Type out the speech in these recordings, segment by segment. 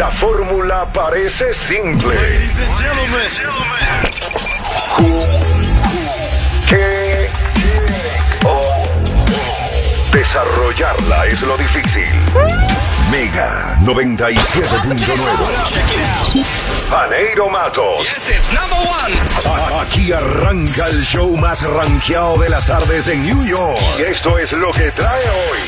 La fórmula parece simple. ¿Qué? Desarrollarla es lo difícil. Mega 97.9. Paneiro Matos. Aquí arranca el show más rankeado de las tardes en New York. Y esto es lo que trae hoy.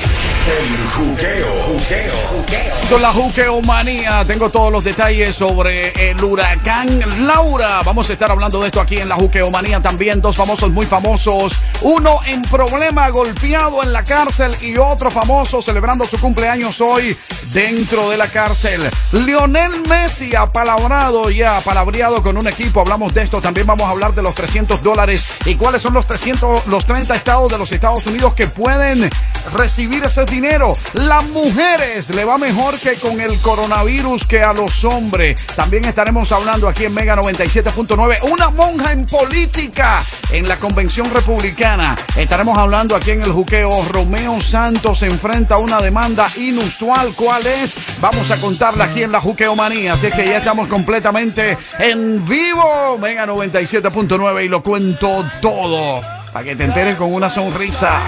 El juqueo. Juqueo. Juqueo. Con la juqueo manía tengo todos los detalles sobre el huracán Laura. Vamos a estar hablando de esto aquí en la juqueo manía también. Dos famosos muy famosos. Uno en problema golpeado en la cárcel y otro famoso celebrando su cumpleaños hoy dentro de la cárcel. Lionel Messi apalabrado ya, palabreado con un equipo. Hablamos de esto. También vamos a hablar de los 300 dólares y cuáles son los 300, los 30 estados de los Estados Unidos que pueden recibir ese dinero. Las mujeres le va mejor que con el coronavirus que a los hombres. También estaremos hablando aquí en Mega 97.9. Una monja en política en la convención republicana. Estaremos hablando aquí en el juqueo. Romeo Santos enfrenta una demanda inusual. ¿Cuál es? Vamos a contarla aquí en la juqueomanía. Así que ya estamos completamente en vivo. Mega 97.9 y lo cuento todo. Para que te enteres con una sonrisa.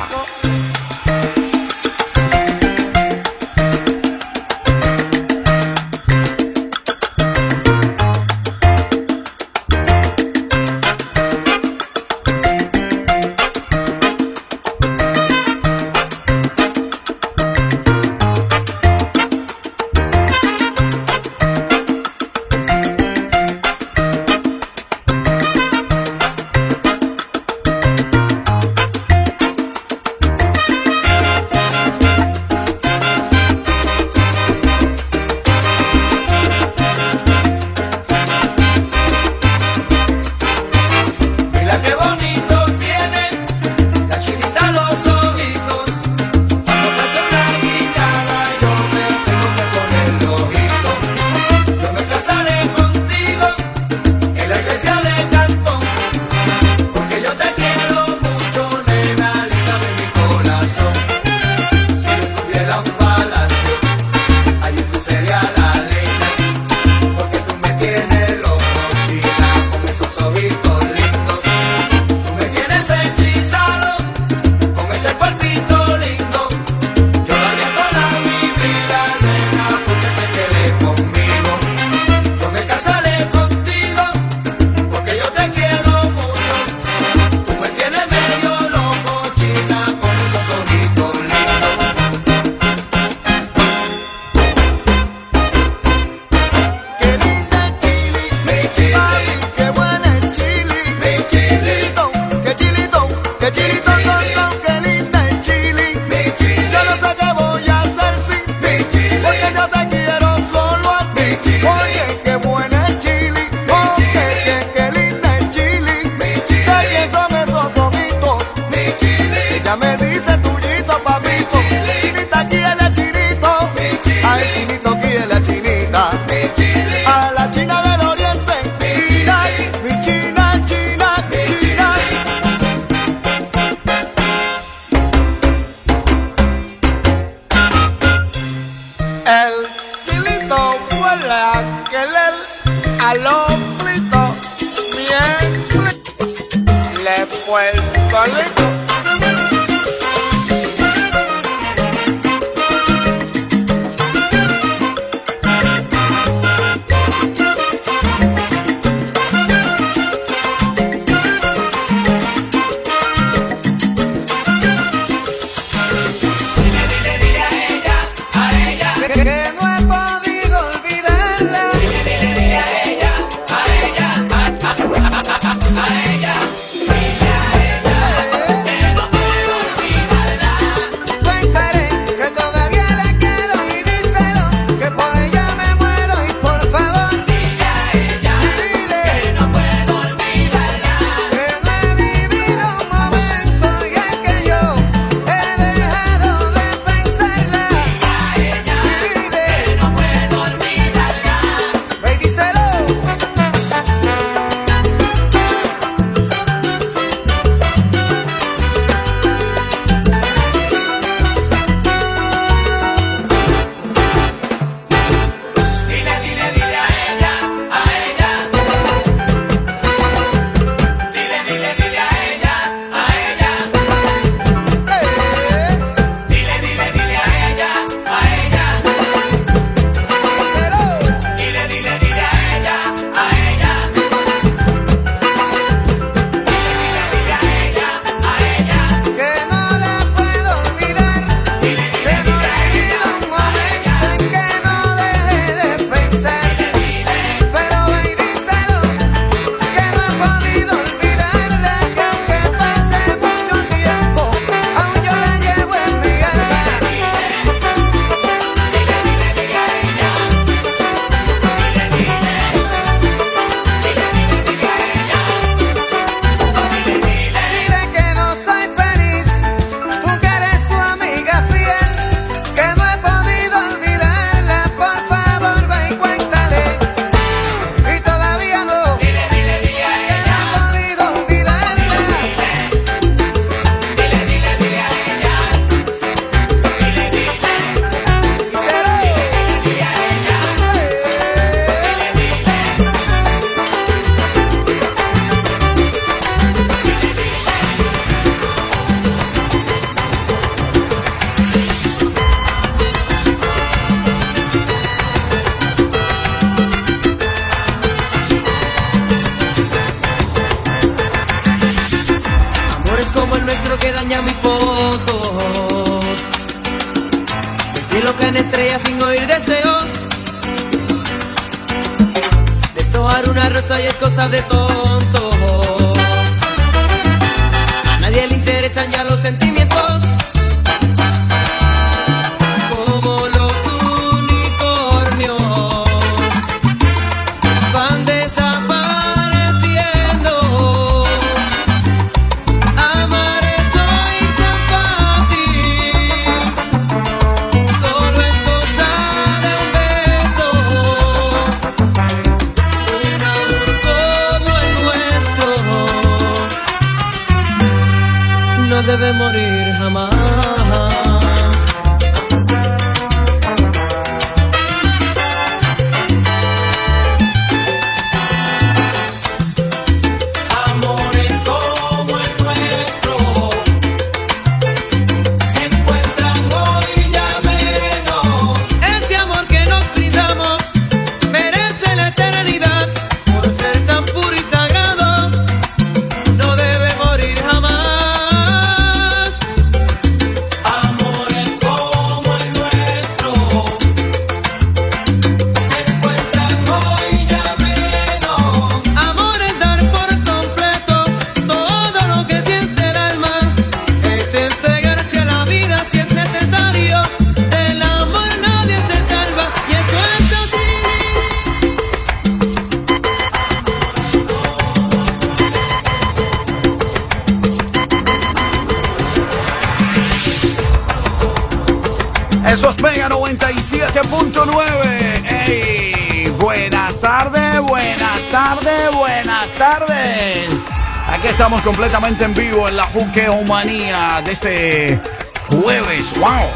Este jueves. ¡Wow!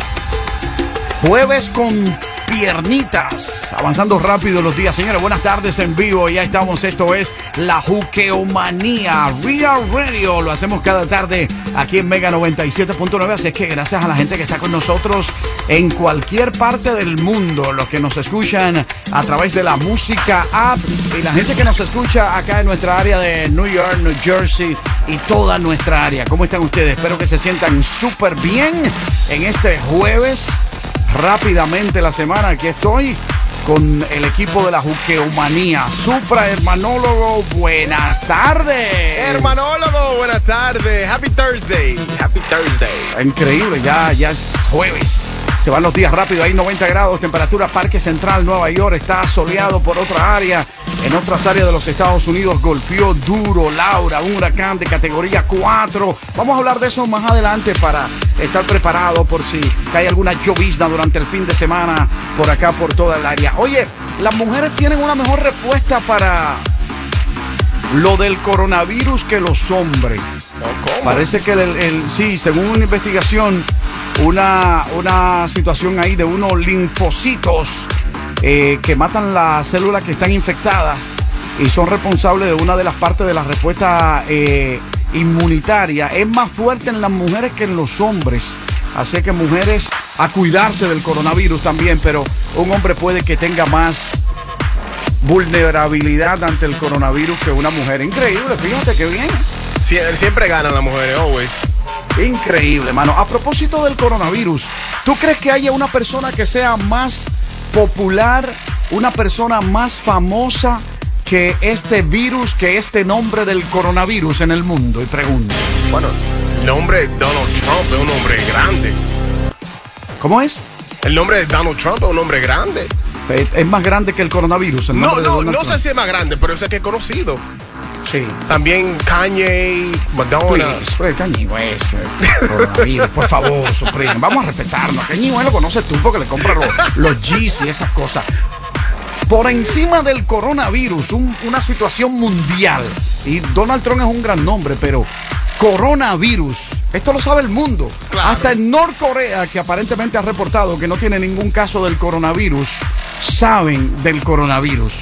Jueves con piernitas. Avanzando rápido los días. Señores, buenas tardes en vivo. Ya estamos. Esto es la Juqueomanía. Real Radio. Lo hacemos cada tarde aquí en Mega 97.9. Así es que gracias a la gente que está con nosotros en cualquier parte del mundo. Los que nos escuchan a través de la música app. Y la gente que nos escucha acá en nuestra área de New York, New Jersey y toda nuestra área. ¿Cómo están ustedes? Espero que se sientan súper bien en este jueves rápidamente la semana. Aquí estoy con el equipo de la Juqueomanía. Supra Hermanólogo, buenas tardes. Hermanólogo, buenas tardes. Happy Thursday. Happy Thursday. Increíble, ya, ya es jueves. Se van los días rápido, hay 90 grados, temperatura Parque Central, Nueva York, está soleado por otra área. En otras áreas de los Estados Unidos golpeó duro Laura, un huracán de categoría 4. Vamos a hablar de eso más adelante para estar preparado por si cae alguna llovizna durante el fin de semana por acá, por toda el área. Oye, las mujeres tienen una mejor respuesta para lo del coronavirus que los hombres. Parece que el, el- sí, según una investigación, una, una situación ahí de unos linfocitos eh, que matan las células que están infectadas y son responsables de una de las partes de la respuesta eh, inmunitaria. Es más fuerte en las mujeres que en los hombres. Así que mujeres a cuidarse del coronavirus también, pero un hombre puede que tenga más vulnerabilidad ante el coronavirus que una mujer. Increíble, fíjate que bien. Sie- Siempre ganan las mujeres, always. Increíble, mano. A propósito del coronavirus, ¿tú crees que haya una persona que sea más popular, una persona más famosa que este virus, que este nombre del coronavirus en el mundo? Y pregunto, Bueno, el nombre de Donald Trump es un nombre grande. ¿cómo es? El nombre de Donald Trump es un nombre grande. Es más grande que el coronavirus. El No, no, no Trump. sé si es más grande, pero yo sé que es conocido. Sí. También Kanye, Madonna. Please, pero ¿qué ñigo es? eh, Coronavirus, por favor, Supreme. Vamos a respetarnos. ¿Qué ñigo es? lo conoces tú porque le compras los, los G's y esas cosas. Por encima del coronavirus, un- una situación mundial. Y Donald Trump es un gran nombre, pero coronavirus, esto lo sabe el mundo. Claro. Hasta en Norcorea, que aparentemente ha reportado que no tiene ningún caso del coronavirus, saben del coronavirus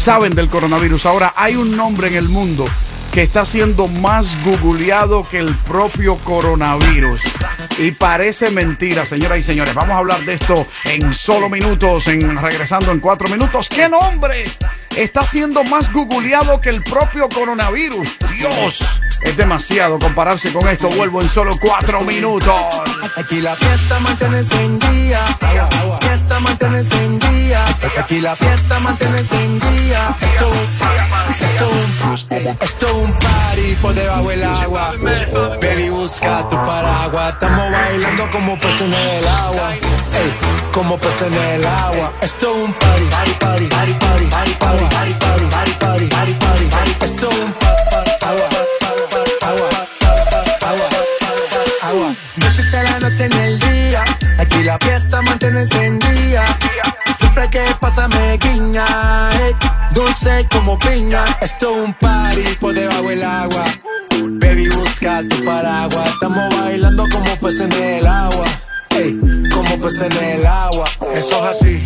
saben del coronavirus. Ahora hay un nombre en el mundo que está siendo más googleado que el propio coronavirus. Y parece mentira, señoras y señores. Vamos a hablar de esto en solo minutos, en regresando en cuatro minutos. ¿Qué nombre está siendo más googleado que el propio coronavirus? Dios, es demasiado compararse con esto. Vuelvo en solo cuatro minutos. Aquí la fiesta mantiene encendida. encendida. Aquí la fiesta mantiene encendida. Esto es esto un, esto es un party por debajo del agua. Baby, busca tu paraguas. Estamos bailando como peces en el agua. Ey, como peces en el agua. Esto es un party, party, party, party, party, party, party, party, party, party, party, party, party. Agua, existe la noche en el día. Aquí la fiesta mantiene encendida. Siempre que pasa me guiña. Dulce como piña. Esto es un party por debajo del agua. Baby, busca tu paraguas. Estamos bailando como peces en el agua. Ey, como peces en el agua. Eso es así,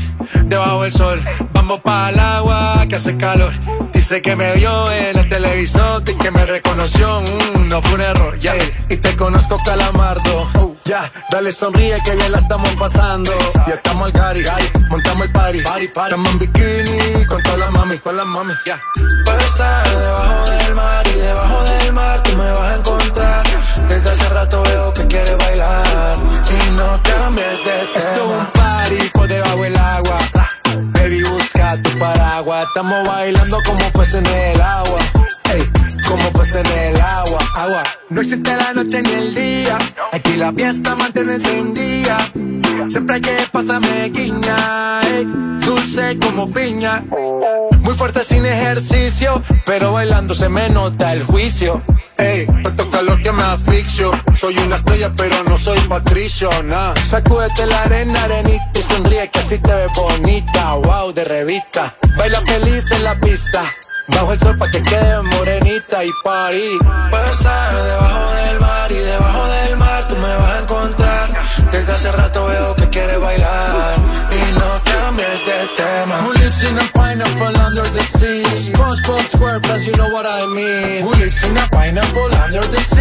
debajo del sol. Vamos para el agua que hace calor. Dice que me vio en el televisor y que me reconoció. Mm, no fue un error, ya. Y te conozco, calamardo. Ya, dale sonríe que bien la estamos pasando. Ya estamos al cari, montamos el party. party, party. Estamos en bikini con todas las mami, con las mami. Ya. Puedes estar debajo del mar y debajo del mar tú me vas a encontrar. Desde hace rato veo que quieres bailar y no cambies de tema. Esto es un party por debajo del agua. Baby, busca tu paraguas. Estamos bailando como peces en el agua. Ey, como peces en el agua. Agua. No existe la noche ni el día. Aquí la fiesta mantiene encendida. Siempre que pasa me guiña. ey, dulce como piña. Muy fuerte sin ejercicio, pero bailando se me nota el juicio. Ey, tanto calor que me asfixio. Soy una estrella, pero no soy patricio, nah. Sacúdete la arena, arenita y sonríe que así te ves bonita. Wow, de revista. Baila feliz en la pista. Bajo el sol pa' que quede morenita y party. Puedo estar debajo del mar y debajo del mar tú me vas a encontrar. Desde hace rato veo que quieres bailar y no cambies de tema. Who lives in a pineapple under the sea? SpongeBob SquarePants, you know what I mean. Who lives in a pineapple under the sea?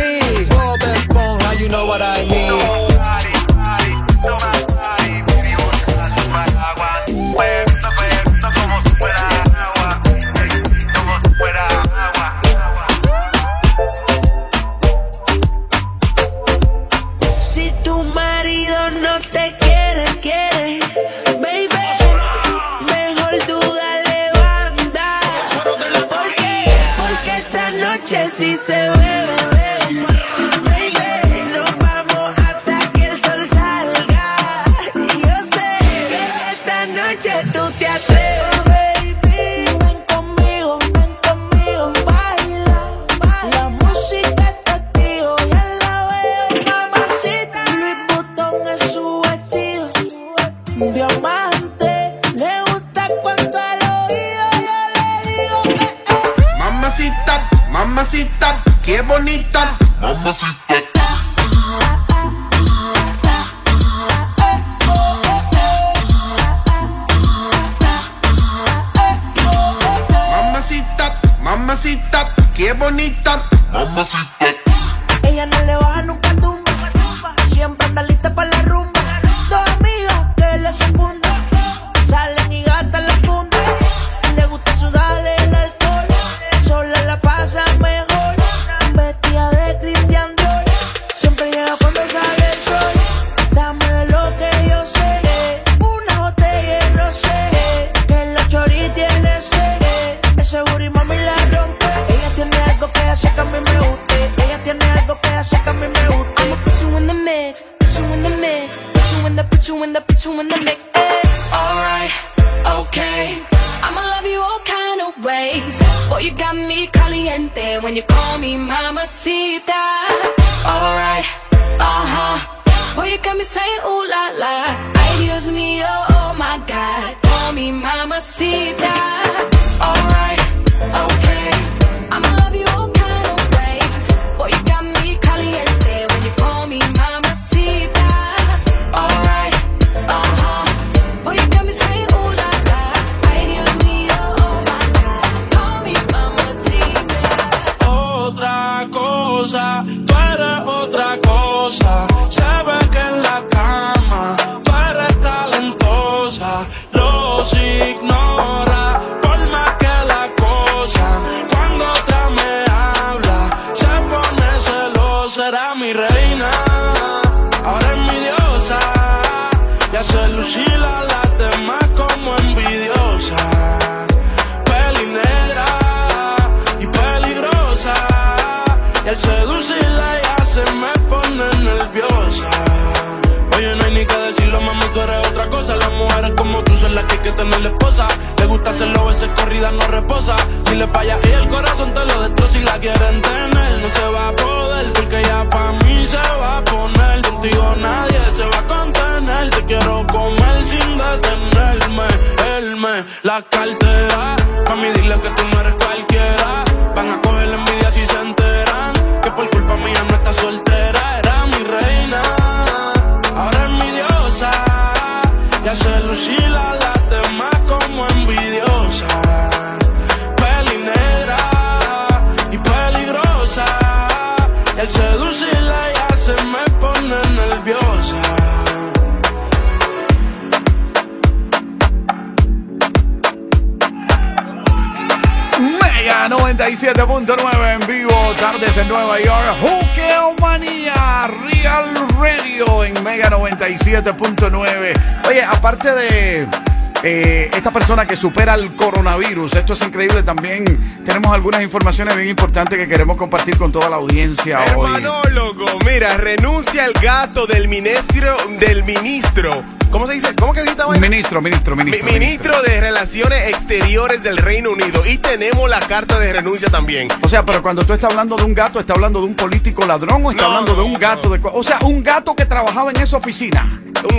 Persona que supera el coronavirus, esto es increíble también. Tenemos algunas informaciones bien importantes que queremos compartir con toda la audiencia hoy. Hermanólogo, mira, renuncia el gato del ministro, del ministro. ¿Cómo se dice? ¿Cómo que dice? Ministro, ministro, Mi- ministro. Ministro de Relaciones Exteriores del Reino Unido. Y tenemos la carta de renuncia también. O sea, pero cuando tú estás hablando de un gato, ¿estás hablando de un político ladrón o estás No, hablando de no, un no. gato de... cua- O sea, un gato que trabajaba en esa oficina.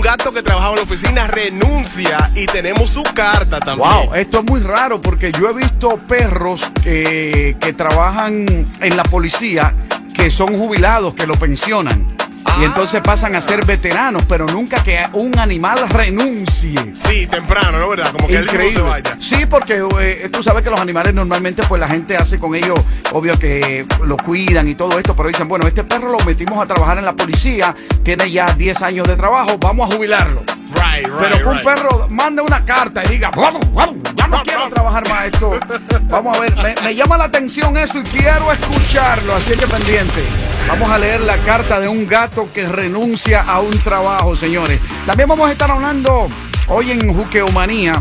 Gato que trabajaba en la oficina renuncia y tenemos su carta también. Wow, esto es muy raro porque yo he visto perros que, que trabajan en la policía que son jubilados, que lo pensionan. Y Ah. entonces pasan a ser veteranos, pero nunca que un animal renuncie. Sí, temprano, ¿no? ¿Verdad? Como que él mismo se Increíble. vaya. Sí, porque eh, tú sabes que los animales normalmente pues la gente hace con ellos, obvio que lo cuidan y todo esto, pero dicen, bueno, este perro lo metimos a trabajar en la policía, tiene ya 10 años de trabajo, vamos a jubilarlo. Right, right, Pero que un right. perro mande una carta y diga, vamos, vamos, ya no quiero trabajar más esto. Vamos a ver, me, me llama la atención eso y quiero escucharlo, así que pendiente. Vamos a leer la carta de un gato que renuncia a un trabajo, señores. También vamos a estar hablando hoy en Juqueomanía.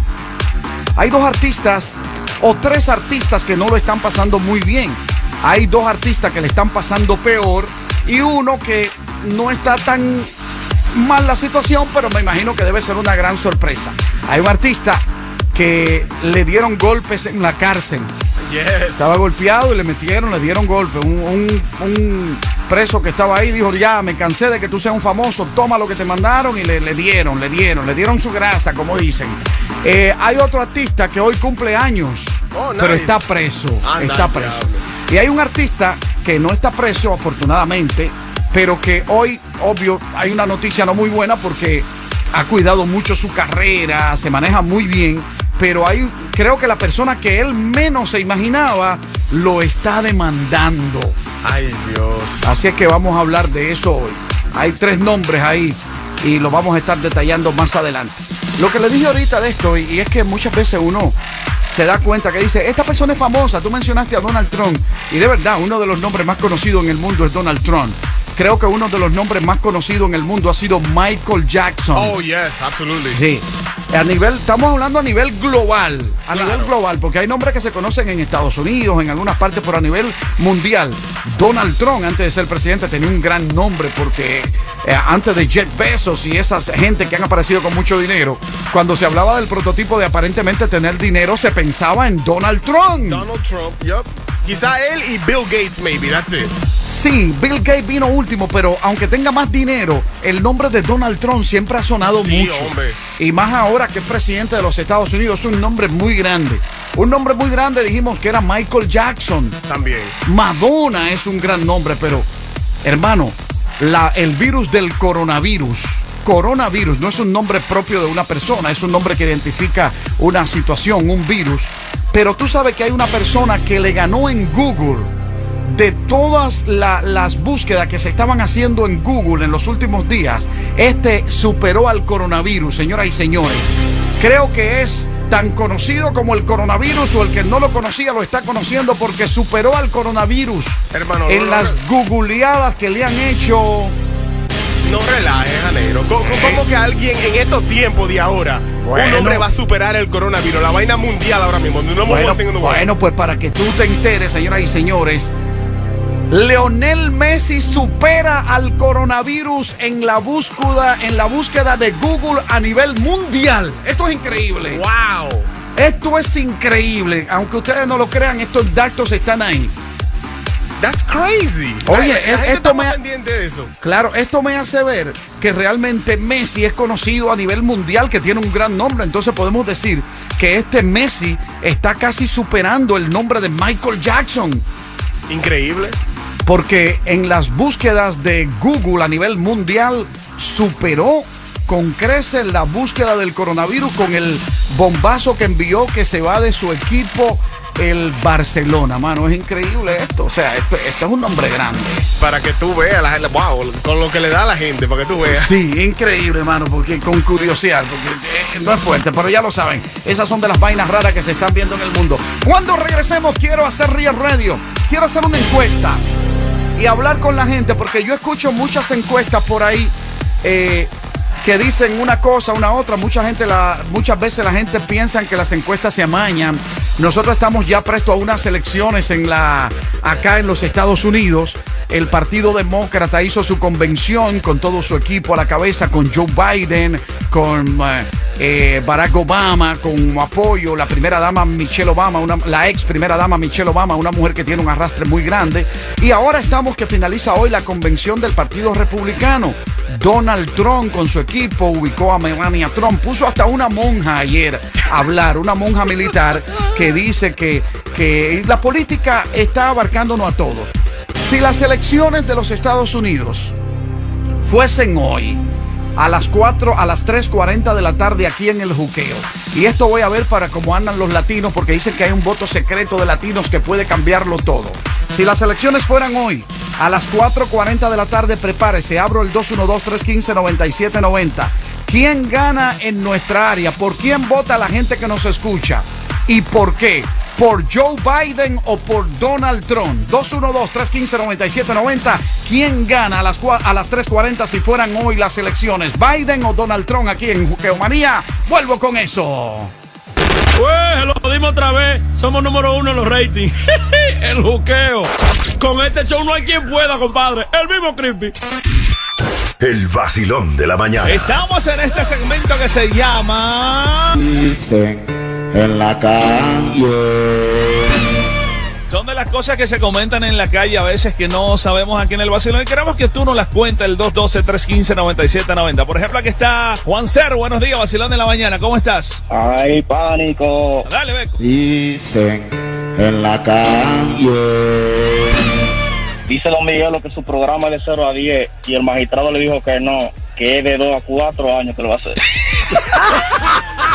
Hay dos artistas o tres artistas que no lo están pasando muy bien. Hay dos artistas que le están pasando peor y uno que no está tan mal la situación, pero me imagino que debe ser una gran sorpresa. Hay un artista que le dieron golpes en la cárcel. Yes. Estaba golpeado y le metieron, le dieron golpe. Un, un- un preso que estaba ahí dijo, ya, me cansé de que tú seas un famoso, toma lo que te mandaron y le, le dieron, le dieron, le dieron su grasa, como dicen. Eh, hay otro artista que hoy cumple años, Oh, pero está preso, Anda, está preso. diablo. Y hay un artista que no está preso, afortunadamente, pero que hoy, obvio, hay una noticia no muy buena porque ha cuidado mucho su carrera, se maneja muy bien, pero hay, creo que la persona que él menos se imaginaba lo está demandando. Ay, Dios. Así es que vamos a hablar de eso hoy. Hay tres nombres ahí y lo vamos a estar detallando más adelante. Lo que le dije ahorita de esto, y, y es que muchas veces uno se da cuenta que dice, esta persona es famosa, tú mencionaste a Donald Trump, y de verdad, uno de los nombres más conocidos en el mundo es Donald Trump. Creo que uno de los nombres más conocidos en el mundo ha sido Michael Jackson. Oh, yes, absolutely. Sí. A nivel, estamos hablando a nivel global. A Claro. nivel global, porque hay nombres que se conocen en Estados Unidos, en algunas partes, pero a nivel mundial. Donald Trump, antes de ser presidente, tenía un gran nombre porque eh, antes de Jeff Bezos y esa gente que han aparecido con mucho dinero, cuando se hablaba del prototipo de aparentemente tener dinero, se pensaba en Donald Trump. Donald Trump, yup. Quizá él y Bill Gates, maybe, that's it. Sí, Bill Gates vino último, pero aunque tenga más dinero, el nombre de Donald Trump siempre ha sonado Sí, mucho. hombre. Y más ahora que es presidente de los Estados Unidos, es un nombre muy grande. Un nombre muy grande dijimos que era Michael Jackson. También. Madonna es un gran nombre, pero hermano, la, el virus del coronavirus. Coronavirus no es un nombre propio de una persona, es un nombre que identifica una situación, un virus. Pero tú sabes que hay una persona que le ganó en Google de todas la- las búsquedas que se estaban haciendo en Google en los últimos días, este superó al coronavirus, señoras y señores. Creo que es tan conocido como el coronavirus o el que no lo conocía lo está conociendo porque superó al coronavirus. Hermano, en no, no, las googleadas que le han hecho. No relajes, co- ¿Cómo que alguien en estos tiempos de ahora, Bueno. un hombre va a superar el coronavirus, la vaina mundial ahora mismo? No Bueno, bueno, pues para que tú te enteres, señoras y señores, Leonel Messi supera al coronavirus en la búsqueda, en la búsqueda de Google a nivel mundial. Esto es increíble. ¡Wow! Esto es increíble. Aunque ustedes no lo crean, estos datos están ahí. That's crazy. Oye, la, la es- gente esto está me- pendiente de eso. Claro, esto me hace ver que realmente Messi es conocido a nivel mundial, que tiene un gran nombre. Entonces podemos decir que este Messi está casi superando el nombre de Michael Jackson. Increíble. Porque en las búsquedas de Google a nivel mundial superó con creces la búsqueda del coronavirus con el bombazo que envió que se va de su equipo el Barcelona, mano. Es increíble esto. O sea, esto, esto es un nombre grande. Para que tú veas, la, la- wow, con lo que le da a la gente, para que tú veas. Sí, increíble, hermano, porque con curiosidad, porque eh, no es fuerte, pero ya lo saben. Esas son de las vainas raras que se están viendo en el mundo. Cuando regresemos, quiero hacer Real Radio. Quiero hacer una encuesta y hablar con la gente, porque yo escucho muchas encuestas por ahí eh, que dicen una cosa, una otra. Mucha gente, la, muchas veces la gente piensa que las encuestas se amañan. Nosotros estamos ya prestos a unas elecciones en la, acá en los Estados Unidos. El Partido Demócrata hizo su convención con todo su equipo a la cabeza, con Joe Biden, con eh, eh, Barack Obama, con apoyo, la primera dama Michelle Obama, una- la ex primera dama Michelle Obama, una mujer que tiene un arrastre muy grande. Y ahora estamos que finaliza hoy la convención del Partido Republicano. Donald Trump con su equipo ubicó a Melania Trump, puso hasta una monja ayer a hablar, una monja militar que dice que, que la política está abarcándonos a todos. Si las elecciones de los Estados Unidos fuesen hoy a las 4, a las 3.40 de la tarde aquí en el juqueo. Y esto voy a ver para cómo andan los latinos, porque dicen que hay un voto secreto de latinos que puede cambiarlo todo. Si las elecciones fueran hoy a las 4.40 de la tarde, prepárese, abro el 212-315-9790. ¿Quién gana en nuestra área? ¿Por quién vota la gente que nos escucha? ¿Y por qué? ¿Por Joe Biden o por Donald Trump? 212-315-9790. ¿Quién gana a las, a las 3.40 si fueran hoy las elecciones? ¿Biden o Donald Trump aquí en Juqueomanía? Vuelvo con eso. Pues lo dimos otra vez. Somos número uno en los ratings. el juqueo. Con este show no hay quien pueda, compadre. El mismo Crispy. El vacilón de la mañana. Estamos en este segmento que se llama. dicen en la calle. Son de las cosas que se comentan en la calle a veces que no sabemos aquí en el vacilón y queremos que tú nos las cuentes el 212-315-9790. Por ejemplo, aquí está Juan Cer. Buenos días, vacilón de la mañana. ¿Cómo estás? Hay pánico. Dale, Beco. Dicen en la calle. Dice Don Miguelo que su programa es de 0 a 10 y el magistrado le dijo que no, que es de 2 a 4 años que lo va a hacer.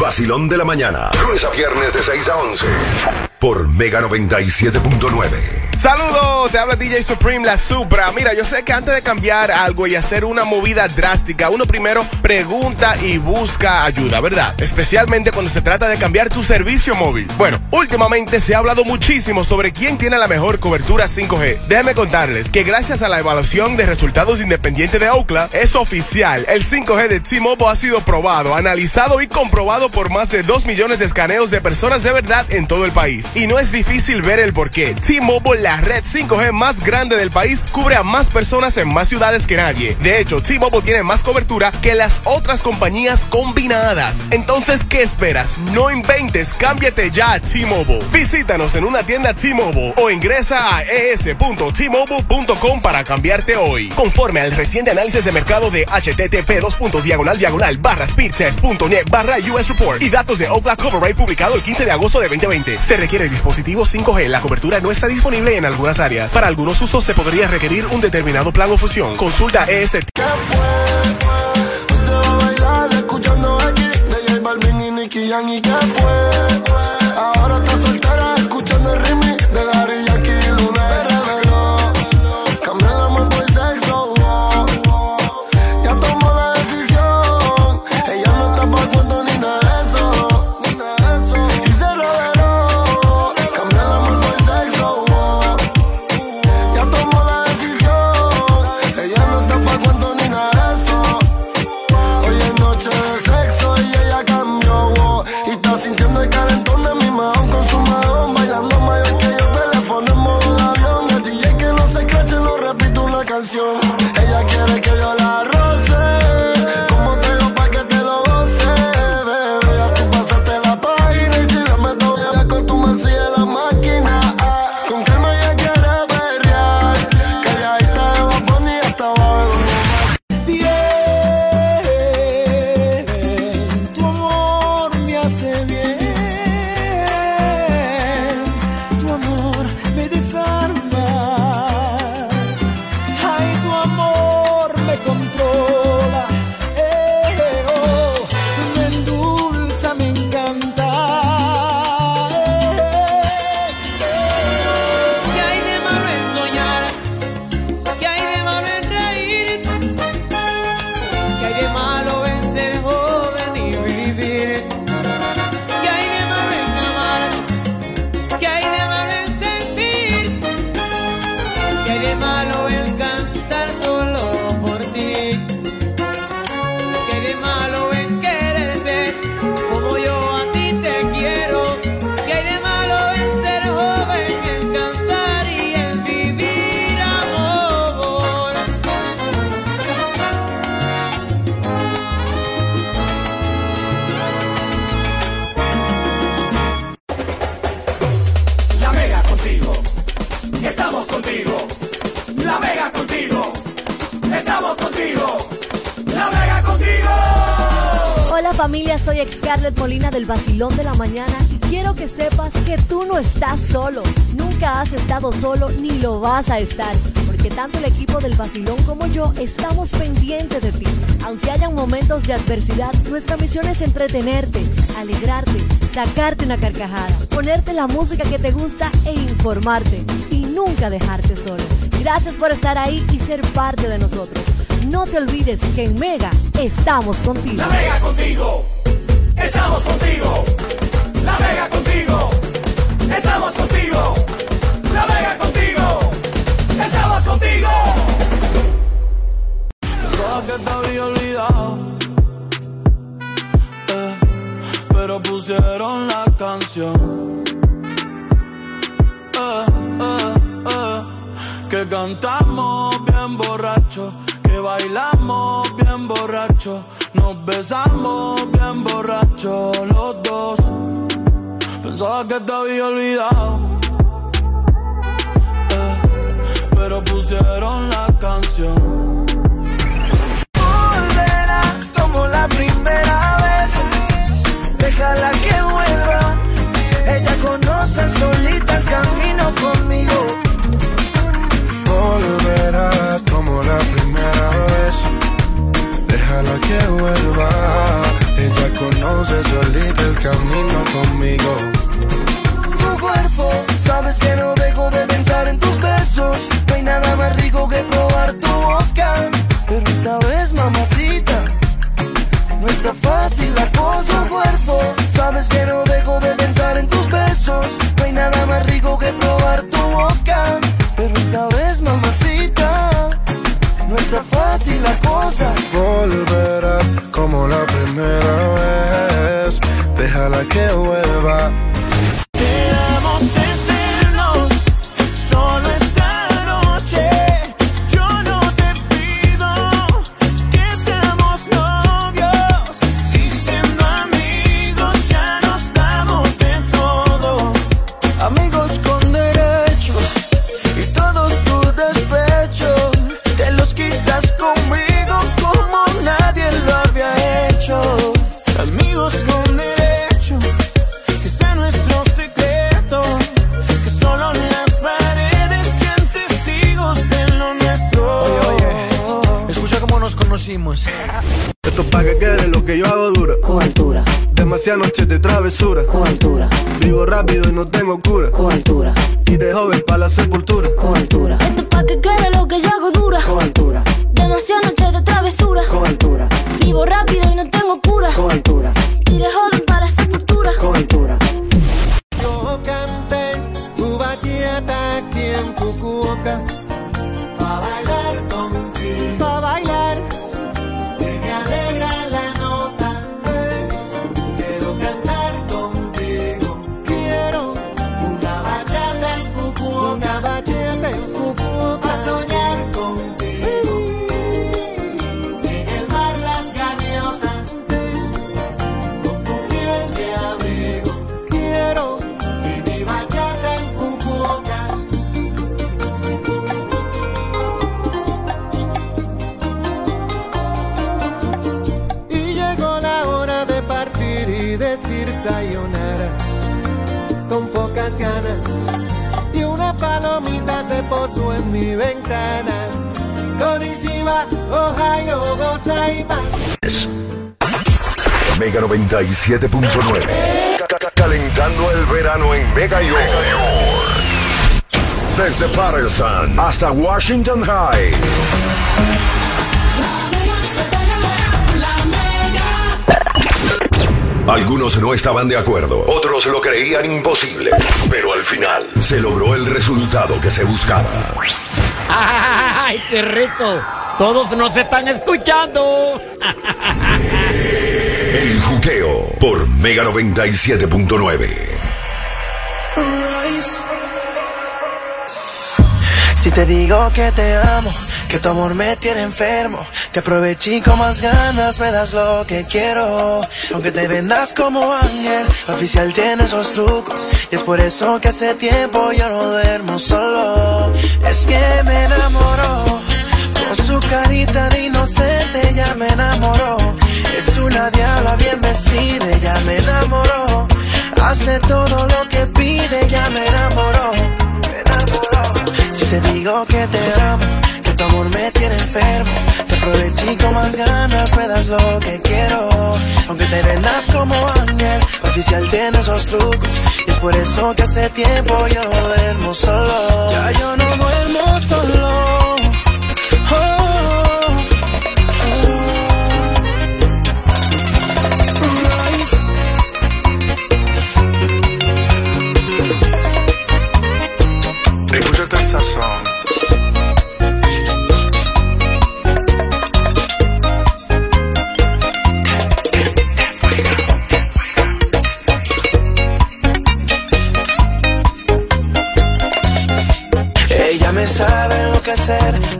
Vacilón de la mañana. Lunes a viernes de 6 a 11. Por Mega 97.9. Saludos, te habla DJ Supreme, la Supra. Mira, yo sé que antes de cambiar algo y hacer una movida drástica, uno primero pregunta y busca ayuda, ¿verdad? Especialmente cuando se trata de cambiar tu servicio móvil. Bueno, últimamente se ha hablado muchísimo sobre quién tiene la mejor cobertura 5G. Déjenme contarles que gracias a la evaluación de resultados independientes de Ookla, es oficial. El 5G de T-Mobile ha sido probado, analizado y comprobado por más de 2 millones de escaneos de personas de verdad en todo el país. Y no es difícil ver el porqué. T-Mobile, la red 5G más grande del país, cubre a más personas en más ciudades que nadie. De hecho, T-Mobile tiene más cobertura que las otras compañías combinadas. Entonces, ¿qué esperas? No inventes, cámbiate ya a T-Mobile. Visítanos en una tienda T-Mobile o ingresa a es.tmobile.com para cambiarte hoy. Conforme al reciente análisis de mercado de http dos puntos diagonal diagonal barra speedtest.net barra US Report y datos de Ookla Cover Rate publicado el 15 de agosto de 2020. Se requiere dispositivo 5G. La cobertura no está disponible en algunas áreas. Para algunos usos se podría requerir un determinado plan o fusión. Consulta E ES. Se soy Scarlett Molina del Basilón de la Mañana y quiero que sepas que tú no estás solo. Nunca has estado solo ni lo vas a estar, porque tanto el equipo del Basilón como yo estamos pendientes de ti. Aunque hayan momentos de adversidad, nuestra misión es entretenerte, alegrarte, sacarte una carcajada, ponerte la música que te gusta e informarte y nunca dejarte solo. Gracias por estar ahí y ser parte de nosotros. No te olvides que en Mega estamos contigo. La mega contigo, estamos contigo. La mega contigo, estamos contigo. La mega contigo, estamos contigo. Pensaba que te había olvidado. eh, pero pusieron la canción. Eh, eh, eh, que cantamos bien borracho. Bailamos bien borracho. Nos besamos bien borracho los dos. Pensaba que te había olvidado. eh, pero pusieron la canción. Volverá como la primera vez. Déjala que vuelva. Ella conoce solita el camino conmigo. Que vuelva. Ella conoce solita el camino conmigo. Tu cuerpo, sabes que no dejo de pensar en tus besos. No hay nada más rico que probar tu boca. Pero esta vez, mamacita, no está fácil la cosa. Tu cuerpo, sabes que no dejo de pensar en tus besos. No hay nada más rico que probar tu boca. Pero esta vez, mamacita, está fácil la cosa. Volverá como la primera vez. Déjala que vuelva. Conocimos. Esto es para que quede lo que yo hago dura. Con altura, Demasiadas noches de travesura. con altura, Vivo rápido y no tengo cura. con altura, Y de joven para la sepultura. con altura, Esto es pa' que quede lo que yo hago dura. con altura, Demasiadas noches de travesura. con altura, Vivo rápido y no tengo cura. con altura, Mega 97.9. Ca- ca- Calentando el verano en Mega York. Desde Patterson hasta Washington Heights. Algunos no estaban de acuerdo, otros lo creían imposible, pero al final se logró el resultado que se buscaba. ¡Ay, qué rico! Todos nos están escuchando. El juqueo por Mega 97.9. Si te digo que te amo, que tu amor me tiene enfermo, te aproveché con más ganas, me das lo que quiero. Aunque te vendas como ángel, oficial tiene esos trucos. Y es por eso que hace tiempo yo no duermo solo. Es que me enamoró, su carita de inocente ya me enamoró. Es una diabla bien vestida, ya me enamoró. Hace todo lo que pide, ya me enamoró. Me enamoró. Si te digo que te amo, que tu amor me tiene enfermo, te aproveché con más ganas, me das lo que quiero. Aunque te vendas como ángel, oficial tiene esos trucos. Y es por eso que hace tiempo yo no duermo solo. Ya yo no duermo solo.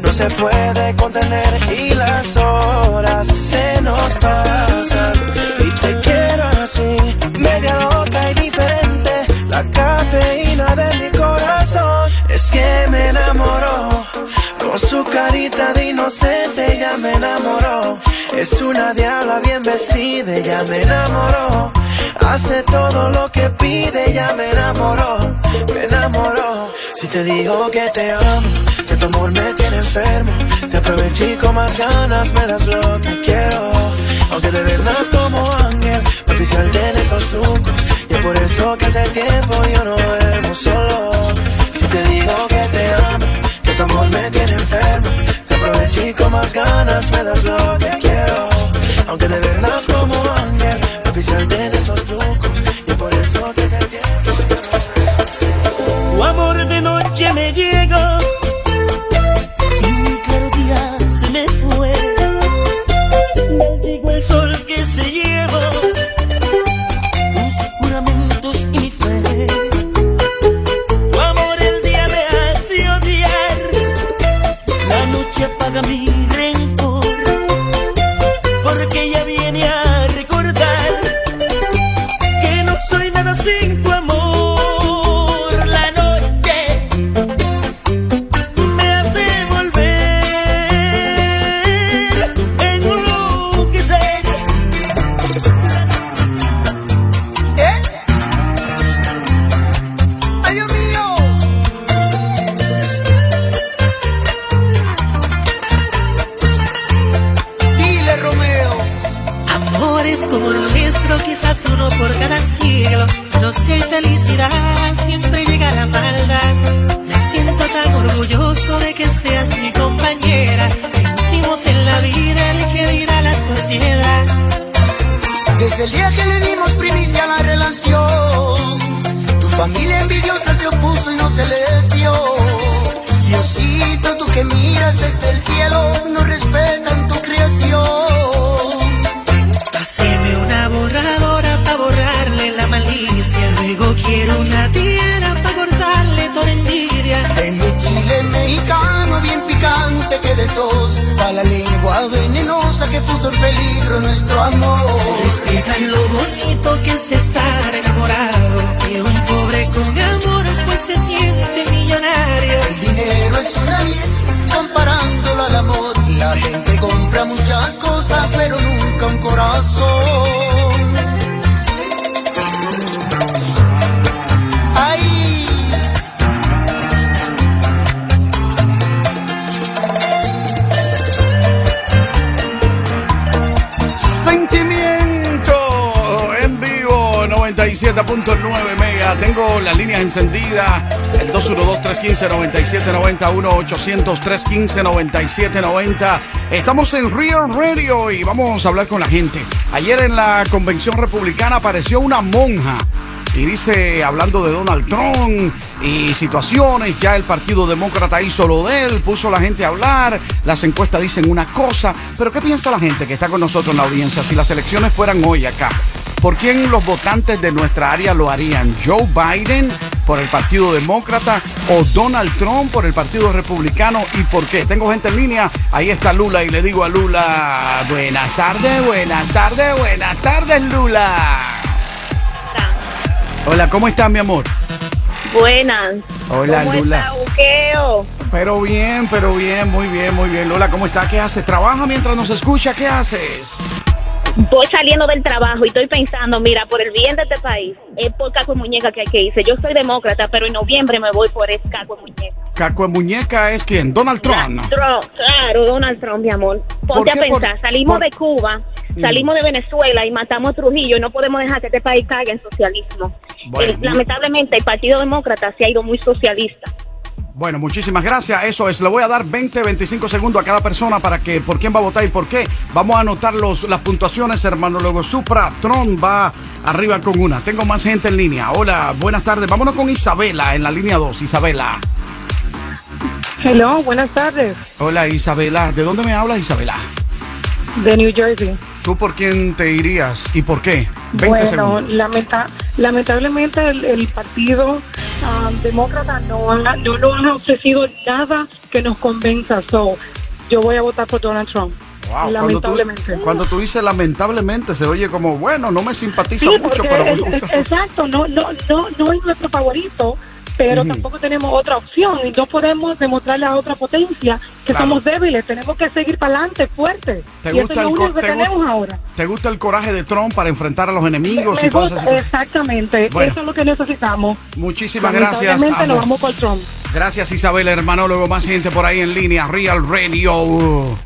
No se puede contener y las horas se nos pasan. Y te quiero así, media loca y diferente, la cafeína de mi corazón. Es que me enamoró, con su carita de inocente ya me enamoró. Es una diabla bien vestida, ya me enamoró. Hace todo lo que pide, ya me enamoró, me enamoró. Si te digo que te amo, que tu amor me tiene enfermo, te aproveché con más ganas, me das lo que quiero. Aunque te vendas como ángel, oficial tienes los trucos, y es por eso que hace tiempo yo no duermo solo. Si te digo que te amo, que tu amor me tiene enfermo, te aproveché con más ganas, me das lo que quiero. Aunque te vendas como ángel, oficial tienes me llegó encendidas. El 212-315-9790, 1-800-315-9790. Estamos en Real Radio y vamos a hablar con la gente. Ayer en la convención republicana apareció una monja y dice, hablando de Donald Trump y situaciones, ya el Partido Demócrata hizo lo de él, puso a la gente a hablar, las encuestas dicen una cosa, pero ¿qué piensa la gente que está con nosotros en la audiencia si las elecciones fueran hoy acá? ¿Por quién los votantes de nuestra área lo harían? ¿Joe Biden por el Partido Demócrata o Donald Trump por el Partido Republicano? ¿Y por qué? Tengo gente en línea. Ahí está Lula y le digo a Lula, buenas tardes, buenas tardes, buenas tardes, Lula. Hola, ¿cómo estás, mi amor? Buenas. Hola, ¿Cómo Lula. está, Buqueo? Pero bien, pero bien, muy bien, muy bien. Lola, ¿cómo está? ¿Qué haces? ¿Trabaja mientras nos escucha? ¿Qué haces? Voy saliendo del trabajo y estoy pensando, mira, por el bien de este país, es por caco de muñeca que hay que irse. Yo soy demócrata, pero en noviembre me voy por ese caco de muñeca. ¿Caco de muñeca es quién? Donald Trump. Trump, claro, Donald Trump, mi amor. Ponte a? Por- pensar, salimos por- de Cuba, Mm. salimos de Venezuela y matamos a Trujillo y no podemos dejar que este país caiga en socialismo. Bueno, Eh, lamentablemente, el Partido Demócrata se ha ido muy socialista. Bueno, muchísimas gracias. Eso es, le voy a dar 20, 25 segundos a cada persona para que por quién va a votar y por qué. Vamos a anotar los, las puntuaciones, hermano. Luego Supra, Tron va arriba con una. Tengo más gente en línea. Hola, buenas tardes. Vámonos con Isabela en la línea 2. Isabela. Hello, buenas tardes. Hola, Isabela. ¿De dónde me hablas, Isabela? De New Jersey. ¿Tú por quién te irías y por qué? 20 Bueno, segundos. lamenta- lamentablemente el, el partido ah, demócrata no, ha- no nos ha ofrecido nada que nos convenza. So, yo voy a votar por Donald Trump. Wow, lamentablemente. Cuando tú, cuando tú dices lamentablemente, se oye como, bueno, no me simpatiza Sí, mucho, pero es- es- exacto, no, no, no, no es nuestro favorito, pero tampoco tenemos otra opción y no podemos demostrarle a otra potencia que Claro. somos débiles, tenemos que seguir para adelante fuerte. ¿Te y eso gusta es lo único que te tenemos ahora. ¿Te gusta el coraje de Trump para enfrentar a los enemigos Me y gusta- cosas? exactamente, Bueno. eso es lo que necesitamos. Muchísimas gracias. Lamentablemente nos amor. vamos por Trump. Gracias Isabel, hermanólogo. Más gente por ahí en línea. Real Radio.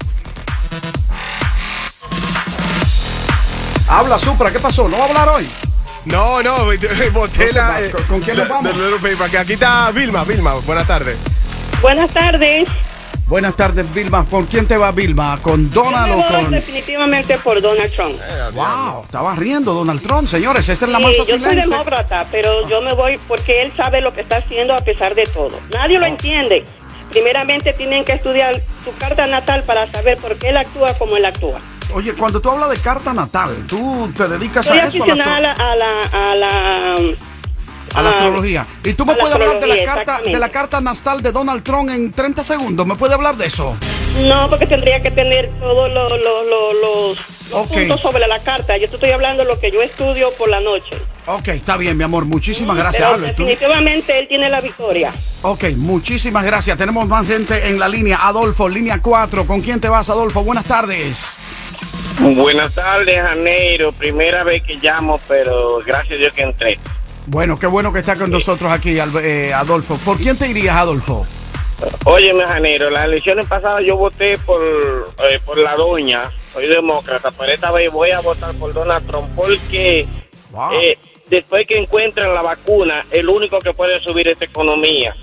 Habla Supra, ¿qué pasó? ¿No va a hablar hoy? No, no, boté la. ¿Con- con quién nos vamos? la Little Paper, que Aquí está Vilma, Vilma, buenas tardes. Buenas tardes. Buenas tardes, Vilma. ¿Por quién te va, Vilma? ¿Con Donald o con.? definitivamente por Donald Trump. Wow, estaba riendo Donald Trump, señores. Esta es la Sí, masa yo soy demócrata, pero yo me voy porque él sabe lo que está haciendo a pesar de todo. Nadie lo entiende. Primeramente tienen que estudiar su carta natal para saber por qué él actúa como él actúa. Oye, cuando tú hablas de carta natal, tú te dedicas Soy a eso, a la, a la, a la, a la, a la astrología. Y tú me puedes hablar de la carta de la carta natal de Donald Trump en 30 segundos. ¿Me puede hablar de eso? No, porque tendría que tener todos los, los, puntos sobre la carta. Yo te estoy hablando de lo que yo estudio por la noche. Ok, está bien, mi amor. Muchísimas gracias, Pero. Tú- definitivamente él tiene la victoria. Ok, muchísimas gracias. Tenemos más gente en la línea. Adolfo, línea 4. ¿Con quién te vas, Adolfo? Buenas tardes. Buenas tardes, Janeiro. Primera vez que llamo, pero gracias a Dios que entré. Bueno, qué bueno que está con nosotros aquí, eh, Adolfo. ¿Por quién te irías, Adolfo? Óyeme, Janeiro, las elecciones pasadas yo voté por, eh, por la doña. Soy demócrata, pero esta vez voy a votar por Donald Trump porque eh, después que encuentren la vacuna, el único que puede subir esta economía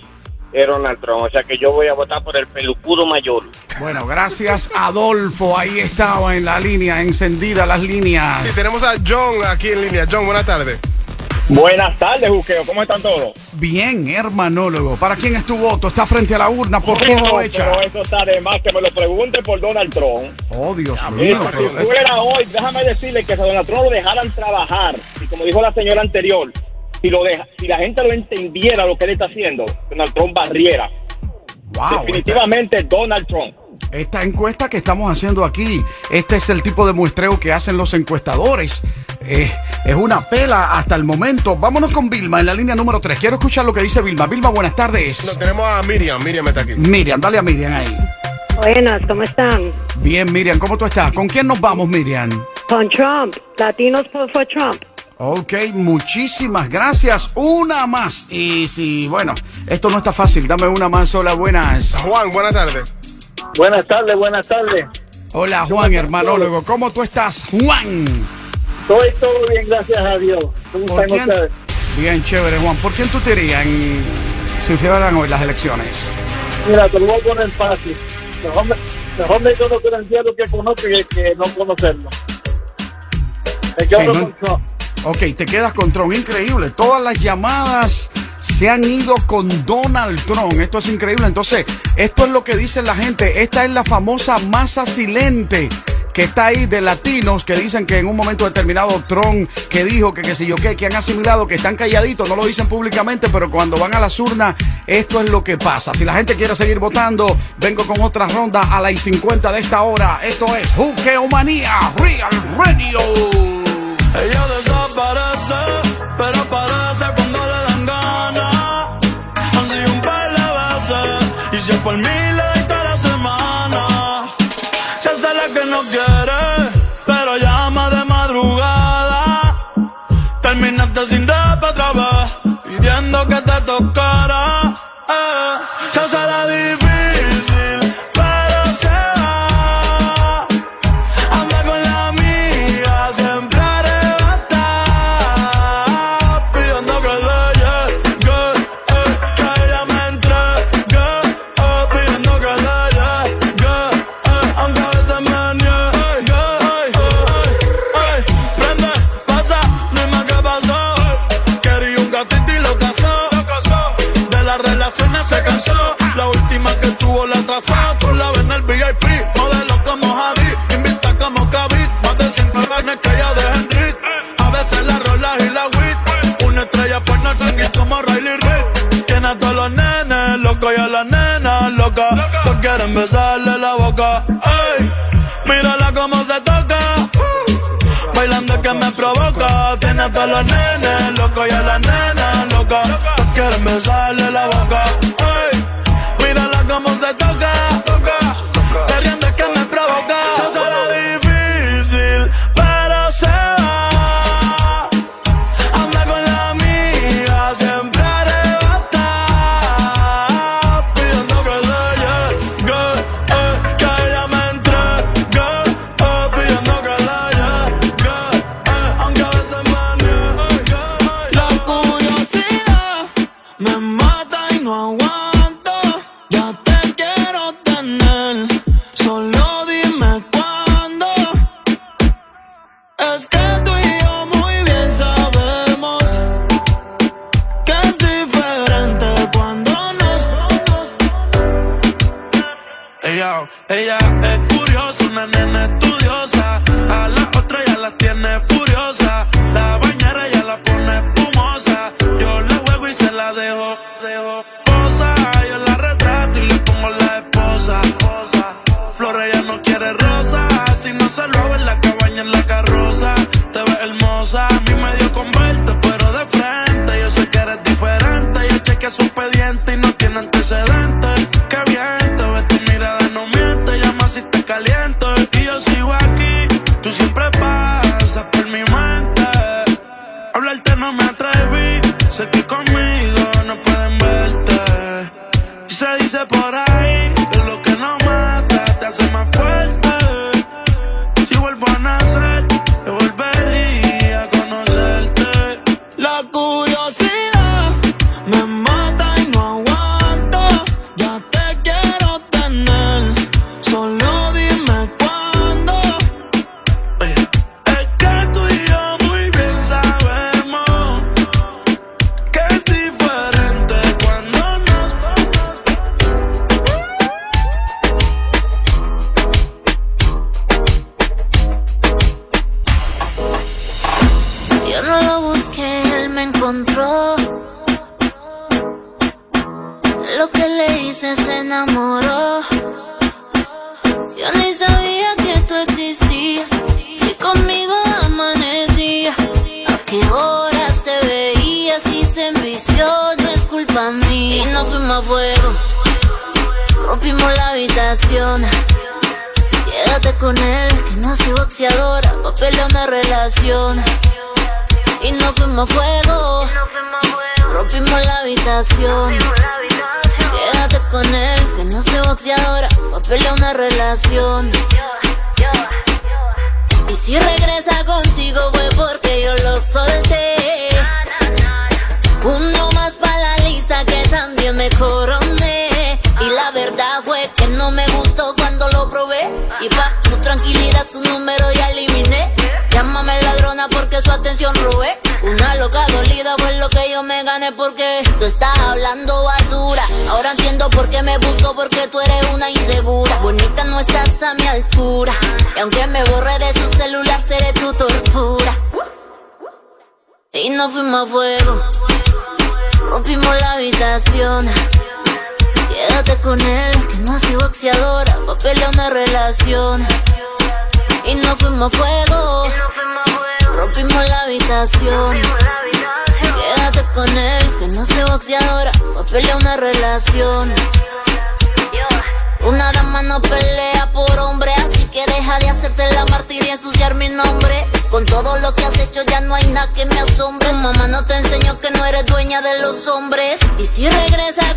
es Donald Trump. O sea que yo voy a votar por el pelucudo mayor. Bueno, gracias, Adolfo. Ahí estaba en la línea, encendida las líneas. Sí, tenemos a John aquí en línea. John, buenas tardes. Buenas tardes, Juqueo. ¿Cómo están todos? Bien, hermanólogo. ¿Para quién es tu voto? Está frente a la urna. ¿Por qué no lo echa? Pero eso está de más que me lo pregunte por Donald Trump. Oh, Dios mío. si fuera hoy, déjame decirle que si a Donald Trump lo dejaran trabajar, y como dijo la señora anterior, si, lo deja, si la gente lo entendiera lo que él está haciendo, Donald Trump barriera. Wow, Definitivamente Donald Trump. Esta encuesta que estamos haciendo aquí, este es el tipo de muestreo que hacen los encuestadores. Eh, es una pela hasta el momento. Vámonos con Vilma en la línea número 3. Quiero escuchar lo que dice Vilma. Vilma, buenas tardes. No, tenemos a Miriam. Miriam está aquí. Miriam, dale a Miriam ahí. Buenas, ¿cómo están? Bien, Miriam, ¿cómo tú estás? ¿Con quién nos vamos, Miriam? Con Trump, latinos por Trump. Ok, muchísimas gracias. Una más. Y si, bueno, esto no está fácil. Dame una más sola. Buenas. Juan, buenas tardes. Buenas tardes, buenas tardes. Hola, Juan, hermanólogo. ¿Cómo tú estás, Juan? Estoy todo bien, gracias a Dios. ¿Cómo ¿Por están quién? ustedes? Bien, chévere, Juan. ¿Por quién tú te irías en- si se fueran hoy las elecciones? Mira, te lo voy a poner fácil. Mejor me, mejor me conocer el diablo que conozco que, que no conocerlo. Me quedo Sí, con no- Trump. Ok, te quedas con Trump. Increíble. Todas las llamadas se han ido con Donald Trump. Esto es increíble. Entonces, esto es lo que dice la gente. Esta es la famosa masa silente que está ahí de latinos que dicen que en un momento determinado Trump que dijo que qué sé yo qué, que han asimilado, que están calladitos, no lo dicen públicamente, pero cuando van a las urnas, esto es lo que pasa. Si la gente quiere seguir votando, vengo con otra ronda a las 50 de esta hora. Esto es Juqueomanía Real Radio. Ella desaparece, pero aparece cuando le dan ganas. Han sido un par de veces, y si es por mí le doy toda la semana. Se hace la que no quiere, pero llama de madrugada. Terminaste sin rap otra vez, pidiendo que te atrasó. Tú la ves en el VIP. Modelo como Javi. Invita como Kavit. Más de 100 vainas que ella de Henry. A veces la rola y la wit. Una estrella por no es como Riley Reid. Tiene a todos los nenes locos y a las nenas locas. Todos quieren besarle la boca. Ey, mírala cómo se toca. Bailando que me provoca. Tiene a todos los nenes locos y a las nenas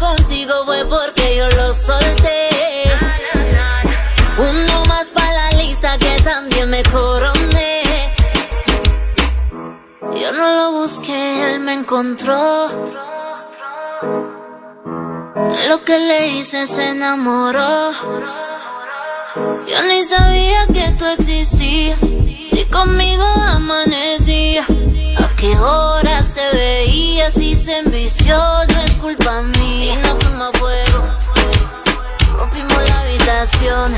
contigo fue porque yo lo solté. Uno más para la lista que también me coroné. Yo no lo busqué, él me encontró. Lo que le hice se enamoró. Yo ni sabía que tú existías. Si conmigo amanecía. A qué horas te veías y se envició. Culpa mía. Y no fuimos a fuego. Rompimos la habitación.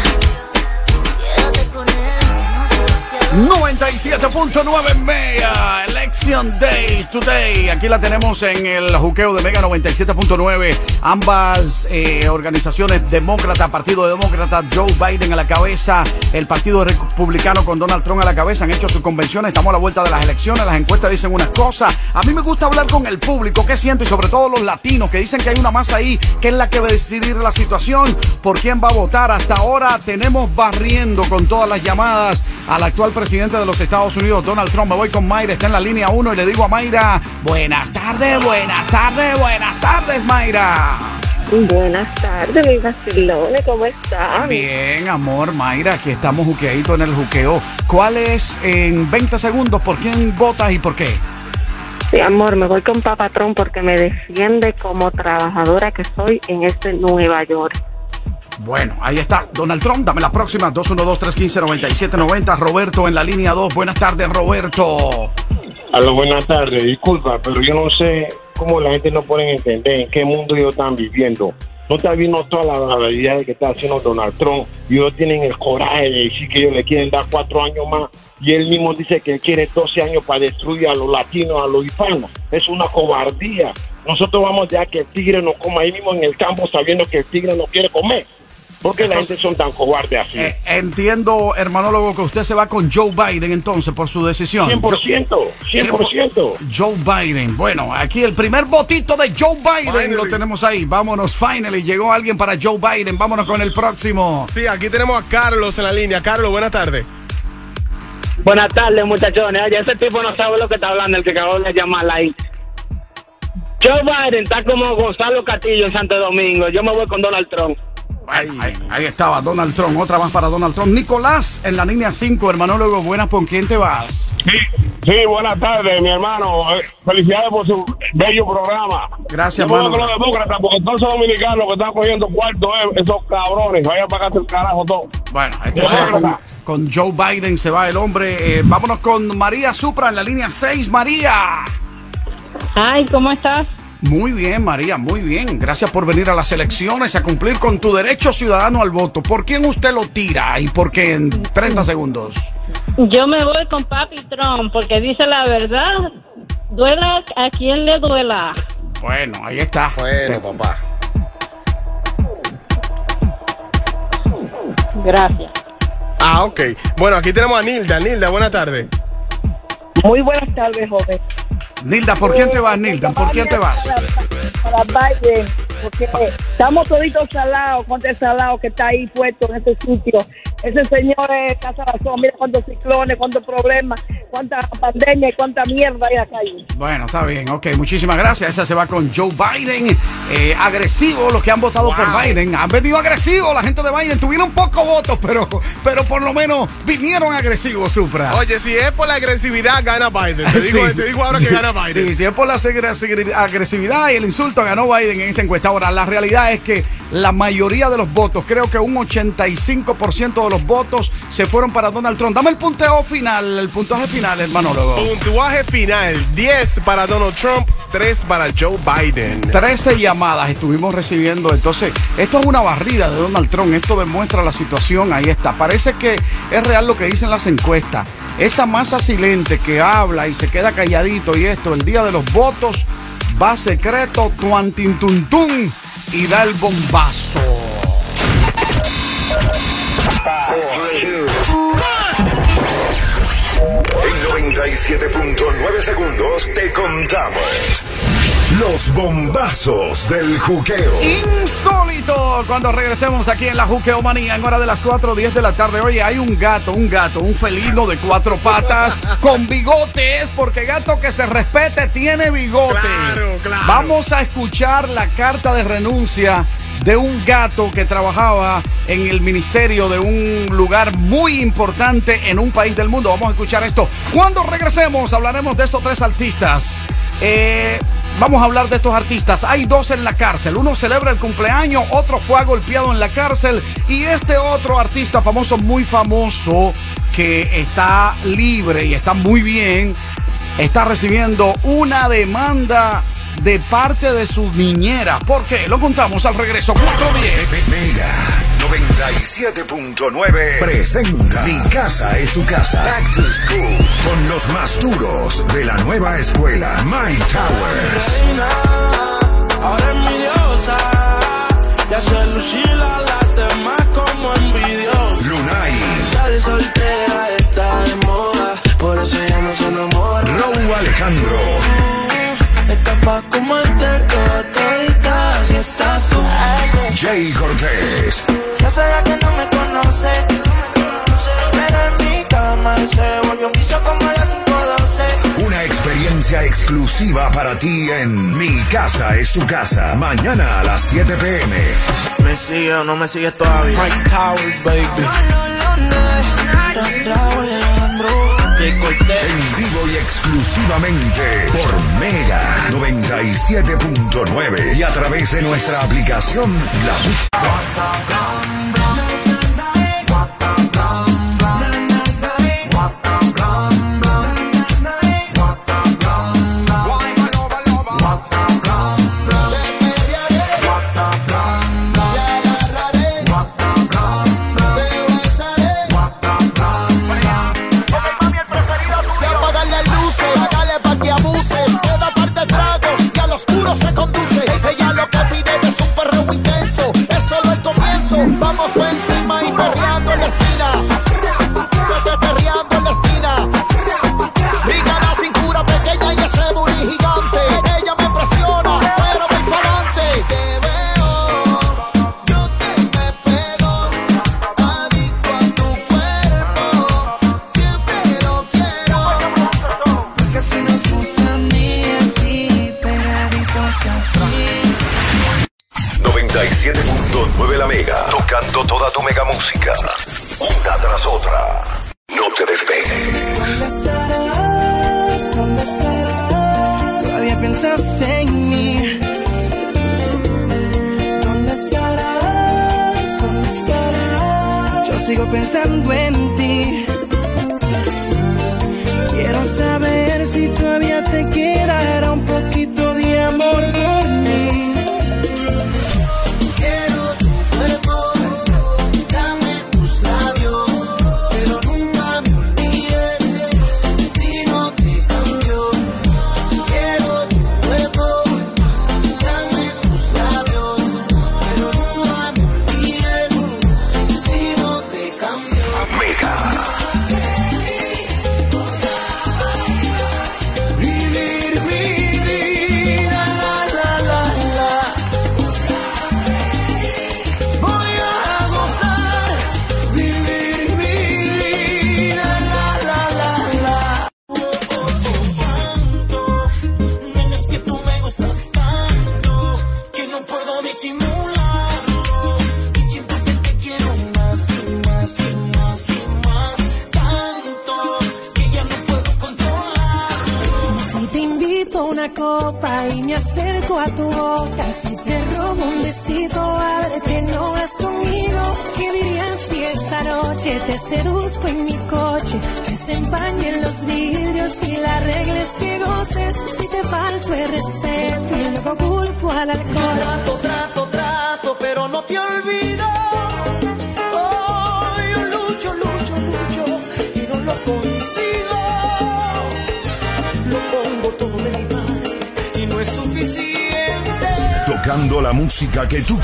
97.9 Mega Election Days Today. Aquí la tenemos en el juqueo de Mega 97.9. Ambas eh, organizaciones demócrata, Partido Demócrata, Joe Biden a la cabeza, el Partido Republicano con Donald Trump a la cabeza han hecho sus convenciones. Estamos a la vuelta de las elecciones. Las encuestas dicen unas cosas. A mí me gusta hablar con el público, qué siente y sobre todo los latinos que dicen que hay una masa ahí que es la que va a decidir la situación, por quién va a votar. Hasta ahora tenemos barriendo con todas las llamadas al actual presidente de los Estados Unidos, Donald Trump. Me voy con Mayra, está en la línea 1 y le digo a Mayra, buenas tardes, buenas tardes, buenas tardes, Mayra. Buenas tardes, mis vacilones, ¿cómo están? Bien, amor, Mayra, aquí estamos juqueadito en el juqueo. ¿Cuál es en 20 segundos por quién votas y por qué? Sí, amor, me voy con Papatrón porque me defiende como trabajadora que soy en este Nueva York. Bueno, ahí está. Donald Trump, dame la próxima. 212-315-9790. Roberto en la línea 2. Buenas tardes, Roberto. Aló, buenas tardes. Disculpa, pero yo no sé cómo la gente no puede entender en qué mundo ellos están viviendo. No está viendo toda la barbaridad que está haciendo Donald Trump y ellos tienen el coraje de decir que ellos le quieren dar cuatro años más y él mismo dice que quiere 12 años para destruir a los latinos, a los hispanos. Es una cobardía. Nosotros vamos ya que el tigre no coma ahí mismo en el campo sabiendo que el tigre no quiere comer. ¿Por qué la gente son tan cobardes así? Eh, entiendo, hermanólogo, que usted se va con Joe Biden entonces por su decisión. 100%, 100%. Joe Biden. Bueno, aquí el primer votito de Joe Biden lo tenemos ahí. Vámonos, finally. Llegó alguien para Joe Biden. Vámonos con el próximo. Sí, aquí tenemos a Carlos en la línea. Carlos, buenas tardes. Buenas tardes, muchachones. Oye, ese tipo no sabe lo que está hablando, el que acabó de llamar ahí. Joe Biden está como Gonzalo Castillo en Santo Domingo. Yo me voy con Donald Trump. Ahí, ahí- ahí estaba Donald Trump. Otra más para Donald Trump. Nicolás en la línea 5, hermanólogo. Buenas, ¿con quién te vas? Sí, buenas tardes, mi hermano. Eh, Felicidades por su bello programa. Gracias, Yo hermano. con los demócratas, porque todos esos dominicanos que están cogiendo cuarto, eh, esos cabrones, vayan a pagarse el carajo todo. Bueno, este se va con, con Joe Biden, se va el hombre. Eh, vámonos con María Supra en la línea 6. María. Ay, ¿cómo estás? Muy bien, María, muy bien. Gracias por venir a las elecciones a cumplir con tu derecho ciudadano al voto. ¿Por quién usted lo tira y por qué en 30 segundos? Yo me voy con Papi Trump porque dice la verdad. Duela a quien le duela. Bueno, ahí está. Bueno, papá. Gracias. Ah, ok. Bueno, aquí tenemos a Nilda. Nilda, buenas tardes. Muy buenas tardes, joven. Nilda, ¿por quién te vas, Nilda? ¿Por quién te vas? Para, Biden, porque estamos toditos salados, con el salado que está ahí puesto en ese sitio. Ese señor es casa razón. Mira cuántos ciclones, cuántos problemas, cuánta pandemia y cuánta mierda hay acá. Bueno, está bien, ok, muchísimas gracias. Esa se va con Joe Biden. Eh, agresivo, los que han votado por Biden. Han venido agresivos la gente de Biden. Tuvieron pocos votos, pero, pero por lo menos vinieron agresivos, Supra. Oye, si es por la agresividad, gana Biden. Te digo, Sí, te digo ahora sí, que gana Biden. Sí, si es por la agre- agresividad y el insulto, ganó Biden en esta encuesta. Ahora, la realidad es que la mayoría de los votos, creo que un 85% de los votos se fueron para Donald Trump. Dame el punteo final, el puntaje final, hermanólogo. Puntuaje final: 10 para Donald Trump, 3 para Joe Biden. 13 llamadas estuvimos recibiendo. Entonces, esto es una barrida de Donald Trump. Esto demuestra la situación. Ahí está. Parece que es real lo que dicen las encuestas. Esa masa silente que habla y se queda calladito y esto, el día de los votos, va secreto, tuantintuntún y da el bombazo. En 97.9 segundos te contamos los bombazos del juqueo. Insólito cuando regresemos aquí en la Juqueomanía en hora de las 4 o 10 de la tarde. Oye, hay un gato, un gato, un felino de cuatro patas con bigotes, porque gato que se respete tiene bigote. Claro, claro. Vamos a escuchar la carta de renuncia de un gato que trabajaba en el ministerio de un lugar muy importante en un país del mundo. Vamos a escuchar esto. Cuando regresemos hablaremos de estos tres artistas. Eh, vamos a hablar de estos artistas. Hay dos en la cárcel. Uno celebra el cumpleaños, otro fue golpeado en la cárcel y este otro artista famoso, muy famoso, que está libre y está muy bien, está recibiendo una demanda de parte de su niñera. ¿Por qué? Lo contamos al regreso. 410. Mega 97.9 presenta Mi casa es tu casa. Back to school con los más duros de la nueva escuela. My Towers. Ahora envidiosa, ya se lucila las demás como envidiosa. Lunay. Sale soltera, está de moda, por eso ya no se enamora. Raúl Alejandro. Pa' comerte toda todita, si estás tú. Jay Cortés. Se hace la que no me conoce, pero en mi cama se volvió un piso como a las 512. Una experiencia exclusiva para ti en Mi casa es tu casa. Mañana a las 7 pm. ¿Me sigue o no me sigues todavía? Mike Towers, baby. En vivo y exclusivamente por Mega 97.9 y a través de nuestra aplicación La Música.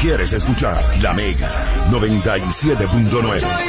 quieres escuchar. La Mega 97.9.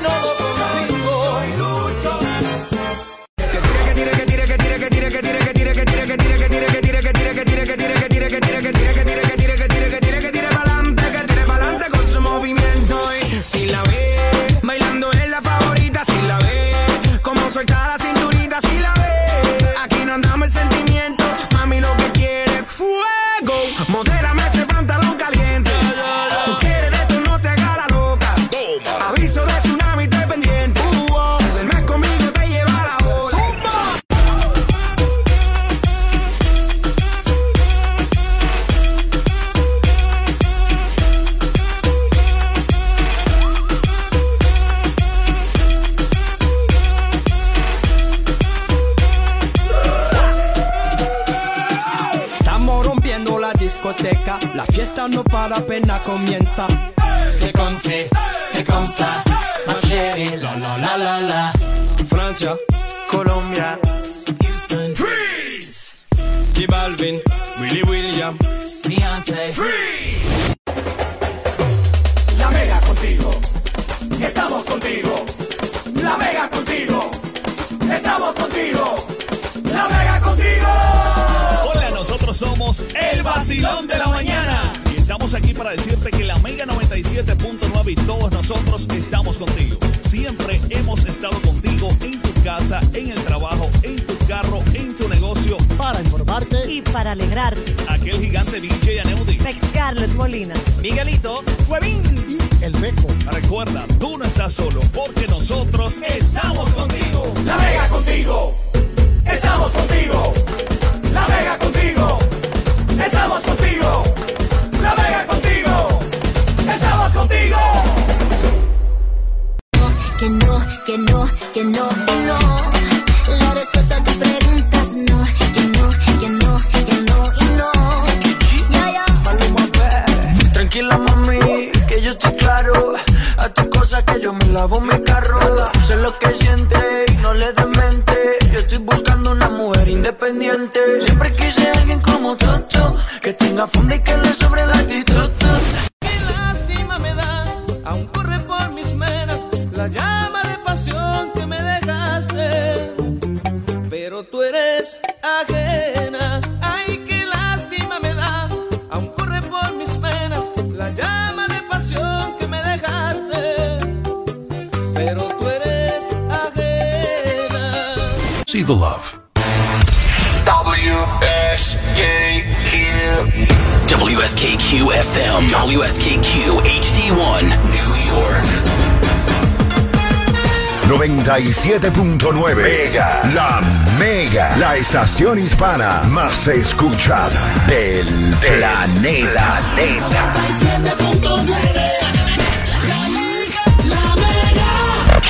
Hispana más escuchada del planeta.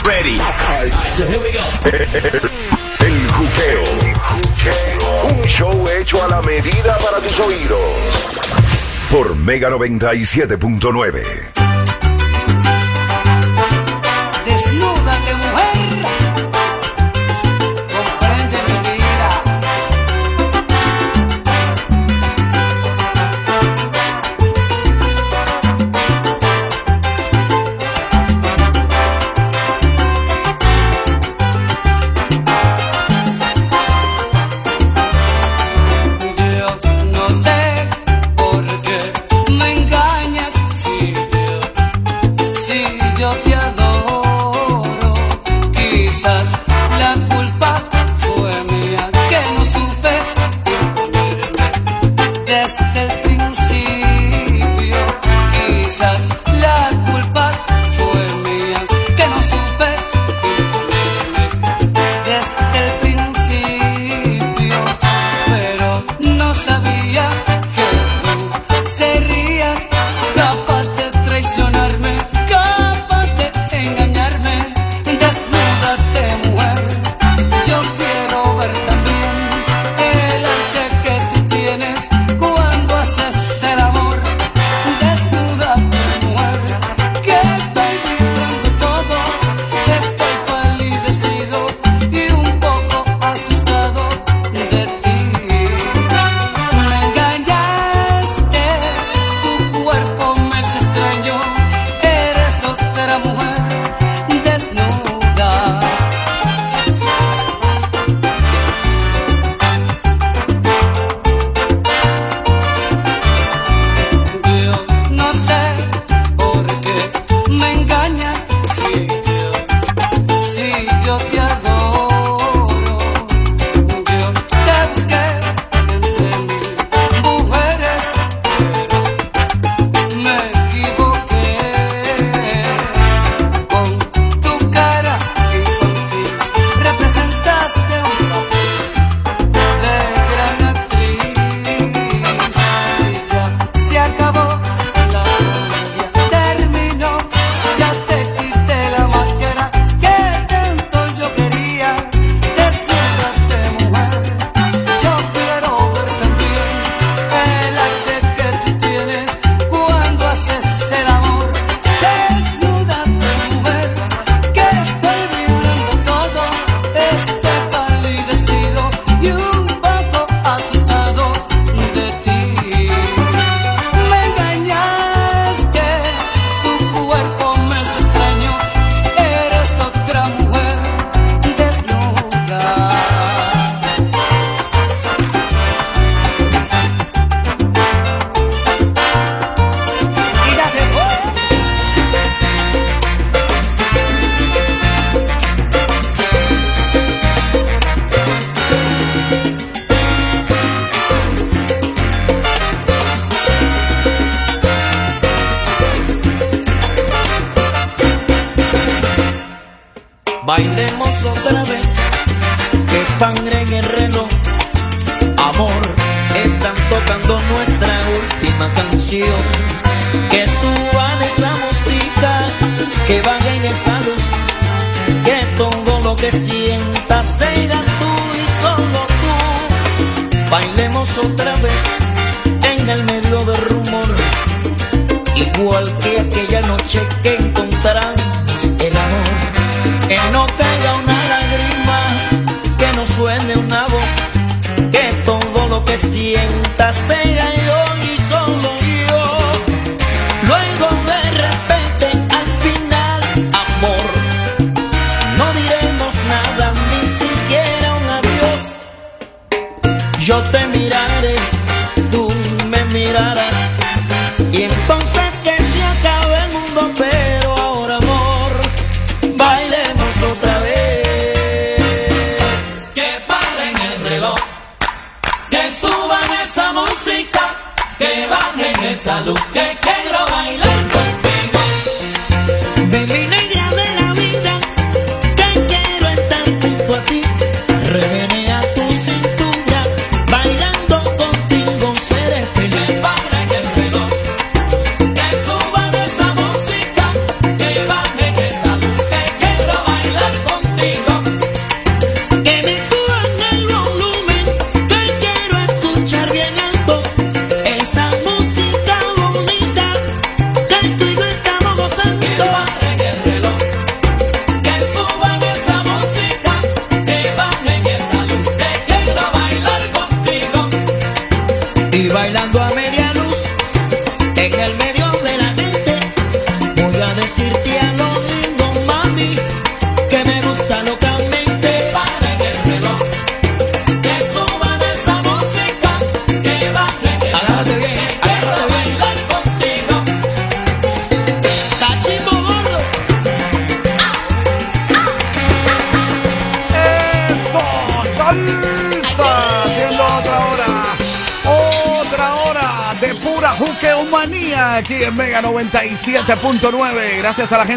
Ready. El juqueo. Un show hecho a la medida para tus oídos. Por Mega 97.9.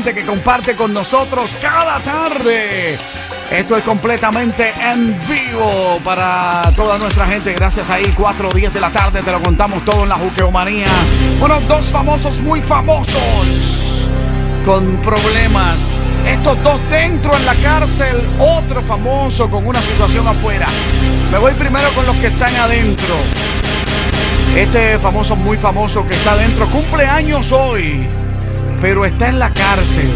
que comparte con nosotros cada tarde. Esto es completamente en vivo para toda nuestra gente. Gracias ahí, 4 o 10 de la tarde, te lo contamos todo en la juqueomanía. Bueno, dos famosos muy famosos con problemas. Estos dos dentro en la cárcel, otro famoso con una situación afuera. Me voy primero con los que están adentro. Este famoso, muy famoso que está adentro, cumple años hoy, pero está en la cárcel.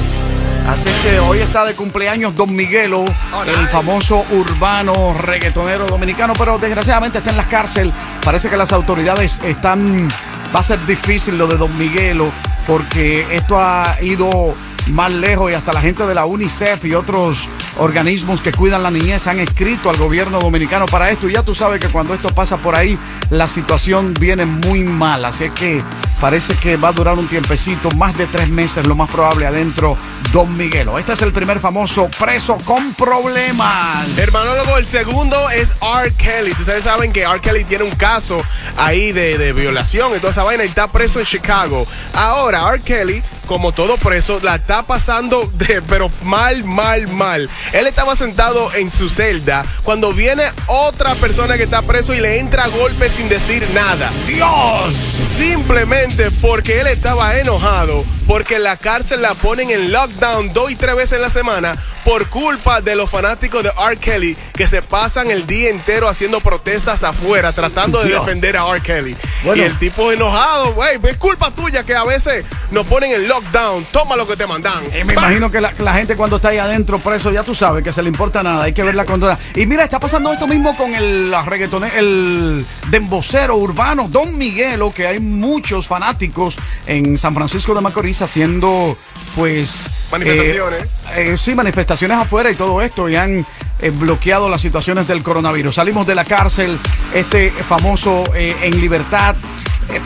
Así que hoy está de cumpleaños Don Miguelo, el famoso urbano reggaetonero dominicano, pero desgraciadamente está en la cárcel. Parece que las autoridades están... Va a ser difícil lo de Don Miguelo, porque esto ha ido más lejos y hasta la gente de la UNICEF y otros organismos que cuidan la niñez han escrito al gobierno dominicano para esto. Y ya tú sabes que cuando esto pasa por ahí, la situación viene muy mal. Así es que parece que va a durar un tiempecito, más de tres meses, lo más probable adentro, Don Miguelo. Este es el primer famoso preso con problemas. Hermanólogo, el segundo es R. Kelly. Ustedes saben que R. Kelly tiene un caso ahí de, de violación y toda esa vaina. Él está preso en Chicago. Ahora, R. Kelly, como todo preso, la está pasando de, pero mal, mal, mal. Él estaba sentado en su celda cuando viene otra persona que está preso y le entra a golpes sin decir nada. ¡Dios! Simplemente porque él estaba enojado porque la cárcel la ponen en lockdown dos y tres veces en la semana por culpa de los fanáticos de R. Kelly que se pasan el día entero haciendo protestas afuera tratando de Dios. defender a R. Kelly. Bueno. Y el tipo enojado, güey, es culpa tuya que a veces nos ponen en lockdown. Toma lo que te mandan. Y me imagino que la, la gente cuando está ahí adentro preso, ya tú sabes que se le importa nada, hay que ver la condena. Y mira, está pasando esto mismo con el la reggaetone- el dembocero urbano Don Miguelo, que hay muchos fanáticos en San Francisco de Macorís haciendo, pues... Manifestaciones. eh, eh, sí, manifestaciones afuera y todo esto, y han eh, bloqueado las situaciones del coronavirus. Salimos de la cárcel, este famoso eh, en libertad.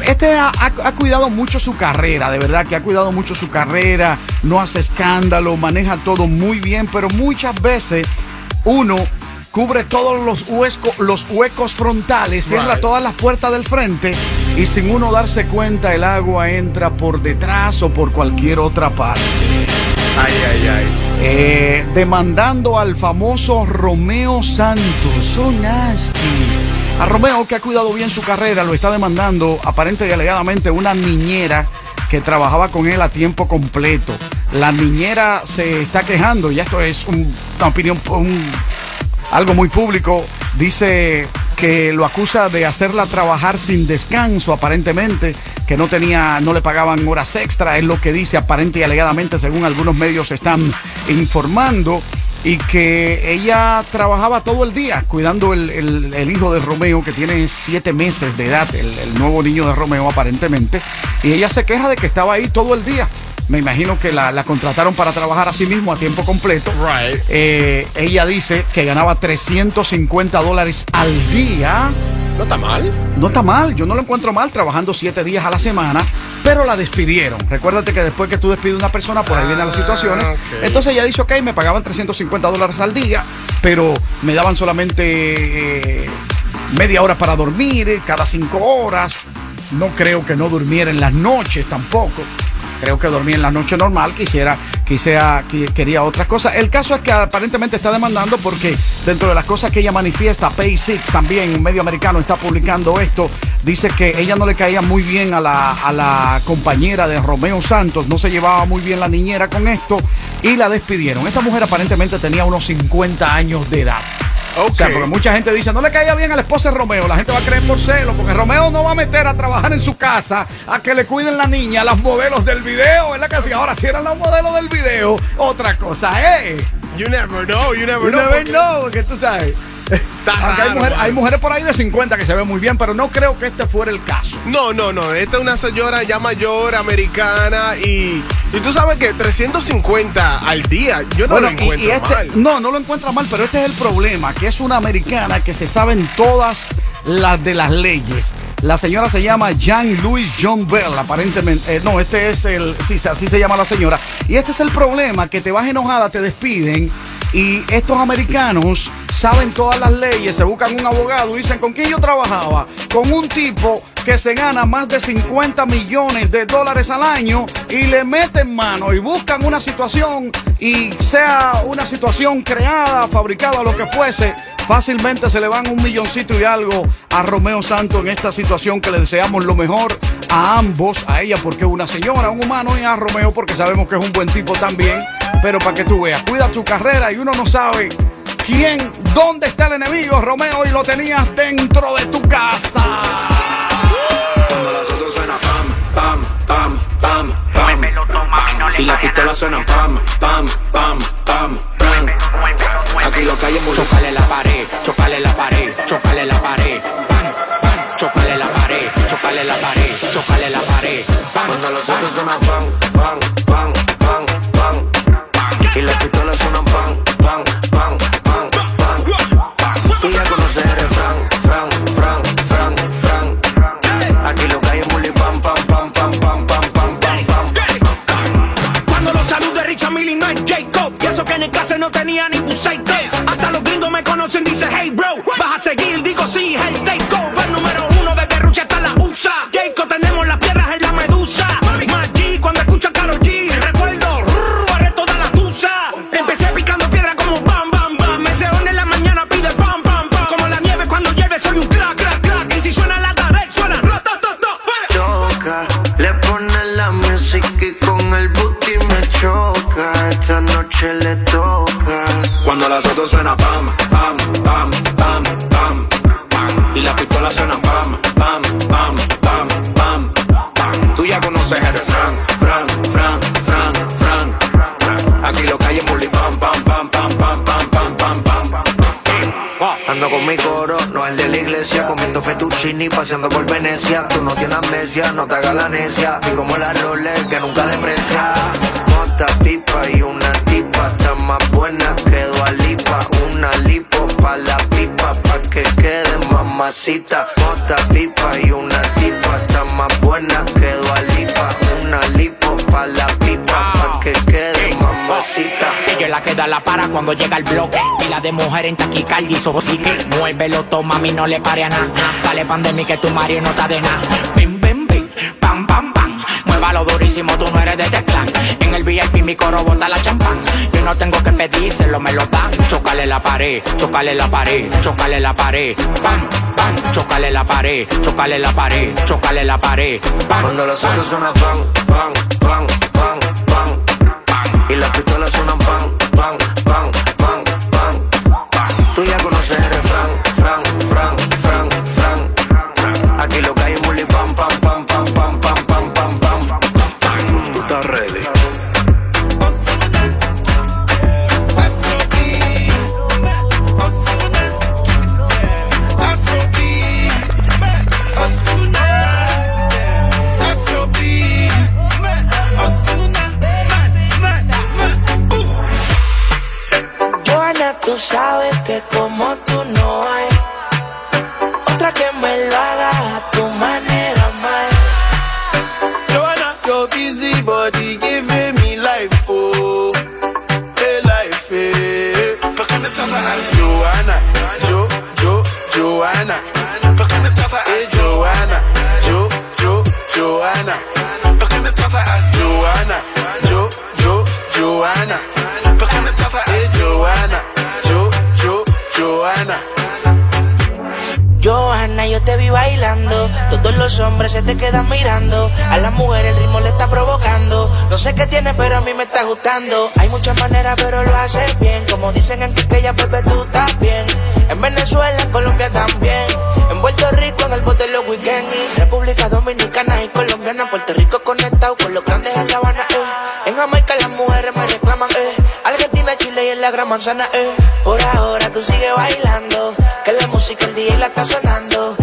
Este ha, ha- ha cuidado mucho su carrera, de verdad que ha cuidado mucho su carrera, no hace escándalo, maneja todo muy bien, pero muchas veces uno cubre todos los, huesco- los huecos frontales, cierra Right. todas las puertas del frente y sin uno darse cuenta el agua entra por detrás o por cualquier otra parte. Ay, ay, ay. Eh, demandando al famoso Romeo Santos. So nasty. A Romeo, que ha cuidado bien su carrera, lo está demandando aparente y alegadamente una niñera que trabajaba con él a tiempo completo. La niñera se está quejando, y esto es un- una opinión, algo muy público. Dice que lo acusa de hacerla trabajar sin descanso, aparentemente, que no tenía, no le pagaban horas extra, es lo que dice aparente y alegadamente, según algunos medios están informando, y que ella trabajaba todo el día cuidando el, el- el hijo de Romeo, que tiene siete meses de edad, el, el nuevo niño de Romeo aparentemente, y ella se queja de que estaba ahí todo el día. Me imagino que la, la contrataron para trabajar así mismo a tiempo completo. Eh, ella dice que ganaba 350 dólares al día. ¿No está mal? No está mal, yo no lo encuentro mal trabajando siete días a la semana, pero la despidieron. Recuérdate que después que tú despides a una persona, por ahí vienen las situaciones. ok. Entonces ella dice, ok, me pagaban 350 dólares al día, pero me daban solamente eh, media hora para dormir, eh, cada cinco horas. No creo que no durmiera en las noches tampoco. Creo que dormía en la noche normal, quisiera, quisiera, qui- quería otras cosas. El caso es que aparentemente está demandando porque dentro de las cosas que ella manifiesta, Pay Six también, un medio americano está publicando esto, dice que ella no le caía muy bien a la, a la compañera de Romeo Santos, no se llevaba muy bien la niñera con esto y la despidieron. Esta mujer aparentemente tenía unos 50 años de edad. O sea, porque mucha gente dice, no le caía bien a la esposa de Romeo. La gente va a creer por celo, porque Romeo no va a meter a trabajar en su casa a que le cuiden la niña, las modelos del video, ¿verdad que sí? Ahora, si eran los modelos del video, otra cosa, ¿eh? You never know, you never You know. never porque- know, porque tú sabes. Aunque hay, mujer- mujeres por ahí de 50 que se ven muy bien, pero no creo que este fuera el caso. No, no, no. Esta es una señora ya mayor, americana, y, y tú sabes que 350 al día, yo no Bueno, lo y- encuentro y este- mal. No, no lo encuentra mal, pero este es el problema, que es una americana que se saben todas las de las leyes. La señora se llama Jean Louis John Bell, aparentemente. eh, no, este es el. Sí, así se llama la señora. Y este es el problema: que te vas enojada, te despiden. Y estos americanos saben todas las leyes, se buscan un abogado y dicen: ¿con quién yo trabajaba? Con un tipo que se gana más de 50 millones de dólares al año y le meten mano y buscan una situación y sea una situación creada, fabricada, lo que fuese, fácilmente se le van un milloncito y algo a Romeo Santos en esta situación que le deseamos lo mejor a ambos, a ella porque es una señora, un humano y a Romeo porque sabemos que es un buen tipo también, pero para que tú veas, cuida tu carrera y uno no sabe quién, dónde está el enemigo, Romeo, y lo tenías dentro de tu casa. Cuando las otras suenan pam, pam, pam, pam, pam. Y las pistolas suenan pam, pam, pam, pam, pam. Aquí lo que hay es mucho. Chocale la pared, chocale la pared, chocale la pared. Pam, pam, chocale la pared, chocale la pared, chocale la pared. Cuando los otros suenan pam, pam, pam, pam, pam. Y las pistolas en el clase no tenía ningún psycho Hasta los gringos me conocen, dice hey bro Vas a seguir, digo sí, el takeover Número uno desde Rucha hasta la USA Jacob tenemos las piedras en la medusa. G cuando escucho a Karol G Recuerdo, haré toda la tusa. Empecé picando piedra como bam, bam, bam. Me en la mañana pide pam, pam, pam. Como la nieve cuando llueve soy un crack, crack, crack. Y si suena la pared, suena Toca, le pone la música y con el booty me choca. Esta noche le toca. Otras suena pam, pam, pam, pam, pam, pam. Y las pistolas suenan pam, pam, pam, pam, pam, pam. Tú ya conoces el fran, fran, fran, fran, fran. Aquí lo es muli pam, pam, pam, pam, pam, pam, pam, pam, pam. Ando con mi coro, no el de la iglesia, comiendo fettuccini, paseando por Venecia. Tú no tienes amnesia, no te hagas la necia. Y como la Rolex que nunca deprecia. Mota, pipa y una tipa, está más buena que. Una lipo pa' la pipa, pa' que quede mamacita. Mota, pipa y una tipa, está más buena que Lipa. Una lipo pa' la pipa, pa' que quede mamacita. Ella la que da la para cuando llega el bloque. Y la de mujer en taquicardia y sobosique. Muévelo, toma, mami, no le pare a nada. Dale pandemia que tu marido no está de nada. Palo durísimo, tú no eres de este clan. En el VIP mi coro bota la champán. Yo no tengo que pedírselo, me lo dan. Chocale la pared, chocale la pared, chocale la pared. Pan, pan, chocale la pared, chocale la pared, chocale la pared. Pan, Cuando los autos suenan pan, pan, pan, pan, pan. Y las pistolas suenan pan, pan, te los hombres se te quedan mirando. A la mujer el ritmo le está provocando. No sé qué tiene, pero a mí me está gustando. Hay muchas maneras, pero lo haces bien. Como dicen en Quiqueya, bebé, tú estás bien. En Venezuela, en Colombia también. En Puerto Rico, en el bote los weekends. Y República Dominicana y Colombiana. Puerto Rico conectado con los grandes en La Habana, eh. En Jamaica las mujeres me reclaman, eh. Argentina, Chile y en la Gran Manzana, eh. Por ahora tú sigues bailando. Que la música el día la está sonando.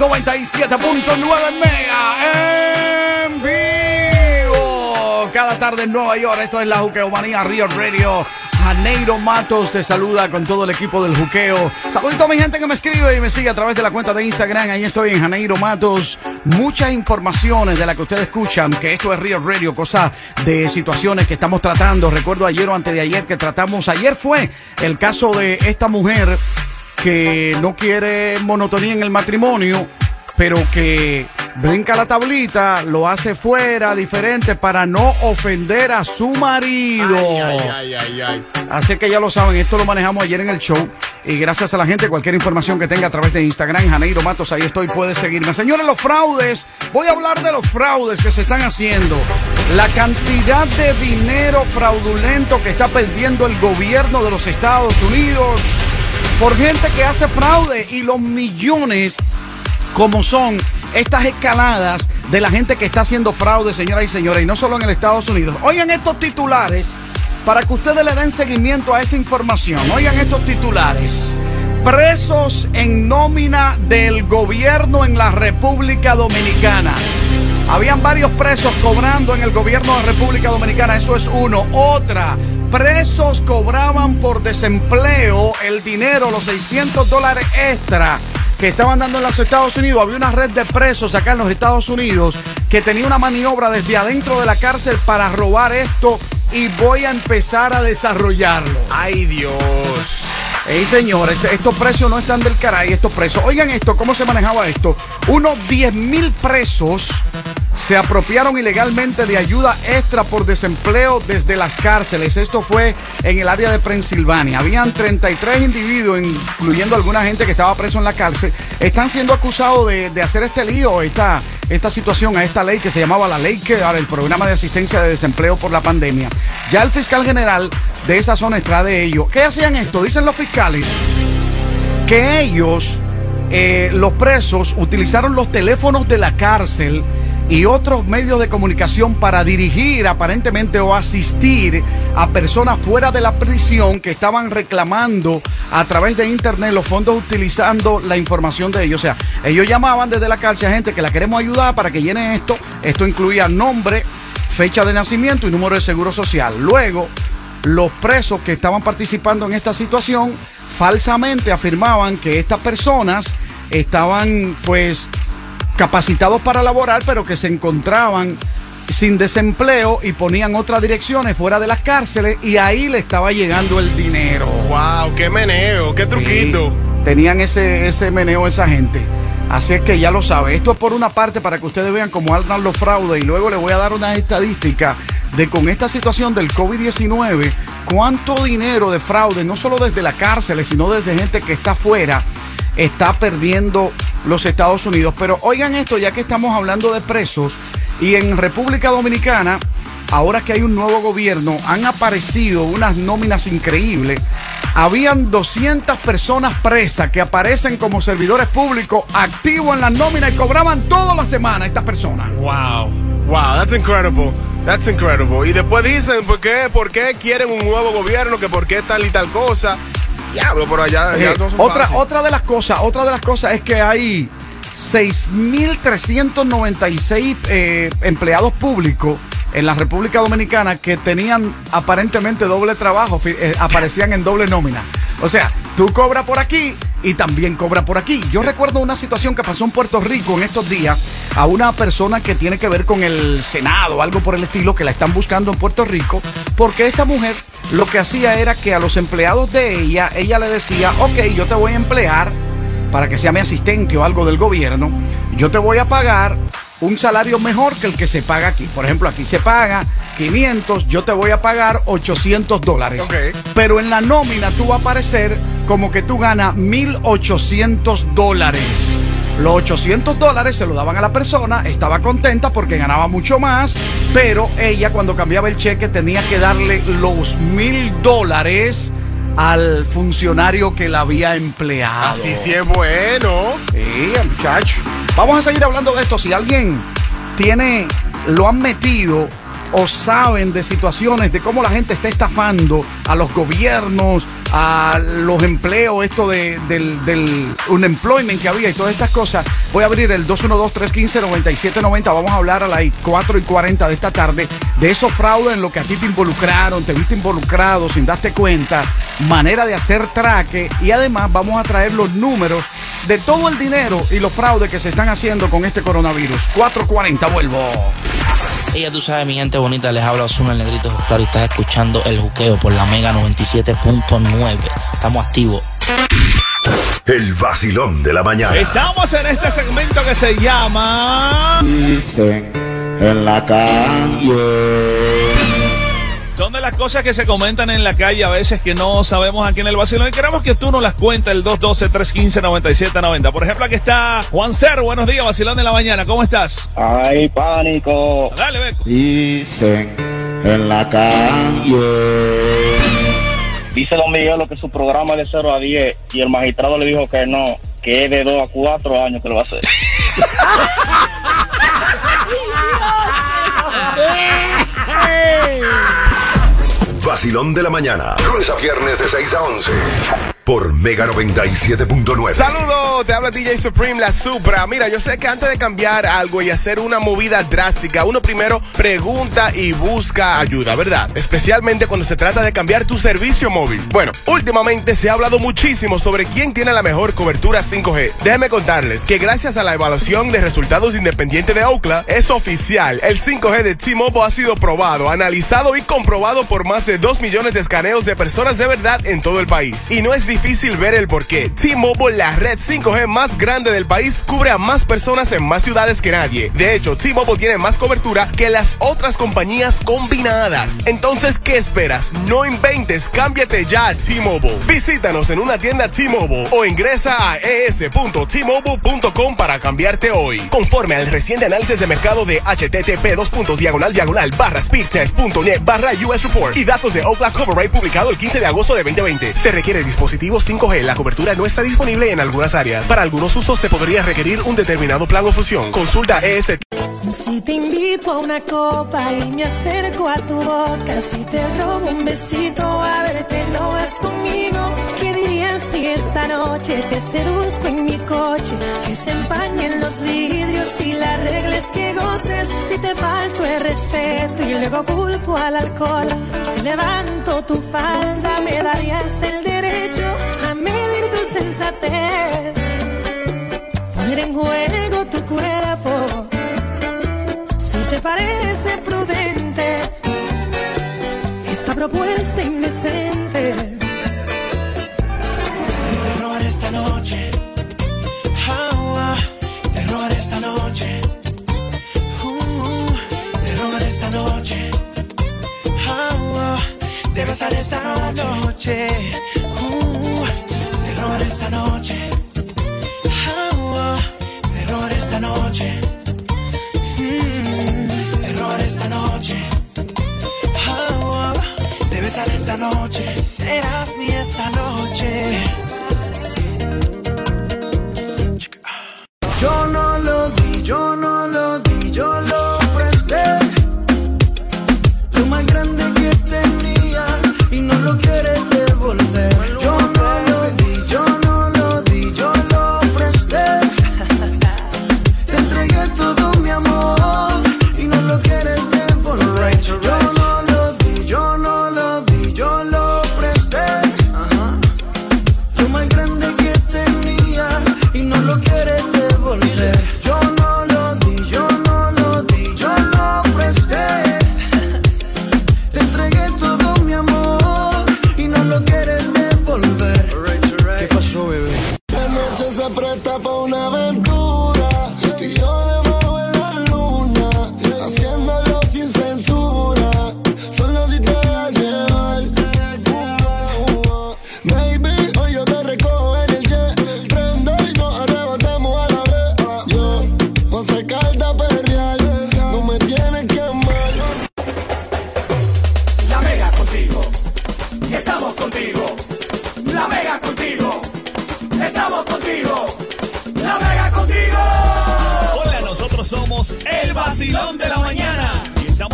97.9 Mega en vivo. Cada tarde en Nueva York. Esto es la Juqueomanía Río Radio. Janeiro Matos te saluda con todo el equipo del Juqueo. Saludito a mi gente que me escribe y me sigue a través de la cuenta de Instagram. Ahí estoy en Janeiro Matos. Muchas informaciones de las que ustedes escuchan, que esto es Río Radio, cosas de situaciones que estamos tratando. Recuerdo ayer o antes de ayer que tratamos, ayer fue el caso de esta mujer que no quiere monotonía en el matrimonio, pero que brinca la tablita, lo hace fuera, diferente, para no ofender a su marido. Ay, ay, ay. Así que ya lo saben, esto lo manejamos ayer en el show. Y gracias a la gente, cualquier información que tenga a través de Instagram, Janeiro Matos, ahí estoy, puede seguirme. Señores, los fraudes, voy a hablar de los fraudes que se están haciendo. La cantidad de dinero fraudulento que está perdiendo el gobierno de los Estados Unidos por gente que hace fraude y los millones como son estas escaladas de la gente que está haciendo fraude, señoras y señores, y no solo en el Estados Unidos. Oigan estos titulares para que ustedes le den seguimiento a esta información. Oigan estos titulares. Presos en nómina del gobierno en la República Dominicana. Habían varios presos cobrando en el gobierno de República Dominicana, eso es uno. Otra, presos cobraban por desempleo el dinero, los 600 dólares extra que estaban dando en los Estados Unidos. Había una red de presos acá en los Estados Unidos que tenía una maniobra desde adentro de la cárcel para robar esto y voy a empezar a desarrollarlo. Ay, Dios. Ey, señores, este- estos precios no están del caray, estos presos. Oigan esto, ¿cómo se manejaba esto? Unos 10 mil presos se apropiaron ilegalmente de ayuda extra por desempleo desde las cárceles. Esto fue en el área de Pensilvania. Habían 33 individuos, incluyendo alguna gente que estaba preso en la cárcel, están siendo acusados de, de hacer este lío, esta, esta situación, a esta ley que se llamaba la ley que el programa de asistencia de desempleo por la pandemia. Ya el fiscal general de esa zona está de ello. ¿Qué hacían esto? Dicen los fiscales que ellos, eh, los presos, utilizaron los teléfonos de la cárcel y otros medios de comunicación para dirigir aparentemente o asistir a personas fuera de la prisión que estaban reclamando a través de internet los fondos utilizando la información de ellos. O sea, ellos llamaban desde la cárcel a gente que la queremos ayudar para que llene esto. Esto incluía nombre, fecha de nacimiento y número de seguro social. Luego, los presos que estaban participando en esta situación falsamente afirmaban que estas personas estaban pues capacitados para laborar, pero que se encontraban sin desempleo y ponían otras direcciones fuera de las cárceles y ahí le estaba llegando el dinero. ¡Wow! ¡Qué meneo! ¡Qué truquito! Sí, tenían ese, ese meneo esa gente. Así es que ya lo sabe. Esto es por una parte para que ustedes vean cómo andan los fraudes y luego les voy a dar unas estadísticas de con esta situación del COVID-19, cuánto dinero de fraude, no solo desde la cárcel, sino desde gente que está afuera, está perdiendo los Estados Unidos. Pero oigan esto, ya que estamos hablando de presos, y en República Dominicana, ahora que hay un nuevo gobierno, han aparecido unas nóminas increíbles. Habían 200 personas presas que aparecen como servidores públicos activos en las nóminas y cobraban toda la semana estas personas. Wow, wow, that's incredible. That's incredible. Y después dicen, ¿por qué, ¿por qué quieren un nuevo gobierno? Que por qué tal y tal cosa. Diablo, por allá. Ya no otra, otra de las cosas, otra de las cosas es que hay 6.396 eh, empleados públicos en la República Dominicana que tenían aparentemente doble trabajo, eh, aparecían en doble nómina. O sea, tú cobras por aquí y también cobras por aquí. Yo recuerdo una situación que pasó en Puerto Rico en estos días a una persona que tiene que ver con el Senado, algo por el estilo, que la están buscando en Puerto Rico, porque esta mujer lo que hacía era que a los empleados de ella, ella le decía, ok, yo te voy a emplear para que sea mi asistente o algo del gobierno, yo te voy a pagar un salario mejor que el que se paga aquí. Por ejemplo, aquí se paga 500, yo te voy a pagar 800 dólares. Pero en la nómina tú va a aparecer como que tú ganas 1800 dólares. Los 800 dólares se lo daban a la persona, estaba contenta porque ganaba mucho más, pero ella cuando cambiaba el cheque tenía que darle los mil dólares al funcionario que la había empleado. Así sí es bueno. Sí, muchacho. Vamos a seguir hablando de esto. Si alguien tiene, lo han metido o saben de situaciones de cómo la gente está estafando a los gobiernos, a los empleos, esto de, del, del unemployment que había y todas estas cosas, voy a abrir el 212-315-9790. Vamos a hablar a las 4 y 40 de esta tarde de esos fraudes en lo que a ti te involucraron, te viste involucrado sin darte cuenta, manera de hacer traque y además vamos a traer los números de todo el dinero y los fraudes que se están haciendo con este coronavirus. 440, vuelvo. Ella, tú sabes, mi gente bonita, les habla Osuna el Negrito Claro, y estás escuchando El Juqueo por la Mega 97.9. Estamos activos. El vacilón de la mañana. Estamos en este segmento que se llama. Dicen en la calle. Son de las cosas que se comentan en la calle a veces que no sabemos aquí en el vacilón y queremos que tú nos las cuentes el 212-315-9790. Por ejemplo, aquí está Juan Cer. Buenos días, vacilón de la mañana. ¿Cómo estás? Ay, pánico. Dale, Beco. Dicen en la calle. Dice Don Miguelo que su programa es de 0 a 10 y el magistrado le dijo que no, que es de 2 a 4 años que lo va a hacer. Vacilón de la mañana. Lunes a viernes de 6 a 11. Por Mega 97.9. Saludos, te habla DJ Supreme, la Supra. Mira, yo sé que antes de cambiar algo y hacer una movida drástica, uno primero pregunta y busca ayuda, ¿verdad? Especialmente cuando se trata de cambiar tu servicio móvil. Bueno, últimamente se ha hablado muchísimo sobre quién tiene la mejor cobertura 5G. Déjenme contarles que gracias a la evaluación de resultados independiente de Ookla, es oficial. El 5G de T-Mobile ha sido probado, analizado y comprobado por más de 2 millones de escaneos de personas de verdad en todo el país. Y no es difícil ver el porqué. T-Mobile, la red 5G más grande del país, cubre a más personas en más ciudades que nadie. De hecho, T-Mobile tiene más cobertura que las otras compañías combinadas. Entonces, ¿qué esperas? No inventes, cámbiate ya a T-Mobile. Visítanos en una tienda T-Mobile o ingresa a es.tmobile.com para cambiarte hoy. Conforme al reciente análisis de mercado de http dos puntos diagonal diagonal barra speedtest.net barra US Report y datos de Ookla Cover Rate publicado el 15 de agosto de 2020. Se requiere dispositivo 5G. La cobertura no está disponible en algunas áreas. Para algunos usos se podría requerir un determinado plan o fusión. Consulta ES. Si te invito a una copa y me acerco a tu boca, si te robo un besito a verte no vas conmigo, ¿qué dirías si esta noche te seduzco en mi coche? Que se empañen los vidrios y la regla es que goces, si te falto el respeto y luego culpo al alcohol, si levanto tu falda me darías el medir poner en juego tu cuerpo si te parece prudente esta propuesta indecente. Error esta noche. Ah, ah, error esta noche. Uh, error esta noche. Ah, ah, de besar esta noche. Uh, error esta noche. Ah, ah, error esta noche. Mm, error esta noche. Ah, ah, de besar esta noche. Serás mi esta noche. Yo no lo di, yo no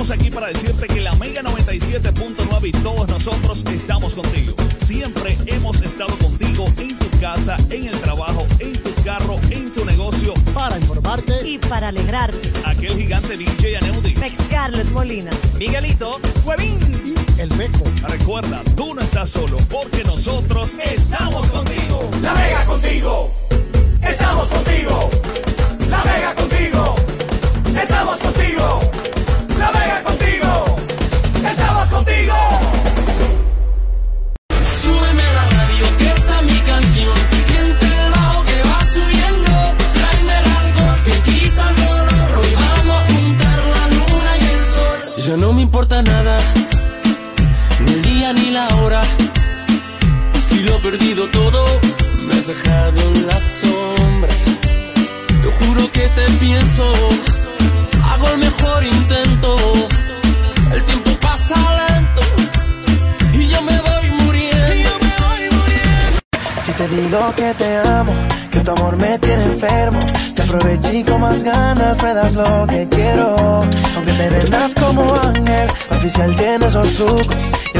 estamos aquí para decirte que la Mega 97.9 y todos nosotros estamos contigo. Siempre hemos estado contigo en tu casa, en el trabajo, en tu carro, en tu negocio. Para informarte y para alegrarte. Aquel gigante DJ Aneudi. Mex Carlos Molina. Miguelito. Huevín. El Beco. Recuerda, tú no estás solo porque nosotros estamos contigo. La mega contigo. Estamos contigo. La mega contigo. Estamos contigo. Ni la hora. Si lo he perdido todo, me has dejado en las sombras. Te juro que te pienso, hago el mejor intento. El tiempo pasa lento y yo me voy muriendo. Si te digo que te amo, que tu amor me tiene enfermo, te aproveché con más ganas me das lo que quiero. Aunque te vendas como ángel, oficial tiene esos trucos.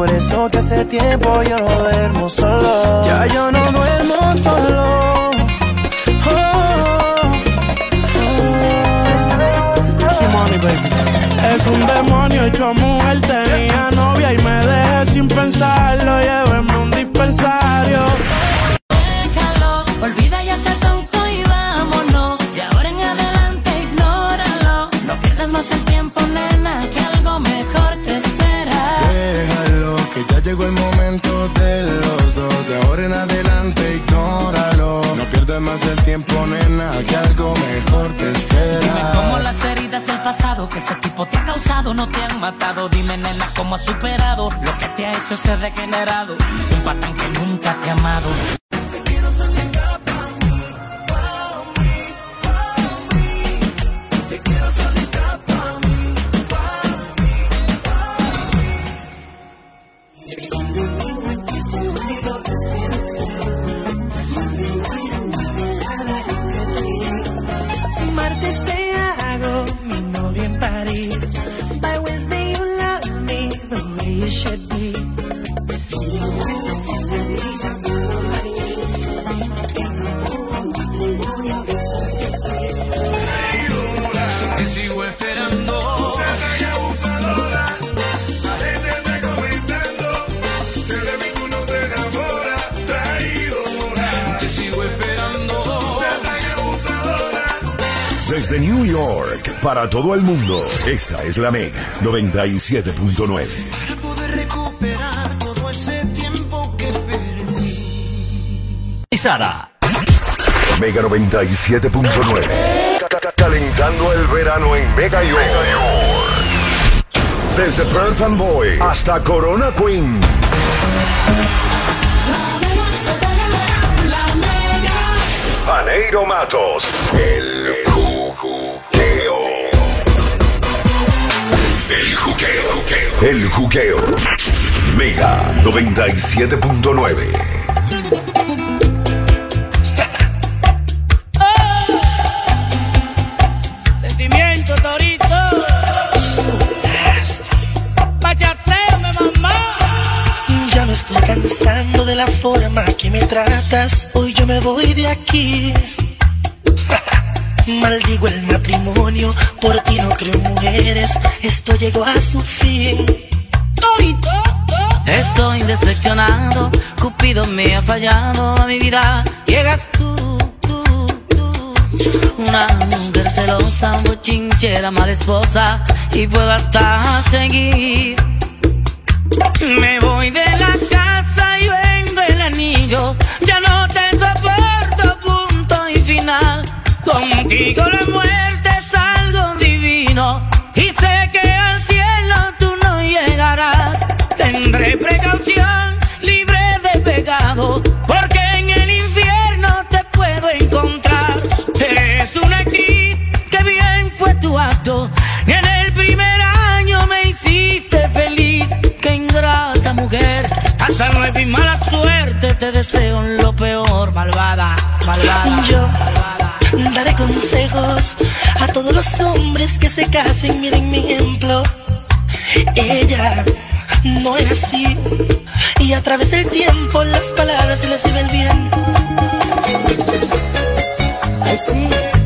Por eso que hace tiempo yo no duermo solo. Ya yo no duermo solo. Oh, oh. Baby. Es un demonio hecho mujer, tenía novia y me dejé sin pensarlo. Llévenme un dispensario. Déjalo, olvida ya ser tonto y vámonos. De ahora en adelante ignóralo. No pierdas más el tiempo, de los dos. De ahora en adelante, ignóralo. No pierdas más el tiempo, nena, que algo mejor te Dime espera. cómo las heridas del pasado que ese tipo te ha causado no te han matado. Dime, nena, cómo has superado lo que te ha hecho ser degenerado. Un patán que nunca te ha amado. Martes todo el mundo, esta es la Mega 97.9. Poder recuperar todo ese tiempo que perdí. Y Sara. Mega 97.9. Ca- ca- ca- Calentando el verano en Mega York. Desde Perth and Boy hasta Corona Queen. Janeiro Matos. El juqueo. El juqueo. Mega 97.9. Sentimiento, Torito. Bachateame, mamá. Ya me estoy cansando de la forma que me tratas. Hoy yo me voy de aquí. Maldigo el matrimonio, por ti no creo mujeres. Esto llegó a su fin. Torito. Estoy decepcionado, Cupido me ha fallado a mi vida. Llegas tú, tú, tú. Una mujer celosa, bochinchera, mala esposa. Y puedo hasta seguir. Me voy de la casa y vendo el anillo. Ya no te soporto, punto y final. Contigo la muerte malvada. Yo daré consejos a todos los hombres que se casen. Miren mi ejemplo. Ella no era así. Y a través del tiempo las palabras se las lleva el viento. Ay, sí.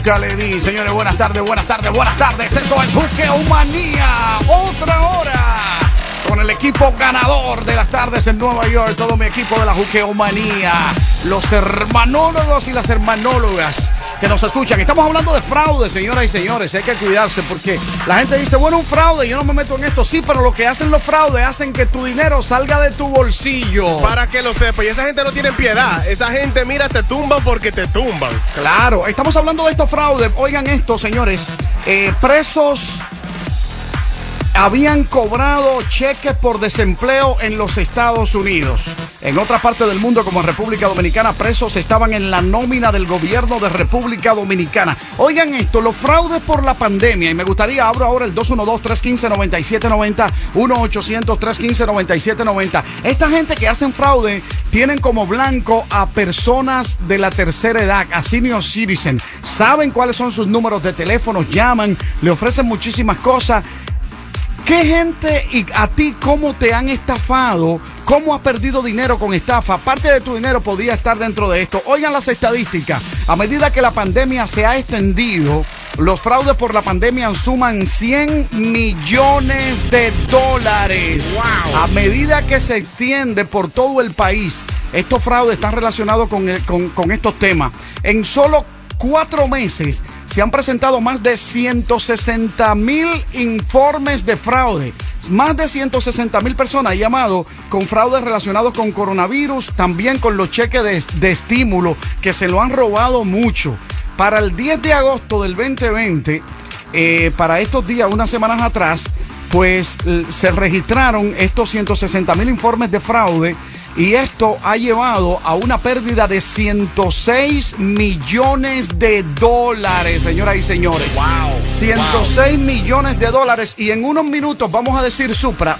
Nunca le. Señores, buenas tardes, buenas tardes, buenas tardes. Esto es Buqueo Manía. Otra hora con el equipo ganador de las tardes en Nueva York. Todo mi equipo de la Juqueomanía. Los hermanólogos y las hermanólogas que nos escuchan. Estamos hablando de fraude, señoras y señores. Hay que cuidarse porque la gente dice, bueno, un fraude, yo no me meto en esto. Sí, pero lo que hacen los fraudes hacen que tu dinero salga de tu bolsillo. Para que lo sepa, y esa gente no tiene piedad. Esa gente, mira, te tumban porque te tumban. Claro, estamos hablando de estos fraudes. Oigan esto, señores. Eh, presos habían cobrado cheques por desempleo en los Estados Unidos. En otra parte del mundo, como República Dominicana, presos estaban en la nómina del gobierno de República Dominicana. Oigan esto, los fraudes por la pandemia. Y me gustaría, abro ahora el 212-315-9790, 1-800-315-9790. Esta gente que hacen fraude tienen como blanco a personas de la tercera edad, a senior citizen. Saben cuáles son sus números de teléfono, llaman, le ofrecen muchísimas cosas. ¿Qué gente y a ti cómo te han estafado? ¿Cómo has perdido dinero con estafa? Parte de tu dinero podía estar dentro de esto. Oigan las estadísticas. A medida que la pandemia se ha extendido, los fraudes por la pandemia suman 100 millones de dólares. A medida que se extiende por todo el país, estos fraudes están relacionados con, el- con- con estos temas. En solo cuatro meses se han presentado más de 160 mil informes de fraude. Más de 160 mil personas han llamado con fraudes relacionados con coronavirus, también con los cheques de, estímulo que se lo han robado mucho. Para el 10 de agosto del 2020, eh, para estos días, unas semanas atrás, pues se registraron estos 160 mil informes de fraude Y esto ha llevado a una pérdida de 106 millones de dólares, señoras y señores. Wow. 106 millones de dólares. Y en unos minutos vamos a decir, Supra,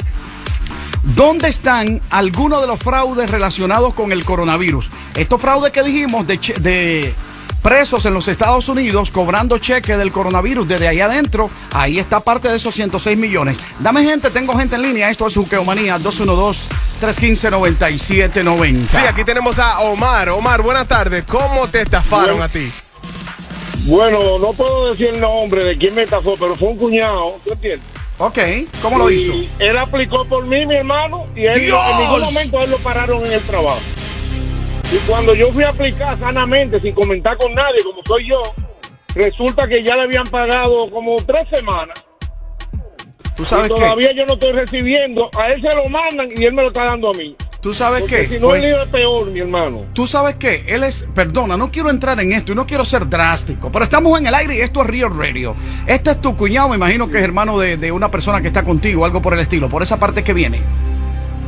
¿Dónde están algunos de los fraudes relacionados con el coronavirus? Estos fraudes que dijimos de, de presos en los Estados Unidos cobrando cheques del coronavirus desde ahí adentro, ahí está parte de esos 106 millones. Dame gente, tengo gente en línea. Esto es Juqueomanía 212-315-9790. Sí, aquí tenemos a Omar. Omar, buenas tardes. ¿Cómo te estafaron Bueno. a ti? Bueno, no puedo decir el nombre de quién me estafó, pero fue un cuñado, ¿tú entiendes? Ok, ¿cómo lo Y hizo? Él aplicó por mí, mi hermano, y él, en ningún momento a él lo pararon en el trabajo. Y cuando yo fui a aplicar sanamente, sin comentar con nadie, como soy yo, resulta que ya le habían pagado como tres semanas. ¿Tú sabes y qué? todavía yo no estoy recibiendo. A él se lo mandan y él me lo está dando a mí. ¿Tú sabes Porque qué? Si no, Pues- el lío es peor, mi hermano. Tú sabes qué, él es, perdona, no quiero entrar en esto y no quiero ser drástico, pero estamos en el aire y esto es Río Radio. Este es tu cuñado, me imagino que es hermano de, de una persona que está contigo, algo por el estilo, por esa parte que viene.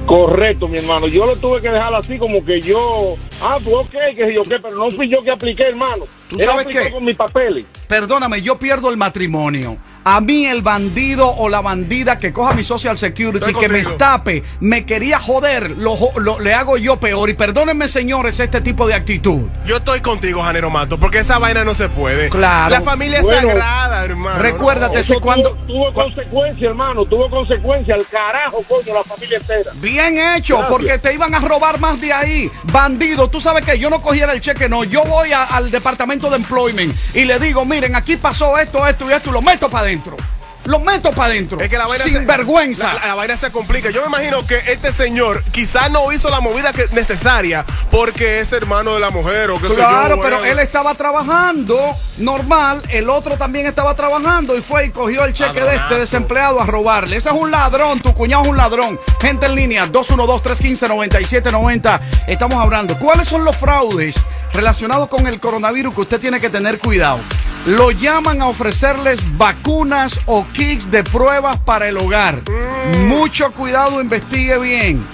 Correcto, mi hermano. Yo lo tuve que dejar así como que yo, ah, pues ok, que yo qué, pero no fui yo que apliqué, hermano. ¿Tú Él sabes qué? con mis papeles. Perdóname, yo pierdo el matrimonio. A mí el bandido o la bandida que coja mi social security y que me estape, me quería joder, lo, le hago yo peor. Y perdónenme, señores, este tipo de actitud. Yo estoy contigo, Janero Mato, porque esa vaina no se puede. Claro. La familia es Bueno, sagrada, hermano. Recuérdate, Eso si cuando... tuvo, tuvo consecuencia, hermano, tuvo consecuencia. Al carajo, coño, la familia entera. Bien hecho, Gracias. porque te iban a robar más de ahí. Bandido, tú sabes que yo no cogiera el cheque, no. Yo voy a- al departamento de employment y le digo, miren, aquí pasó esto, esto y esto, y lo meto para adentro adentro. Lo meto para adentro. Es que la vaina Sin se- vergüenza. La, la vaina se complica. Yo me imagino que este señor quizás no hizo la movida que- necesaria porque es hermano de la mujer o qué sé yo. Claro, pero él estaba trabajando normal, el otro también estaba trabajando y fue y cogió el cheque de este desempleado a robarle. Ese es un ladrón, tu cuñado es un ladrón. Gente en línea, 212-315-9790. Estamos hablando. ¿Cuáles son los fraudes relacionados con el coronavirus que usted tiene que tener cuidado? Lo llaman a ofrecerles vacunas o kits de pruebas para el hogar. Mucho cuidado, investigue bien.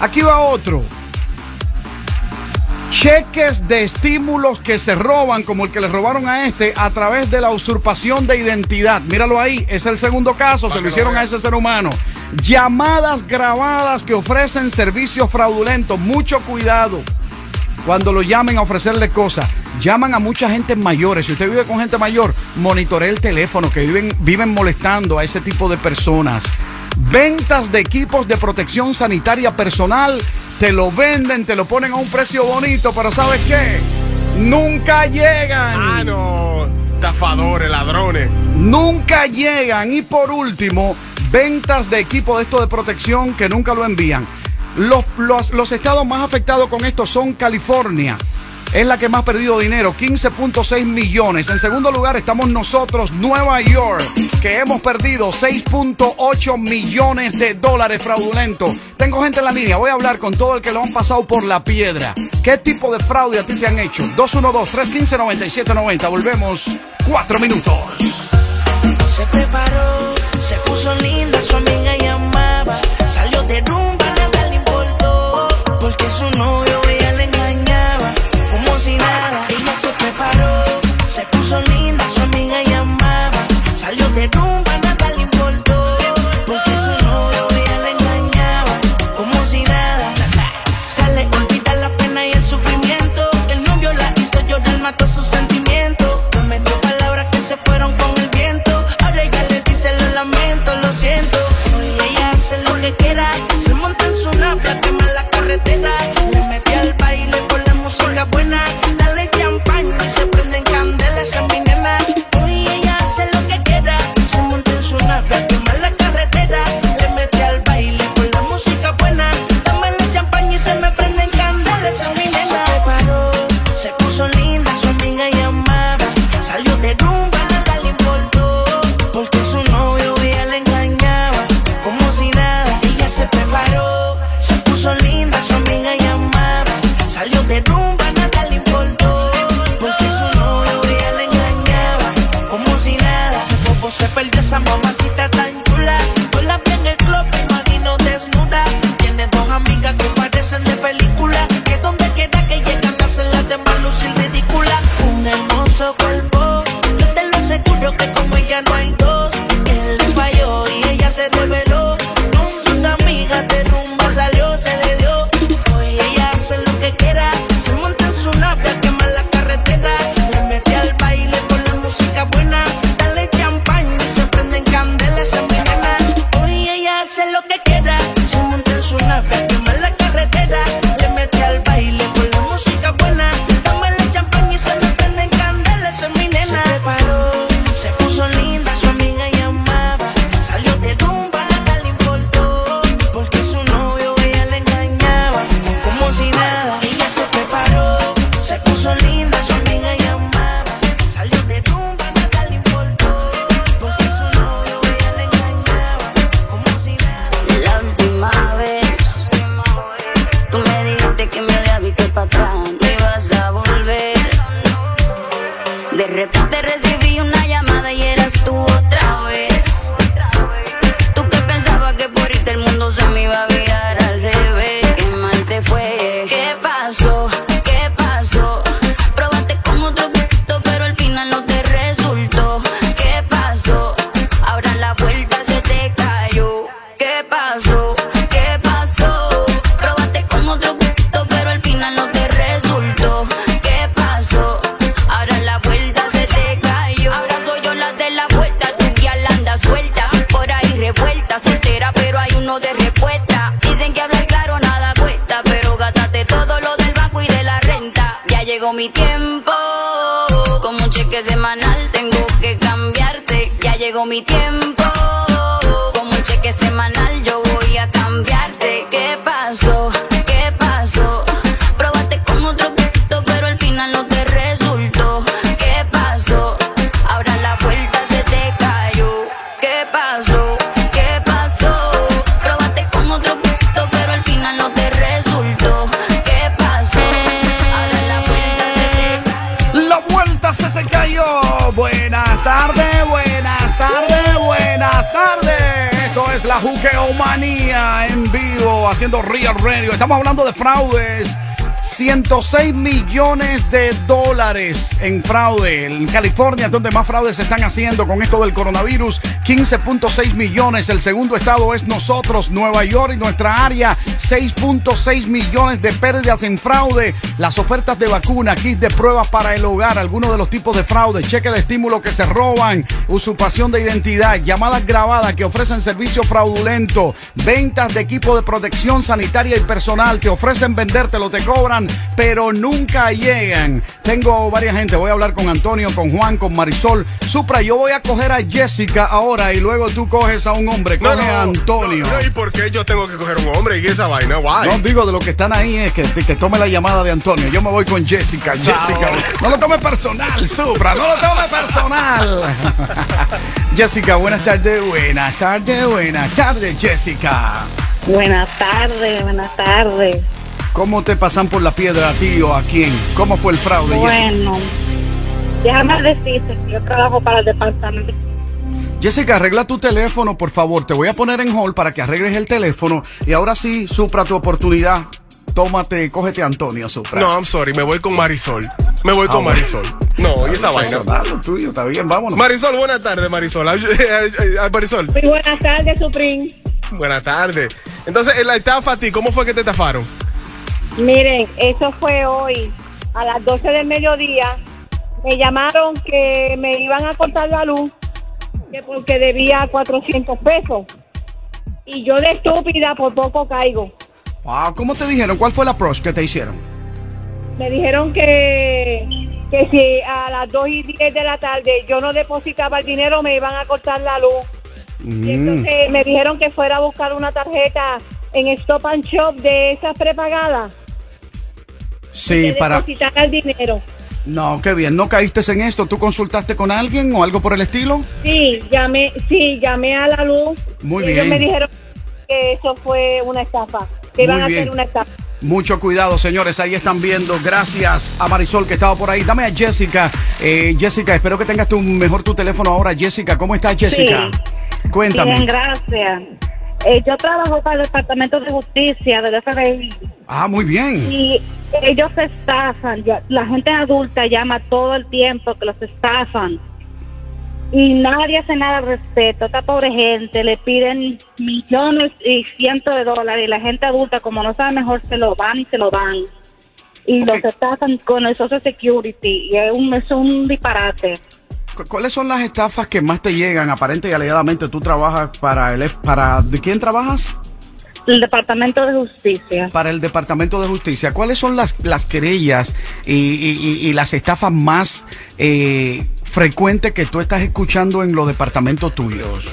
Aquí va otro. Cheques de estímulos que se roban, como el que le robaron a este, a través de la usurpación de identidad. Míralo ahí, es el segundo caso, se lo hicieron a ese ser humano. Llamadas grabadas que ofrecen servicios fraudulentos. Mucho cuidado cuando lo llamen a ofrecerle cosas. Llaman a mucha gente mayores. Si usted vive con gente mayor, monitoree el teléfono, que viven, viven molestando a ese tipo de personas. Ventas de equipos de protección sanitaria personal. Te lo venden, te lo ponen a un precio bonito, pero ¿sabes qué? Nunca llegan. Ah, no. Estafadores, ladrones. Nunca llegan. Y por último, ventas de equipo de esto de protección que nunca lo envían. Los, los, los estados más afectados con esto son California. Es la que más ha perdido dinero, 15.6 millones. En segundo lugar estamos nosotros, Nueva York, que hemos perdido 6.8 millones de dólares fraudulentos. Tengo gente en la línea, voy a hablar con todo el que lo han pasado por la piedra. ¿Qué tipo de fraude a ti te han hecho? 212-315-9790. Volvemos, cuatro minutos. Se preparó, se puso linda, su amiga llamaba. Salió de importó. Porque su novio ella le engañaba, como si nada. Ella se preparó, se puso linda, 106 millones de dólares en fraude. En California donde más fraudes se están haciendo con esto del coronavirus. 15.6 millones. El segundo estado es nosotros, Nueva York y nuestra área. 6.6 millones de pérdidas en fraude. Las ofertas de vacuna, kit de pruebas para el hogar, algunos de los tipos de fraude, cheque de estímulo que se roban, usurpación de identidad, llamadas grabadas que ofrecen servicio fraudulento, ventas de equipo de protección sanitaria y personal, te ofrecen vendértelo, te cobran, pero nunca llegan. Tengo varias gente, voy a hablar con Antonio, con Juan, con Marisol. Supra, yo voy a coger a Jessica ahora y luego tú coges a un hombre, coge a Antonio. no, ¿Y por qué yo tengo que coger un hombre y esa vaina? Guay. No digo de los que están ahí es que, que tome la llamada de Antonio. Yo me voy con Jessica. Jessica. No lo tome personal, Supra. No lo tome personal. Jessica, buenas tardes. Buenas tardes. Buenas tardes, Jessica. Buenas tardes, buenas tardes. ¿Cómo te pasan por la piedra a ti o a quién? ¿Cómo fue el fraude, Jessica? Déjame decirte que yo trabajo para el departamento. Jessica, arregla tu teléfono, por favor. Te voy a poner en hold para que arregles el teléfono. Y ahora sí, Supra, tu oportunidad. Tómate, cógete a Antonio, Supra. No, I'm sorry, me voy con Marisol. Me voy Ah, con. Marisol. No, y esa vaina. Personal, lo tuyo, está bien, vámonos. Marisol, buenas tardes, Marisol. Marisol, Muy buenas tardes, Supreme. buenas tardes. Entonces, en la estafa a ti, ¿cómo fue que te estafaron? Miren, eso fue hoy, a las 12 del mediodía. Me llamaron que me iban a cortar la luz, que porque debía 400 pesos. Y yo de estúpida por poco caigo. Wow, ¿cómo te dijeron? ¿Cuál fue la approach que te hicieron? Me dijeron que, que si a las 2 y 10 de la tarde yo no depositaba el dinero, me iban a cortar la luz. Y entonces me dijeron que fuera a buscar una tarjeta en Stop and Shop de esas prepagadas. Sí, para... depositara el dinero. No, qué bien. ¿No caíste en esto? ¿Tú consultaste con alguien o algo por el estilo? Sí, llamé, sí, llamé a la luz. Muy y ellos bien. me dijeron que eso fue una estafa, que iban Muy a hacer una estafa. Mucho cuidado, señores. Ahí están viendo. Gracias a Marisol que estaba por ahí. Dame a Jessica. Eh, Jessica, espero que tengas tu, mejor tu teléfono ahora. Jessica, ¿cómo estás, Jessica? Cuéntame. Bien, gracias. Eh, yo trabajo para el Departamento de Justicia del FBI Ah, muy bien. y ellos se estafan. Ya- La gente adulta llama todo el tiempo que los estafan y nadie hace nada al respecto. Esta pobre gente le piden millones y cientos de dólares y la gente adulta, como no sabe mejor, se lo van y se lo dan. Y los estafan con el Social Security y es un, es un disparate. Cu- ¿Cuáles son las estafas que más te llegan? Aparente y alegadamente tú trabajas para el... F- Para, ¿De quién trabajas? El Departamento de Justicia. Para el Departamento de Justicia. ¿Cuáles son las, las querellas y, y- y- y las estafas más eh, frecuentes que tú estás escuchando en los departamentos tuyos?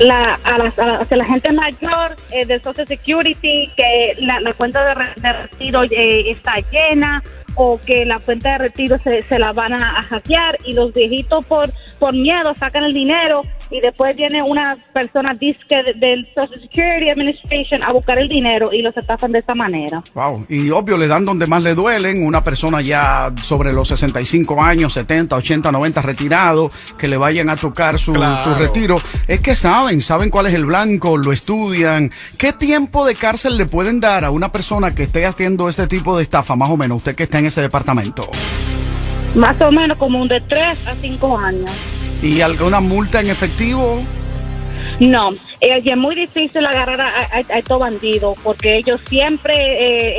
La, a, la, hacia la gente mayor eh, de Social Security que la, la cuenta de retiro eh, está llena o que la cuenta de retiro se, se la van a, a hackear y los viejitos por, por miedo sacan el dinero y después viene una persona disque de- del Social Security Administration a buscar el dinero y los estafan de esta manera. Wow. Y obvio, le dan donde más le duelen. Una persona ya sobre los 65 años, 70, 80, 90 retirado, que le vayan a tocar su, Claro. su retiro. Es que saben, saben cuál es el blanco, lo estudian. ¿Qué tiempo de cárcel le pueden dar a una persona que esté haciendo este tipo de estafa, más o menos? Usted que está en ese departamento. Más o menos como un de 3 a 5 años. ¿Y alguna multa en efectivo? No, eh, y es muy difícil agarrar a, a- a estos bandidos porque ellos siempre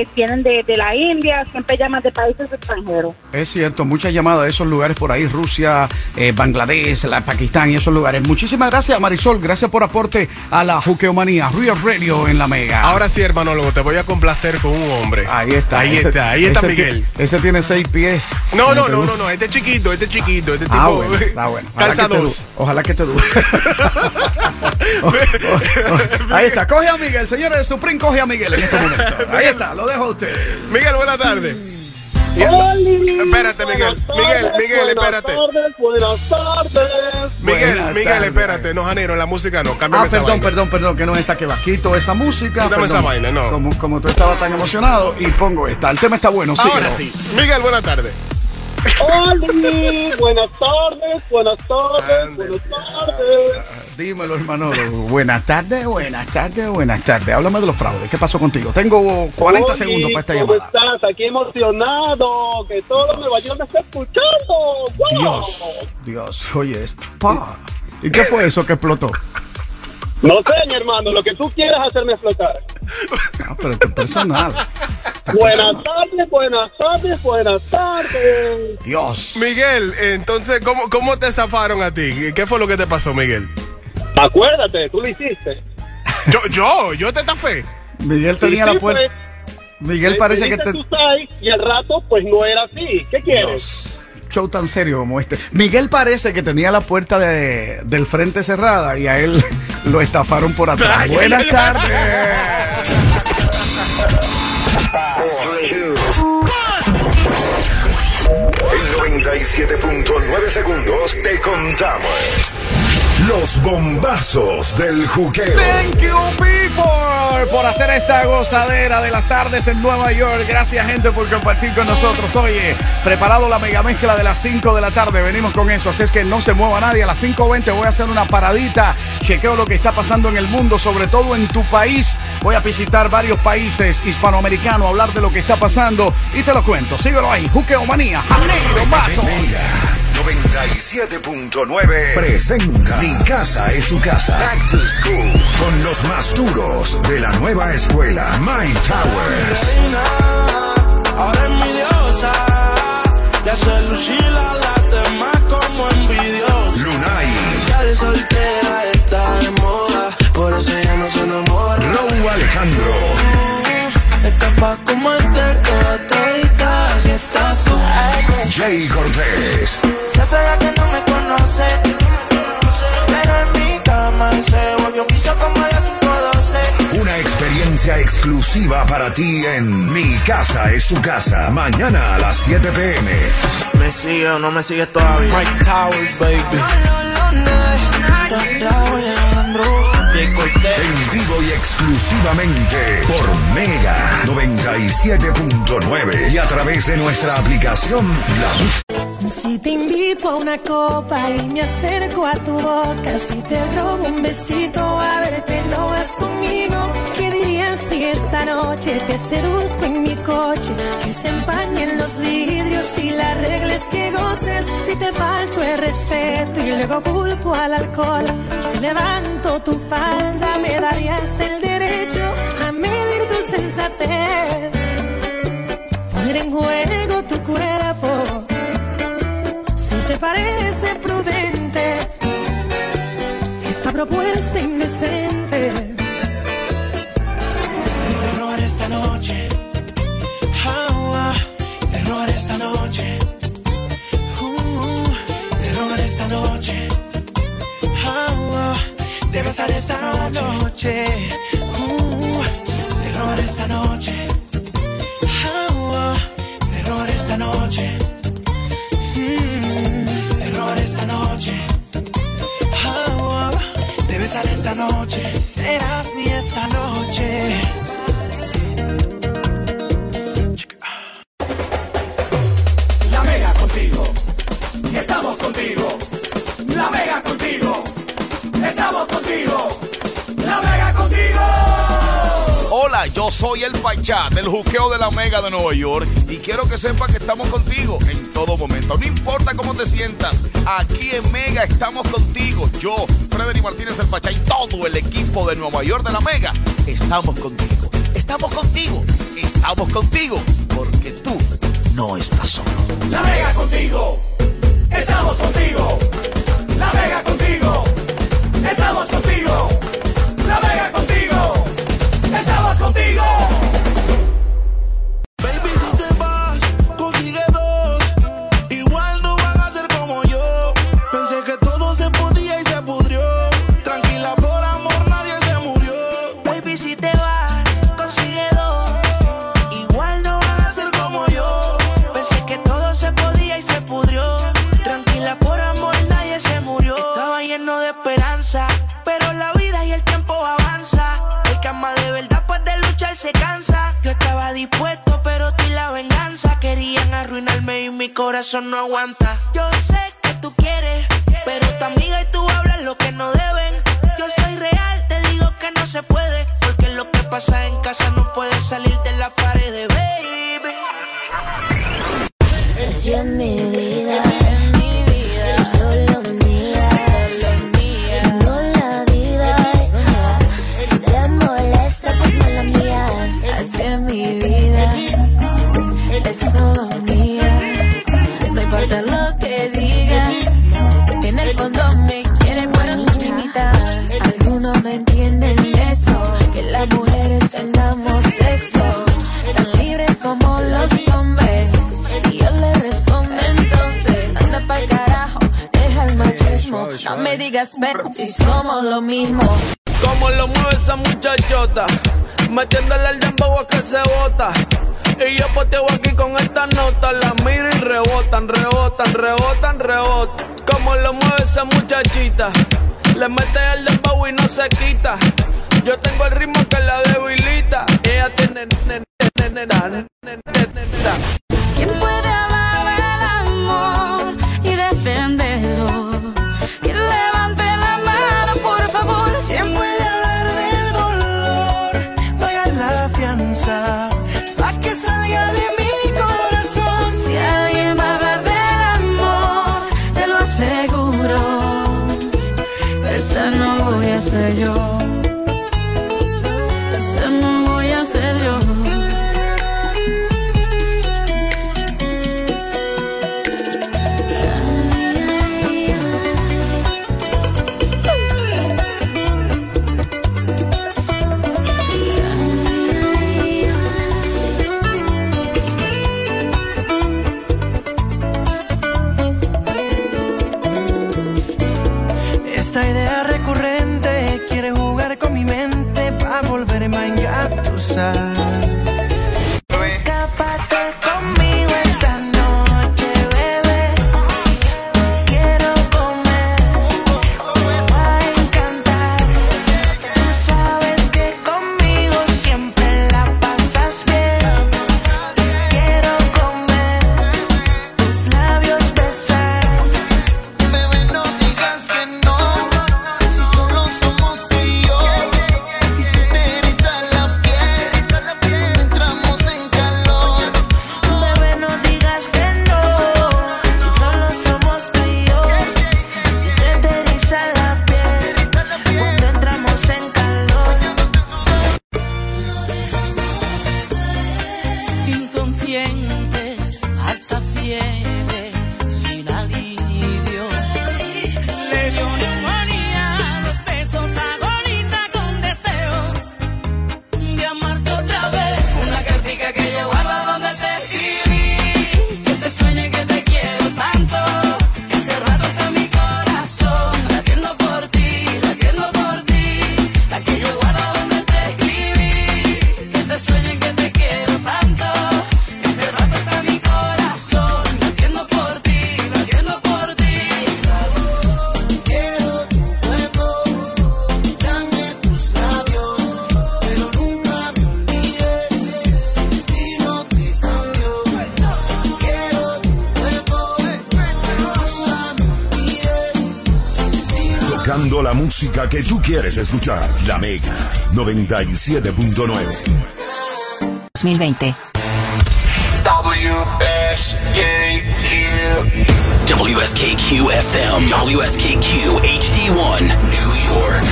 eh, vienen de, de la India, siempre llaman de países extranjeros. Es cierto, muchas llamadas de esos lugares por ahí, Rusia, eh, Bangladesh, la, Pakistán y esos lugares. Muchísimas gracias, Marisol. Gracias por aporte a la Juqueomanía. Real Radio en la Mega. Ahora sí, hermano, luego te voy a complacer con un hombre. Ahí está. Ahí Ese- está, ahí está ese Miguel. Ese tiene seis pies. No, no, ¿Te no, no, no, este es chiquito, este es chiquito, este tipo. Ah, bueno, está bueno. Calza dos. Ojalá que te dure. Ahí está, coge a Miguel, señores de Supreme, coge a Miguel en este momento. Ahí está, lo dejo a usted. Miguel, buenas tardes. Espérate, Miguel. Miguel, Miguel, espérate. tardes, buenas tardes. Miguel, Buenas Miguel, tardes. espérate. No, Janero, la música no. Cámbiame Ah, esa perdón, vaina. perdón, perdón, que no es esta que va. Quito esa música. Perdón. esa vaina, no. Como, como tú estabas tan emocionado y pongo esta. El tema está bueno, Ahora síguelo. sí. Miguel, buenas tardes. Hola, buenas tardes, buenas tardes, buenas tardes. Dímelo, hermano. Buenas tardes, buenas tardes, buenas tardes. Háblame de los fraudes. ¿Qué pasó contigo? Tengo 40 Oye, segundos para esta ¿Cómo llamada. estás? Aquí emocionado, que todo Nueva York me está escuchando. ¡Wow! Dios, Dios, oye esto. Pa. ¿Y qué fue eso que explotó? No sé, mi hermano, lo que tú quieras hacerme explotar. Ah, pero esto es personal. Buenas tardes, buenas tardes, buenas tardes. Dios. Miguel, entonces, ¿cómo, ¿cómo te zafaron a ti? ¿Qué fue lo que te pasó, Miguel? Acuérdate, tú lo hiciste. Yo, yo, yo te estafé. Miguel tenía sí, la puerta. pues, Miguel parece que te. tu Y al rato, pues no era así. ¿Qué quieres? Show tan serio como este. Miguel parece que tenía la puerta de- del frente cerrada y a él lo estafaron por atrás. Buenas tardes. En 97.9 segundos te contamos los bombazos del juqueo. Thank you, people, por hacer esta gozadera de las tardes en Nueva York. Gracias, gente, por compartir con nosotros. Oye, preparado la mega mezcla de las 5 de la tarde. Venimos con eso, así es que no se mueva nadie. A las 5.20 voy a hacer una paradita. Chequeo lo que está pasando en el mundo, sobre todo en tu país. Voy a visitar varios países hispanoamericanos, hablar de lo que está pasando y te lo cuento. Síguelo ahí, Juqueo Manía, Negro Mato. Mega 97.9 presenta Mi casa es su casa. Back to school con los más duros de la nueva escuela. My Towers. Ahora es mi diosa. Ya se lucila las demás como envidiosa. Lunay. Sale soltera, está de moda, por eso ya no se enamora. Raúl Alejandro. Está pa' comerte toda todita, así estás tú. Jay Cortés. Se hace la que no me conoce, pero en mi cama se volvió un piso como a las 512. Una experiencia exclusiva para ti en Mi casa es su casa. Mañana a las 7 pm. ¿Me sigue o no me sigues todavía? Mike Towers, baby. Raúl Alejandro. En vivo y exclusivamente por Mega 97.9 y a través de nuestra aplicación La Si te invito a una copa y me acerco a tu boca, si te robo un besito a verte, no vas conmigo. ¿Qué dirías si esta noche te seduzco en mi coche? Que se empañen los vidrios y las reglas que goces. Si te falto el respeto y luego culpo al alcohol, si levanto tu falda, me darías el derecho a medir tu sensatez. Poner en juego tu cuerpo si te parece prudente esta propuesta indecente. Error esta noche. Uh, esta noche. Ah, ah, de besar esta noche. Uh, error esta noche. Ah, ah, error esta noche. Mm, error esta noche. Ah, noche, serás mi esta noche. Estamos contigo. La Mega contigo. Estamos contigo. La Mega contigo. Hola, yo soy el Pachá del juqueo de la Mega de Nueva York y quiero que sepas que estamos contigo en todo momento. No importa cómo te sientas, aquí en Mega estamos contigo. Yo, Frederick Martínez el Pachá y todo el equipo de Nueva York de la Mega, estamos contigo. Estamos contigo. Estamos contigo porque tú no estás solo. La Mega contigo. Estamos contigo. La Mega contigo. Estamos contigo. Arruinarme y mi corazón no aguanta. Yo sé que tú quieres, pero tu amiga y tú hablan lo que no deben. Yo soy real, te digo que no se puede, porque lo que pasa en casa no puede salir de la pared, baby. Así es mi vida, solo mía, tengo es solo mía. No importa lo que digas, en el fondo me quieren por su limitar. Algunos no entienden eso, que las mujeres tengamos sexo, tan libres como los hombres. Y yo le respondo entonces, anda pa'l carajo, deja el machismo. No me digas, ven, si somos lo mismo. Como lo mueve esa muchachota, metiéndole al dembow a que se bota. Y yo poteo aquí con esta nota, la miro y rebotan, rebotan, rebotan, rebotan. Como lo mueve esa muchachita, le mete al dembow y no se quita. Yo tengo el ritmo que la debilita. Ella tiene música que tú quieres escuchar. La Mega 97.9. 2020. WSKQ. WSKQ FM. WSKQ HD1. New York.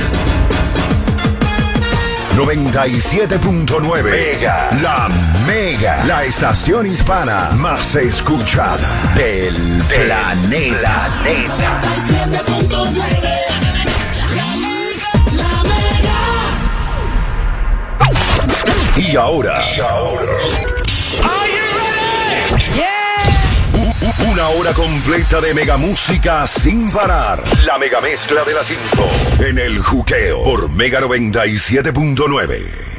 97.9 Mega. La Mega. La estación hispana más escuchada del planeta. planeta. 97.9 Y ahora. Y ahora. Una hora completa de mega música sin parar. La mega mezcla de las 5. En el juqueo por Mega 97.9.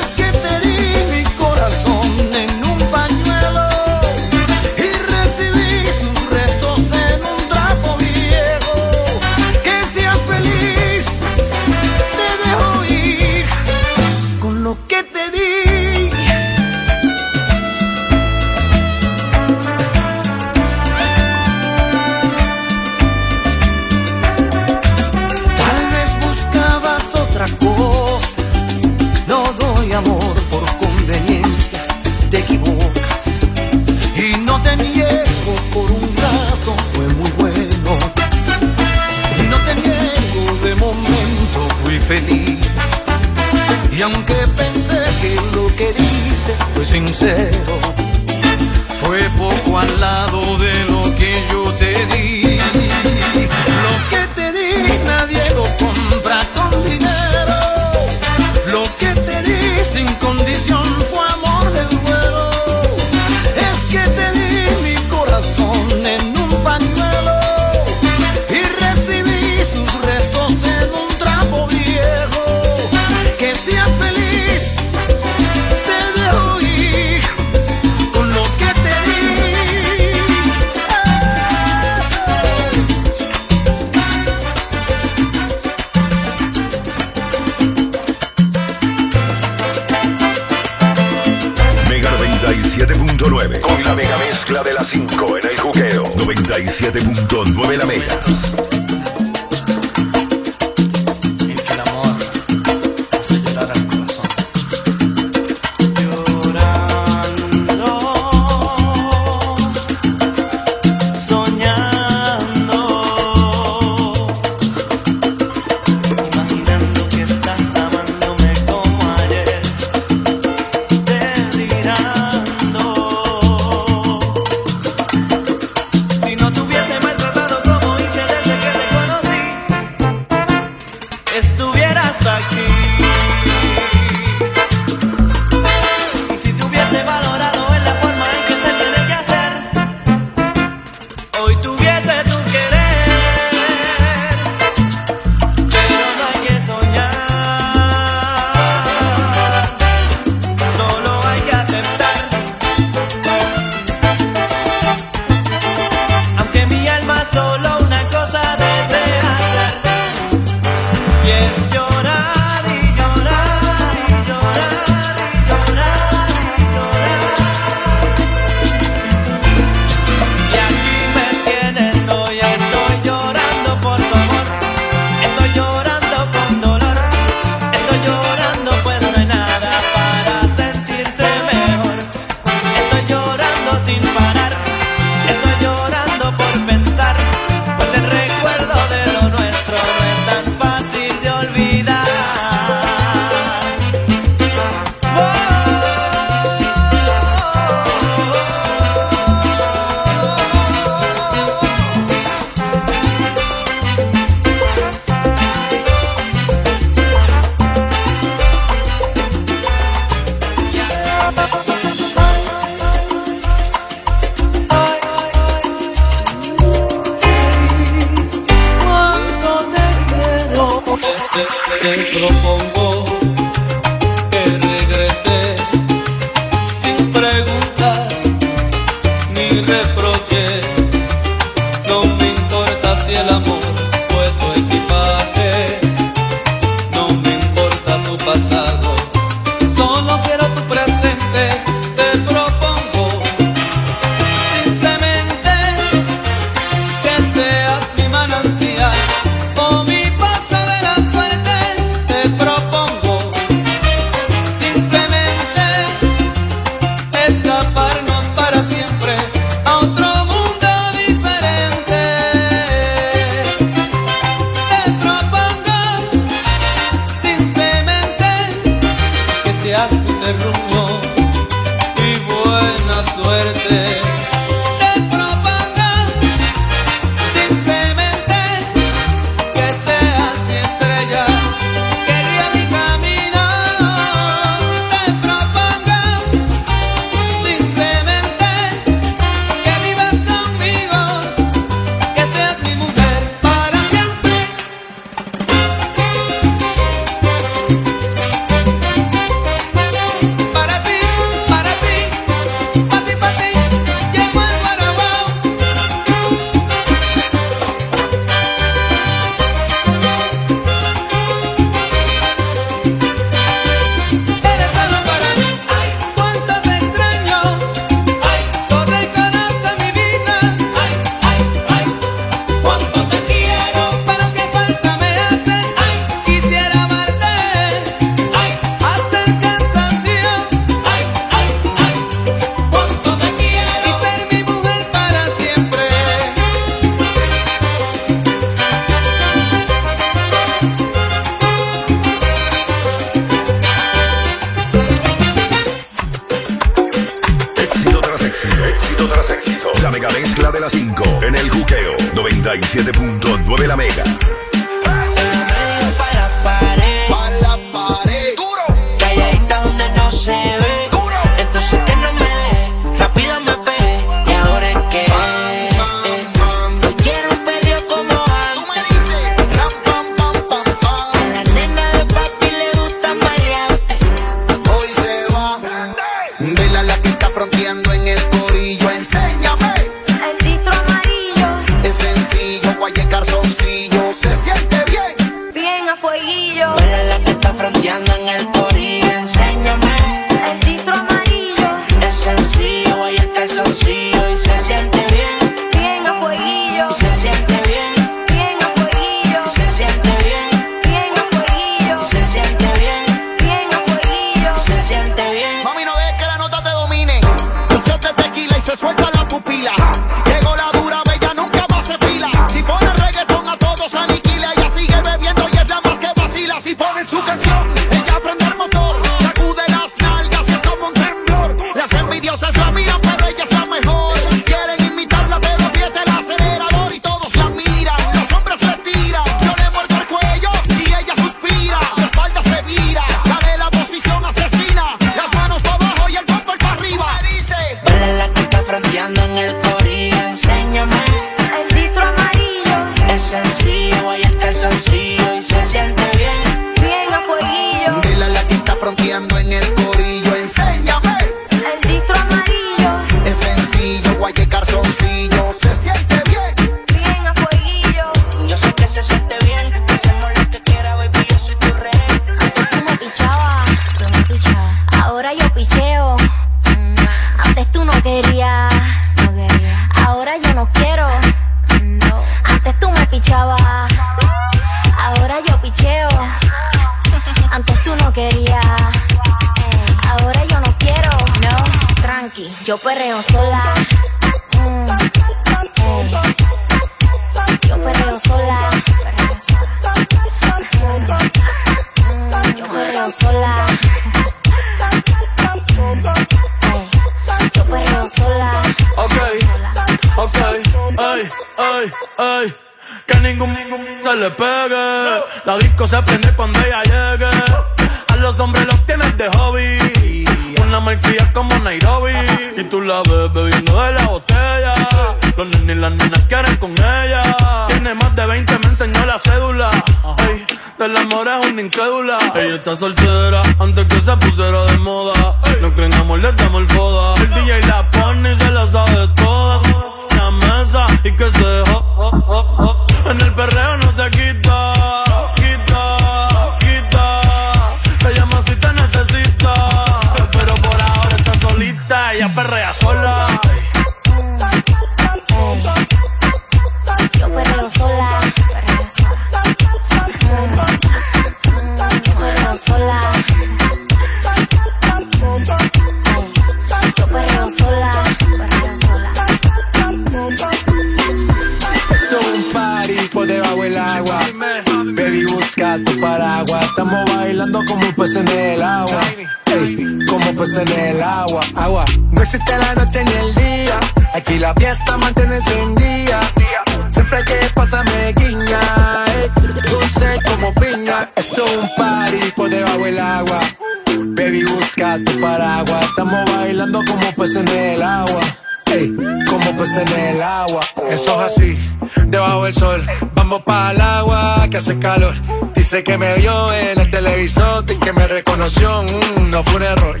Dice que me vio en el televisor y que me reconoció. Mm, no fue un error,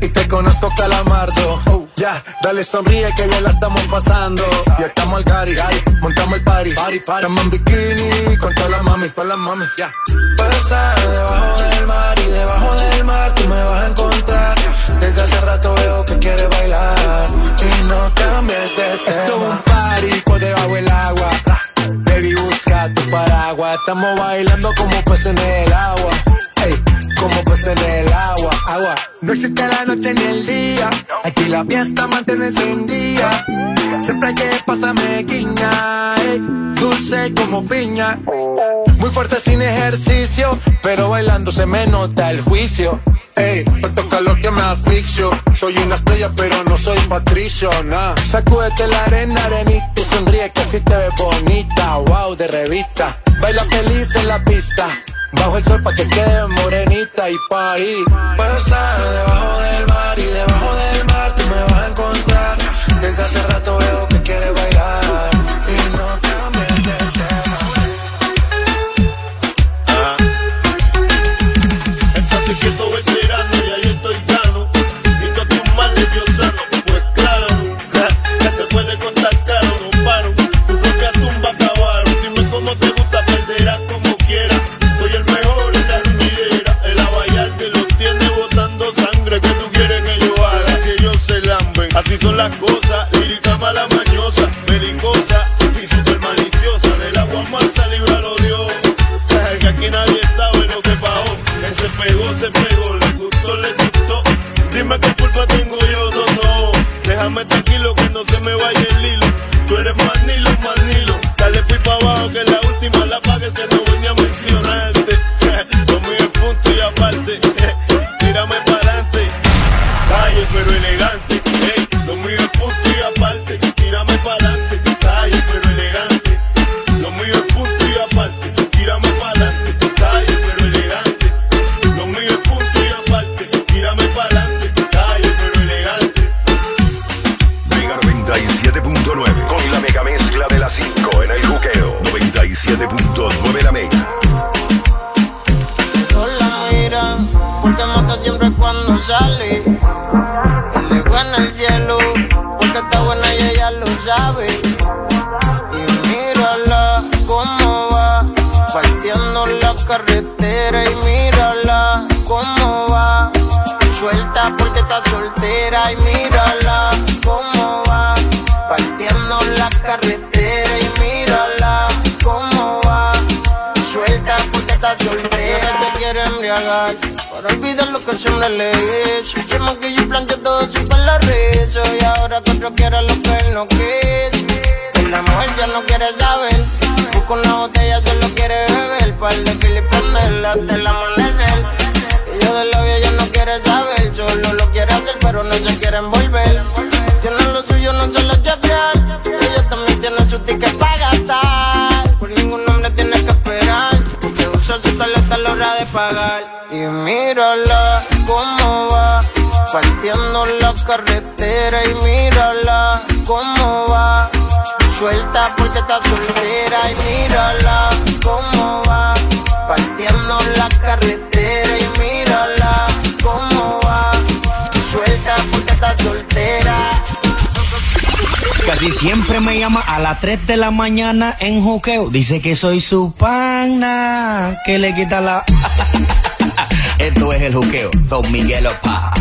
Y te conozco, calamardo. Oh, ya, dale sonríe que bien la estamos pasando. Ya estamos al cari, montamos el party. party, party. Estamos en bikini con todas las mami, con las mami, ya. Pasa debajo del mar y debajo del mar tú me vas a encontrar. Desde hace rato veo que quieres bailar y no cambia estamos bailando como peces en el agua. Ey, como peces en el agua, agua. No existe la noche ni el día. Aquí la fiesta mantiene encendida. Siempre hay que pasarme guiña, ey, dulce como piña. Muy fuerte sin ejercicio, pero bailando se me nota el juicio. Ey, tanto calor que me asfixio. Soy una estrella, pero no soy patricio, nah. Sacúdete la arena, arenita. Sonríe que así te ves bonita. Wow, de revista Baila feliz en la pista. Bajo el sol pa' que quede morenita y parí. Puedo estar debajo del mar y debajo del mar tú me vas a encontrar. Desde hace rato veo que quieres bailar a las 3 de la mañana en juqueo. Dice que soy su pana, que le quita la... Esto es el juqueo, Don Miguel Opa.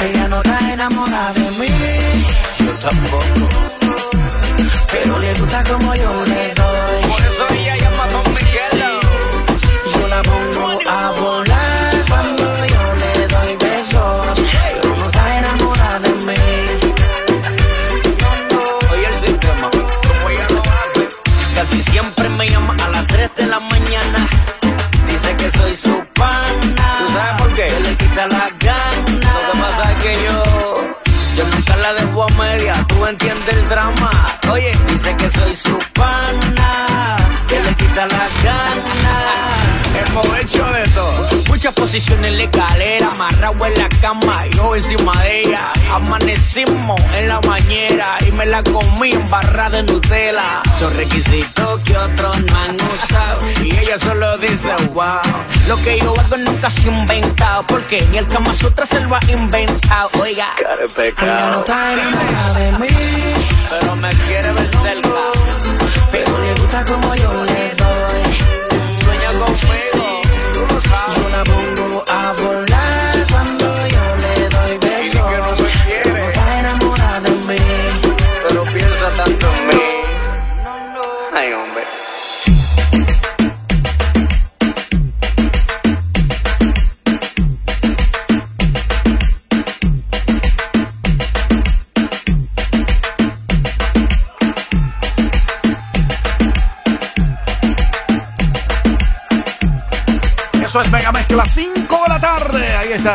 Ella no está enamorada de mí, Yo tampoco. pero le gusta como yo le doy. Entiendes el drama. Oye, dice que soy su pana. Que le quita la gana. Hemos hecho de todo. Muchas posiciones en la escalera, amarrado en la cama, yo encima de ella. Amanecimos en la bañera y me la comí en barra de Nutella. Son requisitos que otros no han usado. Y ella solo dice, wow. Lo que yo hago nunca se ha inventado. Porque ni el Kama Sutra se lo ha inventado. Oiga, Ella no está enamorada de mí, pero me quiere ver cerca. pero le gusta como yo le doy.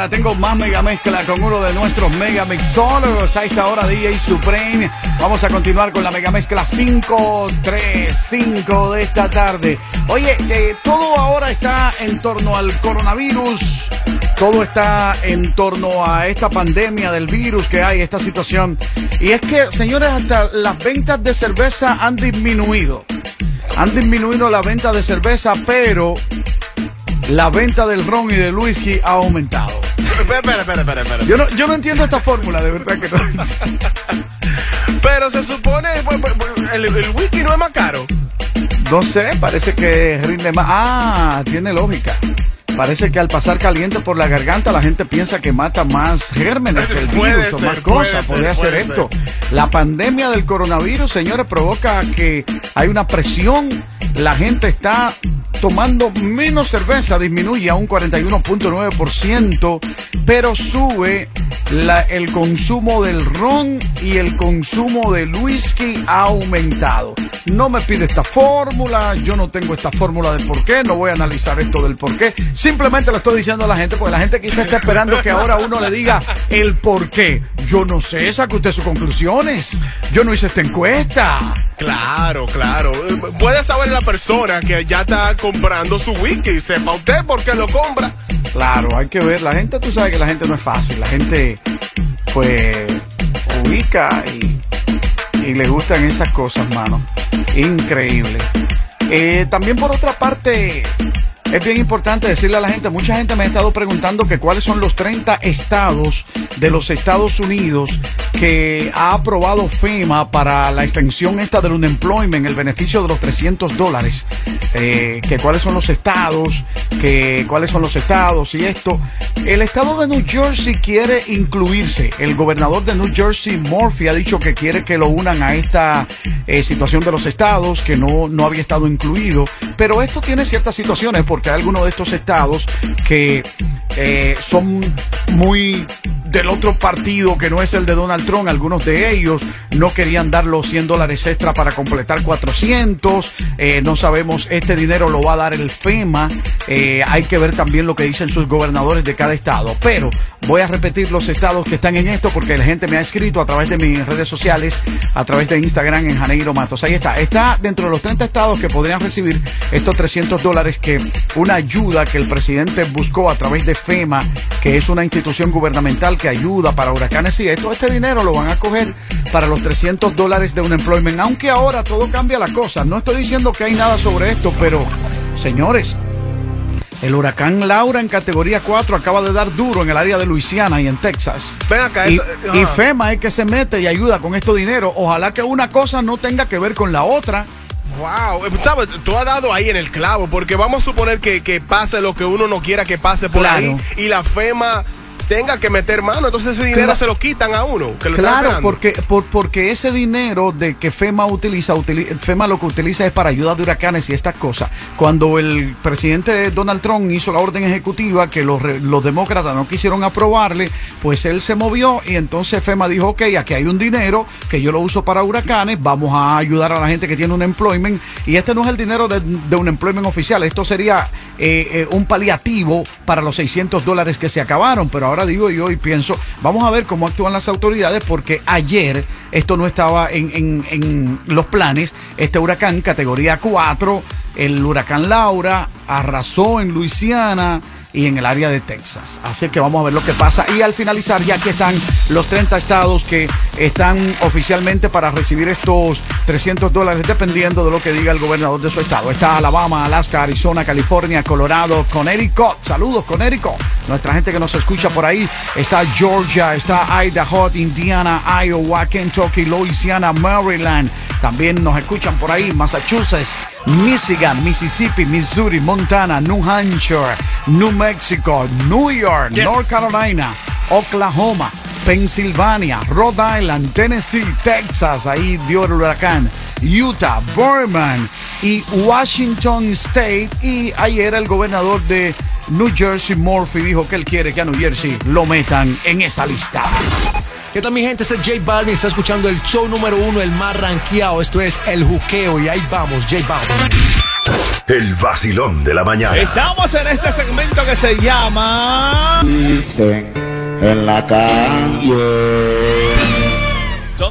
Tengo más Mega Mezcla con uno de nuestros Mega Mixólogos. A esta hora DJ Supreme. Vamos a continuar con la Mega Mezcla 5, 3, 5 de esta tarde. Oye, todo ahora está en torno al coronavirus. Todo está en torno a esta pandemia del virus que hay, esta situación. Y es que, señores, hasta las ventas de cerveza han disminuido. Han disminuido la venta de cerveza, pero la venta del ron y del whisky ha aumentado. Espera, espera, espera, espera, espera. Yo no, yo no entiendo esta fórmula, de verdad que no. Pero se supone, pues, pues, pues, el, el whisky no es más caro. No sé, parece que rinde más. Ah, tiene lógica. Parece que al pasar caliente por la garganta la gente piensa que mata más gérmenes que el virus o más cosas. Podría ser esto. La pandemia del coronavirus, señores, provoca que hay una presión. La gente está tomando menos cerveza, disminuye a un 41.9%, pero sube la- el consumo del ron y el consumo del whisky ha aumentado. No me pide esta fórmula, yo no tengo esta fórmula de por qué, no voy a analizar esto del por qué. Simplemente lo estoy diciendo a la gente porque la gente quizá está esperando que ahora uno le diga el por qué. Yo no sé, saque usted sus conclusiones. Yo no hice esta encuesta. Claro, claro. Puede saber la persona que ya está comprando su whisky. Sepa usted por qué lo compra. Claro, hay que ver. La gente, tú sabes que la gente no es fácil. La gente, pues, ubica y, y le gustan esas cosas, mano. Increíble. Eh, también por otra parte, es bien importante decirle a la gente, mucha gente me ha estado preguntando que cuáles son los 30 estados de los Estados Unidos que ha aprobado FEMA para la extensión esta del unemployment, el beneficio de los 300 dólares, eh, que cuáles son los estados, que cuáles son los estados y esto. El estado de New Jersey quiere incluirse. El gobernador de New Jersey, Murphy, ha dicho que quiere que lo unan a esta eh, situación de los estados, que no, no había estado incluido. Pero esto tiene ciertas situaciones porque hay algunos de estos estados que eh, son muy del otro partido que no es el de Donald Trump. Algunos de ellos no querían dar los 100 dólares extra para completar 400. Eh, no sabemos, este dinero lo va a dar el FEMA. Eh, hay que ver también lo que dicen sus gobernadores de cada estado. Pero voy a repetir los estados que están en esto porque la gente me ha escrito a través de mis redes sociales, a través de Instagram en Janeiro Matos. Ahí está. Está dentro de los 30 estados que podrían recibir estos 300 dólares que una ayuda que el presidente buscó a través de FEMA, que es una institución gubernamental ayuda para huracanes y esto, este dinero lo van a coger para los 300 dólares de un employment, aunque ahora todo cambia la cosa. No estoy diciendo que hay nada sobre esto, pero señores, el huracán Laura en categoría 4 acaba de dar duro en el área de Luisiana y en Texas. Ven acá, y, eso- y ajá. FEMA es que se mete y ayuda con este dinero. Ojalá que una cosa no tenga que ver con la otra. Wow, eh, ¿sabes? Tú has dado ahí en el clavo, porque vamos a suponer que, que pase lo que uno no quiera que pase por Claro. ahí y la FEMA tenga que meter mano, entonces ese dinero Claro. se lo quitan a uno. Que lo está Claro, porque, por- porque ese dinero de que FEMA utiliza, utili- FEMA lo que utiliza es para ayuda de huracanes y estas cosas. Cuando el presidente Donald Trump hizo la orden ejecutiva que los, los demócratas no quisieron aprobarle, pues él se movió y entonces FEMA dijo, ok, aquí hay un dinero que yo lo uso para huracanes, vamos a ayudar a la gente que tiene un employment y este no es el dinero de, de un employment oficial, esto sería eh, eh, un paliativo para los 600 dólares que se acabaron, pero ahora digo yo y pienso, vamos a ver cómo actúan las autoridades porque ayer esto no estaba en, en- en los planes, este huracán categoría 4, el huracán Laura arrasó en Luisiana y en el área de Texas. Así que vamos a ver lo que pasa. Y al finalizar, ya que están los 30 estados que están oficialmente para recibir estos 300 dólares, dependiendo de lo que diga el gobernador de su estado. Está Alabama, Alaska, Arizona, California, Colorado, Connecticut. Saludos, Connecticut. Nuestra gente que nos escucha por ahí. Está Georgia, está Idaho, Indiana, Iowa, Kentucky, Louisiana, Maryland. También nos escuchan por ahí Massachusetts, Michigan, Mississippi, Missouri, Montana, New Hampshire, New Mexico, New York, North Carolina, Oklahoma, Pensilvania, Rhode Island, Tennessee, Texas, ahí dio el huracán, Utah, Burman y Washington State. Y ayer el gobernador de New Jersey, Murphy, dijo que él quiere que a New Jersey lo metan en esa lista. ¿Qué tal mi gente? Este es J Balvin, está escuchando el show número uno, el más rankeado. Esto es El Juqueo y ahí vamos, J Balvin. El vacilón de la mañana. Estamos en este segmento que se llama. Dicen en la calle.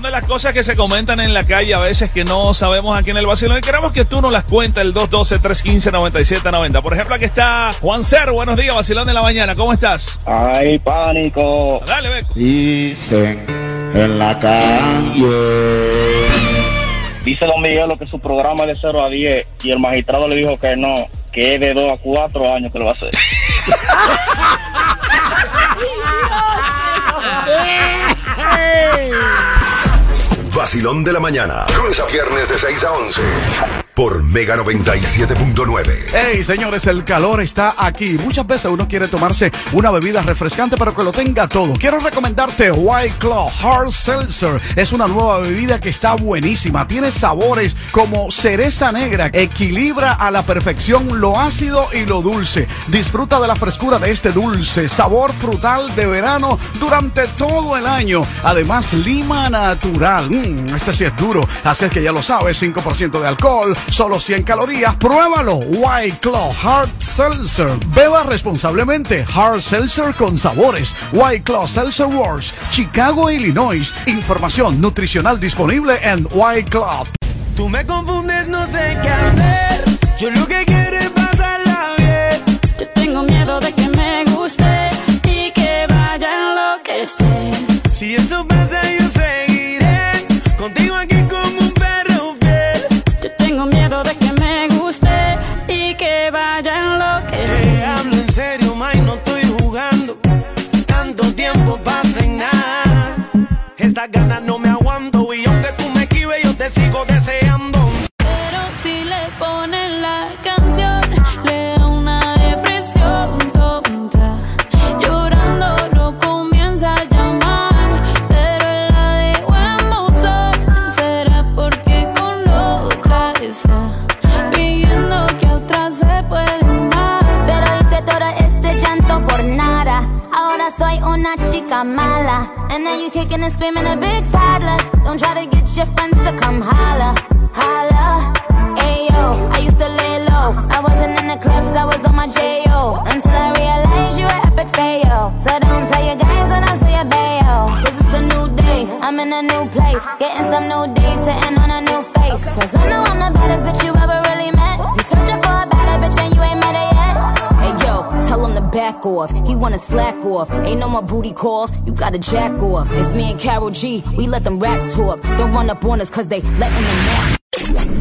De las cosas que se comentan en la calle a veces que no sabemos aquí en el vacilón y queremos que tú nos las cuentes el 212-315-9790. Por ejemplo, aquí está Juan Cer. Buenos días, vacilón de la mañana. ¿Cómo estás? Hay pánico. Dale, Beco. Dicen en la calle. Dice Don Miguelo que su programa es de 0 a 10 y el magistrado le dijo que no, que es de 2 a 4 años que lo va a hacer. Vacilón de la mañana. Lunes a viernes de 6 a 11. Por Mega 97.9. Hey, señores, el calor está aquí. Muchas veces uno quiere tomarse una bebida refrescante, pero que lo tenga todo. Quiero recomendarte White Claw Hard Seltzer. Es una nueva bebida que está buenísima. Tiene sabores como cereza negra. Equilibra a la perfección lo ácido y lo dulce. Disfruta de la frescura de este dulce sabor frutal de verano durante todo el año. Además, lima natural. Mm, este sí es duro. Así es que ya lo sabes, 5% de alcohol, solo 100 calorías. Pruébalo. White Claw Hard Seltzer. Beba responsablemente. Hard Seltzer con sabores. White Claw Seltzer Wars, Chicago, Illinois. Información nutricional disponible en White Claw. Tú me confundes, no sé qué hacer. Yo lo que quiero es pasarla bien. Yo tengo miedo de que me guste y que vaya a enloquecer. Si eso una chica mala. And now you kicking and screaming a big toddler. Don't try to get your friends to come holla, holla. Ayo, I used to lay low. I wasn't in the clubs, I was on my J.O. Until I realized you were epic fail. So don't tell your guys when I say a bail. Cause it's a new day, I'm in a new place. Getting some new days, sitting on a new face. Cause I know I'm the baddest bitch you ever back off. He wanna slack off. Ain't no more booty calls, you gotta jack off. It's me and Carol G, we let them rats talk. Don't run up on us cause they letting them out.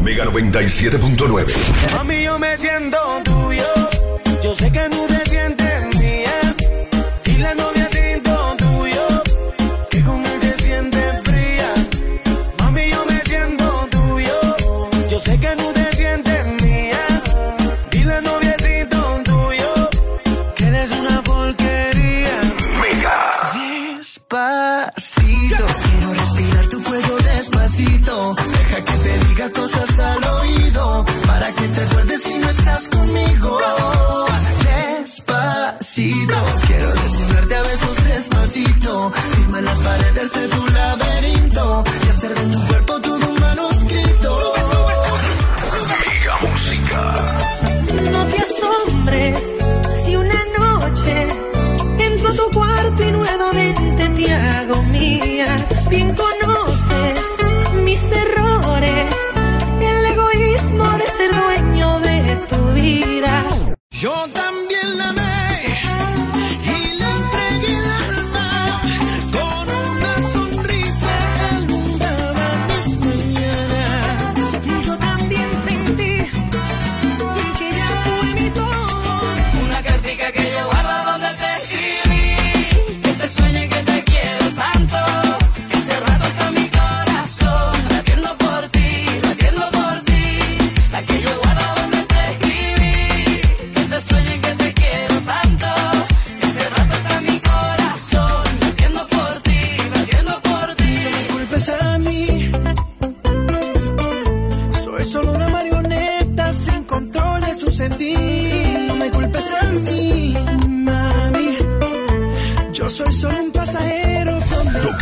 Mega 97.9 Mami, yo me siento tuyo. Yo sé que no te acuerdes si no estás conmigo. Despacito, quiero desnudarte a besos despacito. Firma las paredes de tu laberinto y hacer de tu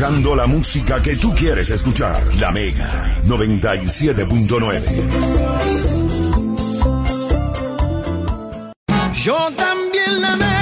la música que tú quieres escuchar. La Mega 97.9. Yo también la Mega.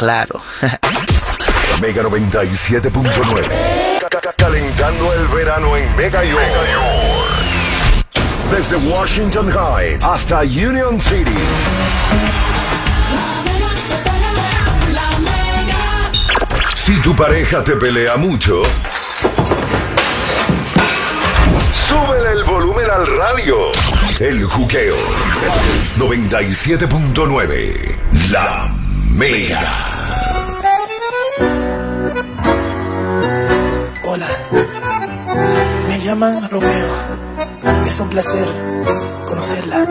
Claro. Mega 97.9. Ca- ca- Calentando el verano en Mega York. Desde Washington Heights hasta Union City. Si tu pareja te pelea mucho, súbele el volumen al radio. El juqueo. 97.9. La Mega. Llaman Romeo. Es un placer conocerla.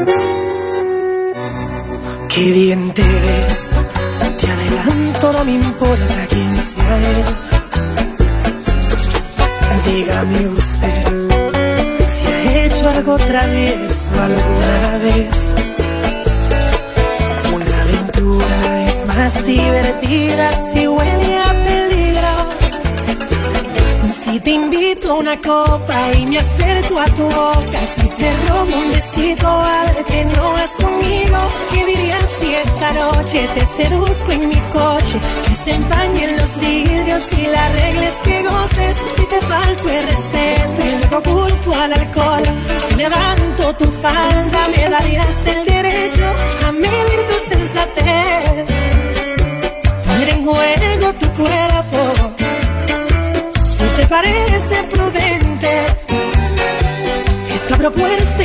Qué bien te ves. Te adelanto, no me importa quién sea él. Dígame usted si ha hecho algo otra vez o alguna vez. Una aventura es más divertida si huele a. Si te invito a una copa y me acerco a tu boca, si te robo un besito, ábrete, no vas conmigo. ¿Qué dirías si esta noche te seduzco en mi coche? Que se empañen los vidrios y la regla es que goces. Si te falto el respeto y luego culpo al alcohol, si levanto tu falda, me darías el derecho a medir tu sensatez. Poner en juego tu cuerpo te parece prudente esta propuesta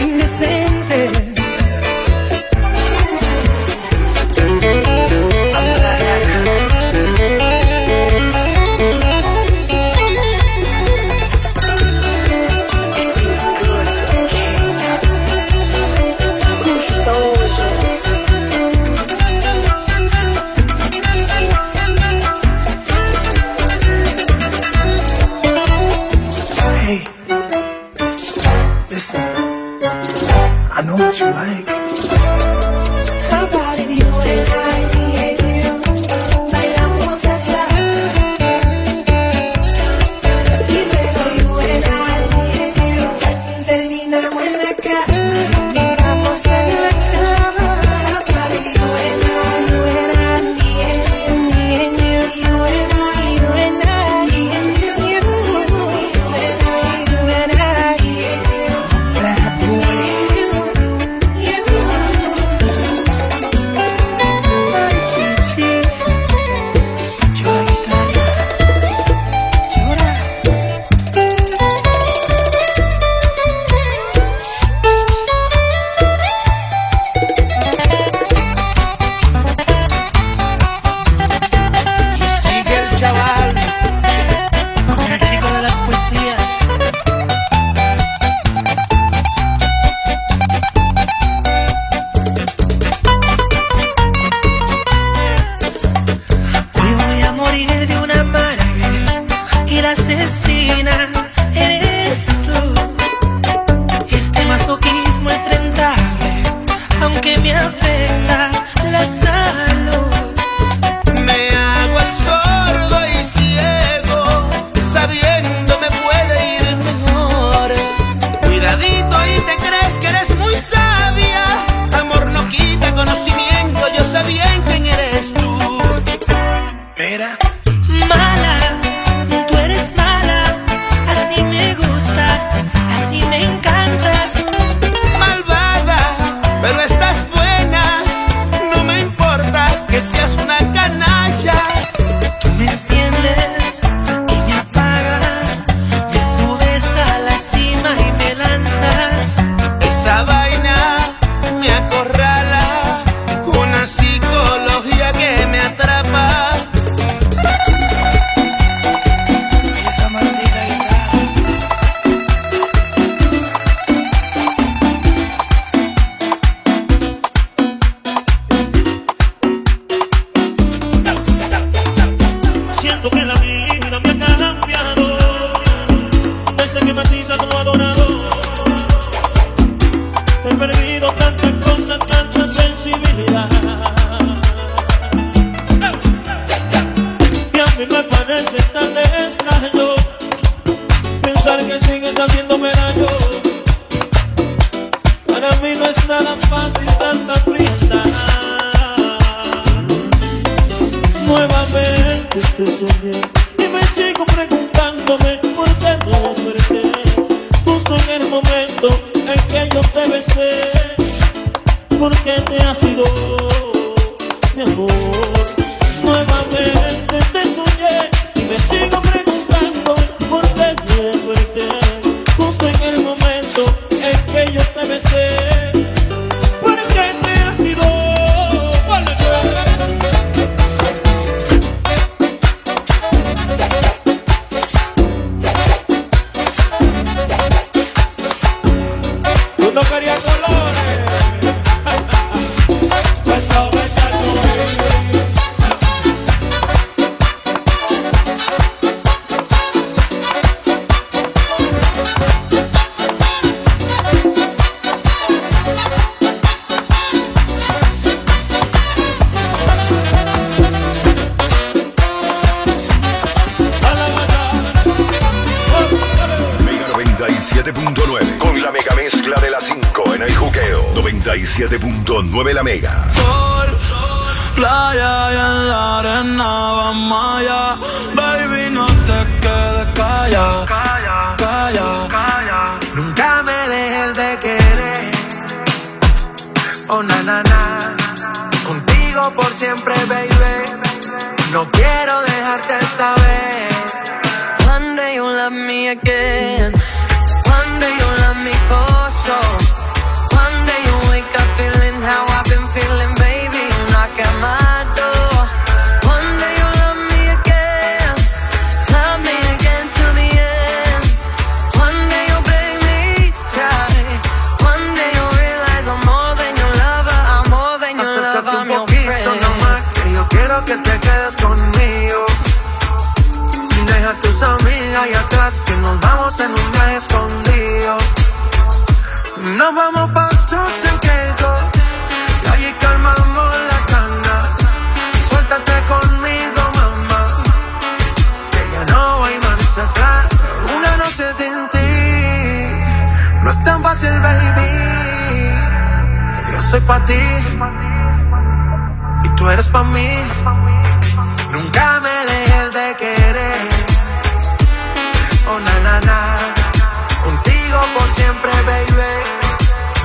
que nos vamos en un viaje escondido. Nos vamos pa' trucks en y allí calmamos las canas. Suéltate conmigo, mamá, que ya no hay marcha atrás. Una noche sin ti no es tan fácil, baby. Que yo soy pa' ti y tú eres pa' mí. baby.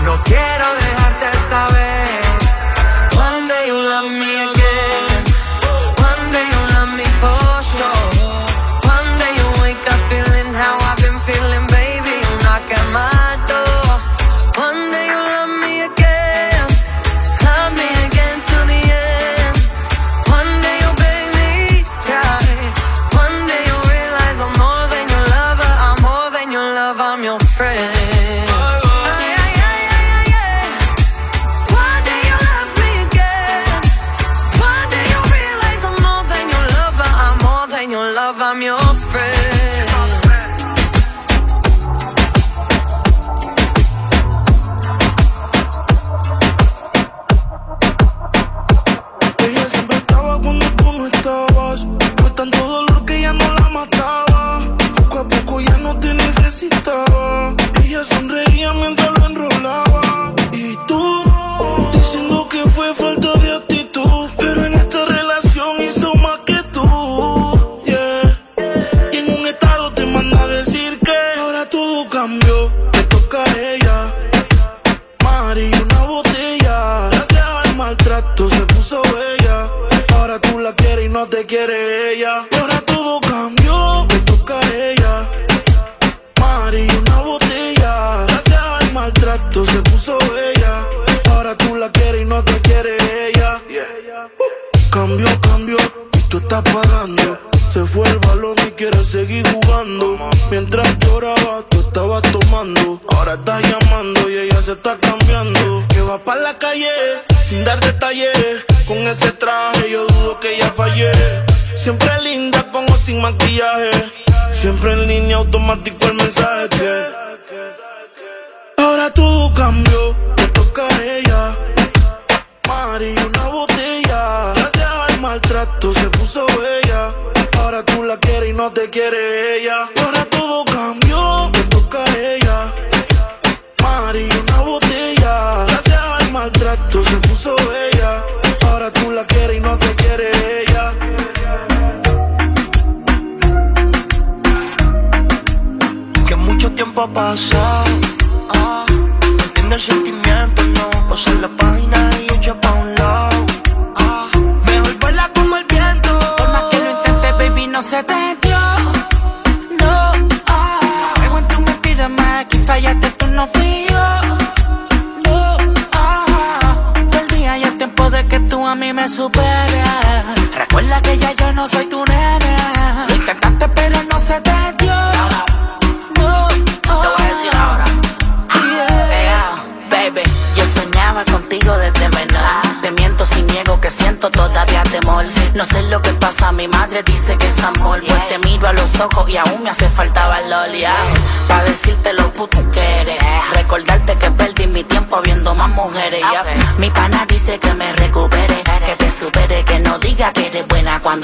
No quiero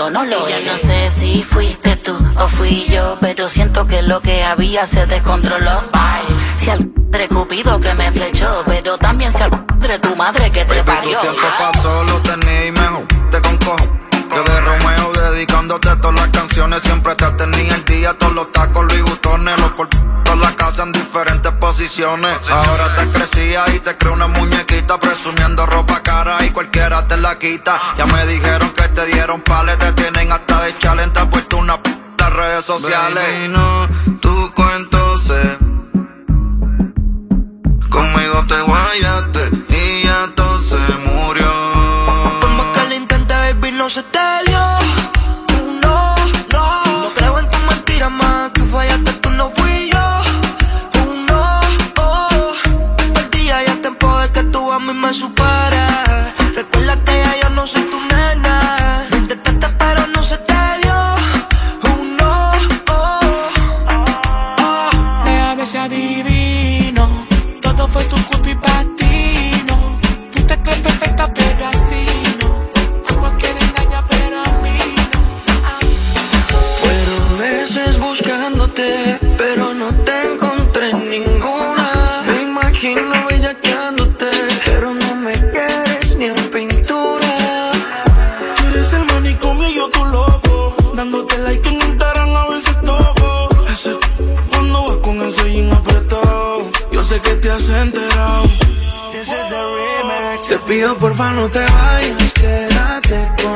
cuando no lo eres. Yo no sé si fuiste tú o fui yo, pero siento que lo que había se descontroló. Ay, si al padre Cupido que me flechó, pero también si al padre tu madre que te parió. Tu tiempo pasó, lo tenía y mejor te con cojo. Yo de Romeo dedicándote todas las canciones Siempre te tenía el día, todos los tacos, Louis Vuittones Los por toda la casa en diferentes posiciones Ahora te crecía y te creo una muñequita Presumiendo ropa cara y cualquiera te la quita Ya me dijeron que te dieron pales Te tienen hasta de challenge, te has puesto una p las redes sociales Baby, no, tu cuento sé. Conmigo te guayaste y ya todo se murió. Por más que lo intentes, baby, no se te que te has enterado. This is the remix. Te pido porfa no te vayas, quédate conmigo.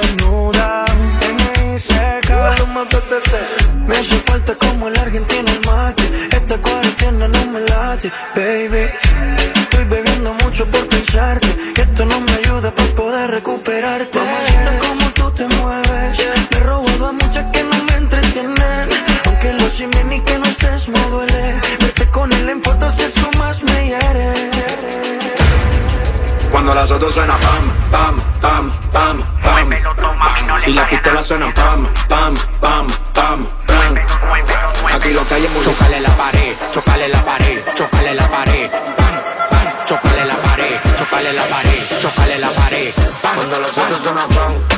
Desnuda. En mi seca. Me hace falta como el argentino el mate. Esta cuarentena no me late, baby. Estoy bebiendo mucho por pensarte. Y esto no me ayuda para poder recuperarte. Mamacita, como tú te mueves. Me he robado a muchas que no me entretienen. Aunque lo simen ni que no estés me duele. Verte con él en fotos eso más me hiere. Cuando las pam, pam, pam, pam. Y las pistolas suenan pam, pam, pam, pam, pam. Aquí lo que hay es mucho. Chocale la pared, chocale la pared, chocale la pared, pam, pam, chocale la pared, chocale la pared, chocale la pared, pam. Cuando las otras suenan pam,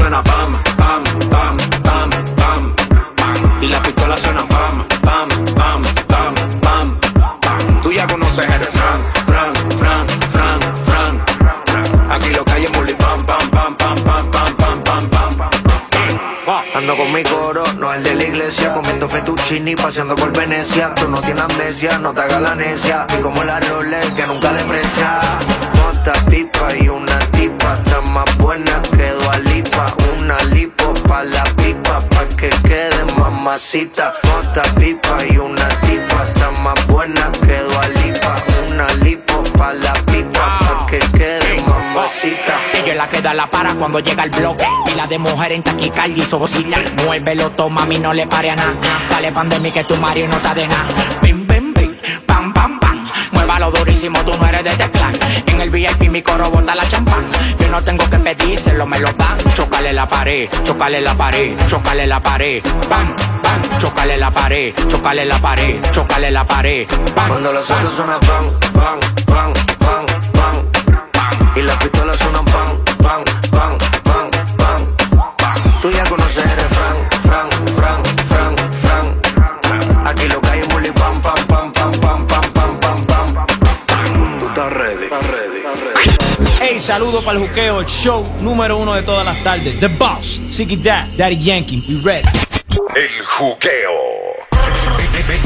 suena pam, pam, pam, pam, pam, pam. Y la pistola suena pam, pam, pam, pam, pam, pam. Tú ya conoces eres Fran, Fran, Fran, Fran, Fran. Aquí lo que hay es bully pam, pam, pam, pam, pam, pam, pam, pam, pam. Ando con mi coro, no el de la iglesia, comiendo fettuccini, paseando por Venecia. Tú no tienes amnesia, no te hagas la necia. Y como la Rolex que nunca deprecia. Mota, pipa y una tipa, está más buena que Una lipo pa' la pipa, pa' que quede mamacita. Mota, pipa y una tipa, está más buena que Lipa. Una lipo pa' la pipa, pa' que quede mamacita. Ella es la que da la para cuando llega el bloque. Y la de mujer en taquicardia sobosilla. Muévelo, toma, mí no le pare a nada. Dale pandemia que tu Mario no está de nada. Bim, bim, bim, pam, pam, pam. Muévalo durísimo, tú no eres de este clan. En el VIP mi coro bota la champán. Yo no tengo que pedírselo, me lo dan. Chócale la pared, chócale la pared, chócale la pared. Bam, bam, chócale la pared, chócale la pared, chócale la pared. Bam, Cuando los bam. autos suenan pan, pan, pan, pan, pan, Y las pistolas suenan pan, pan, saludo para el juqueo, el show número uno de todas las tardes. The Boss, Ziggy Dad, Daddy Yankee, we ready. El juqueo.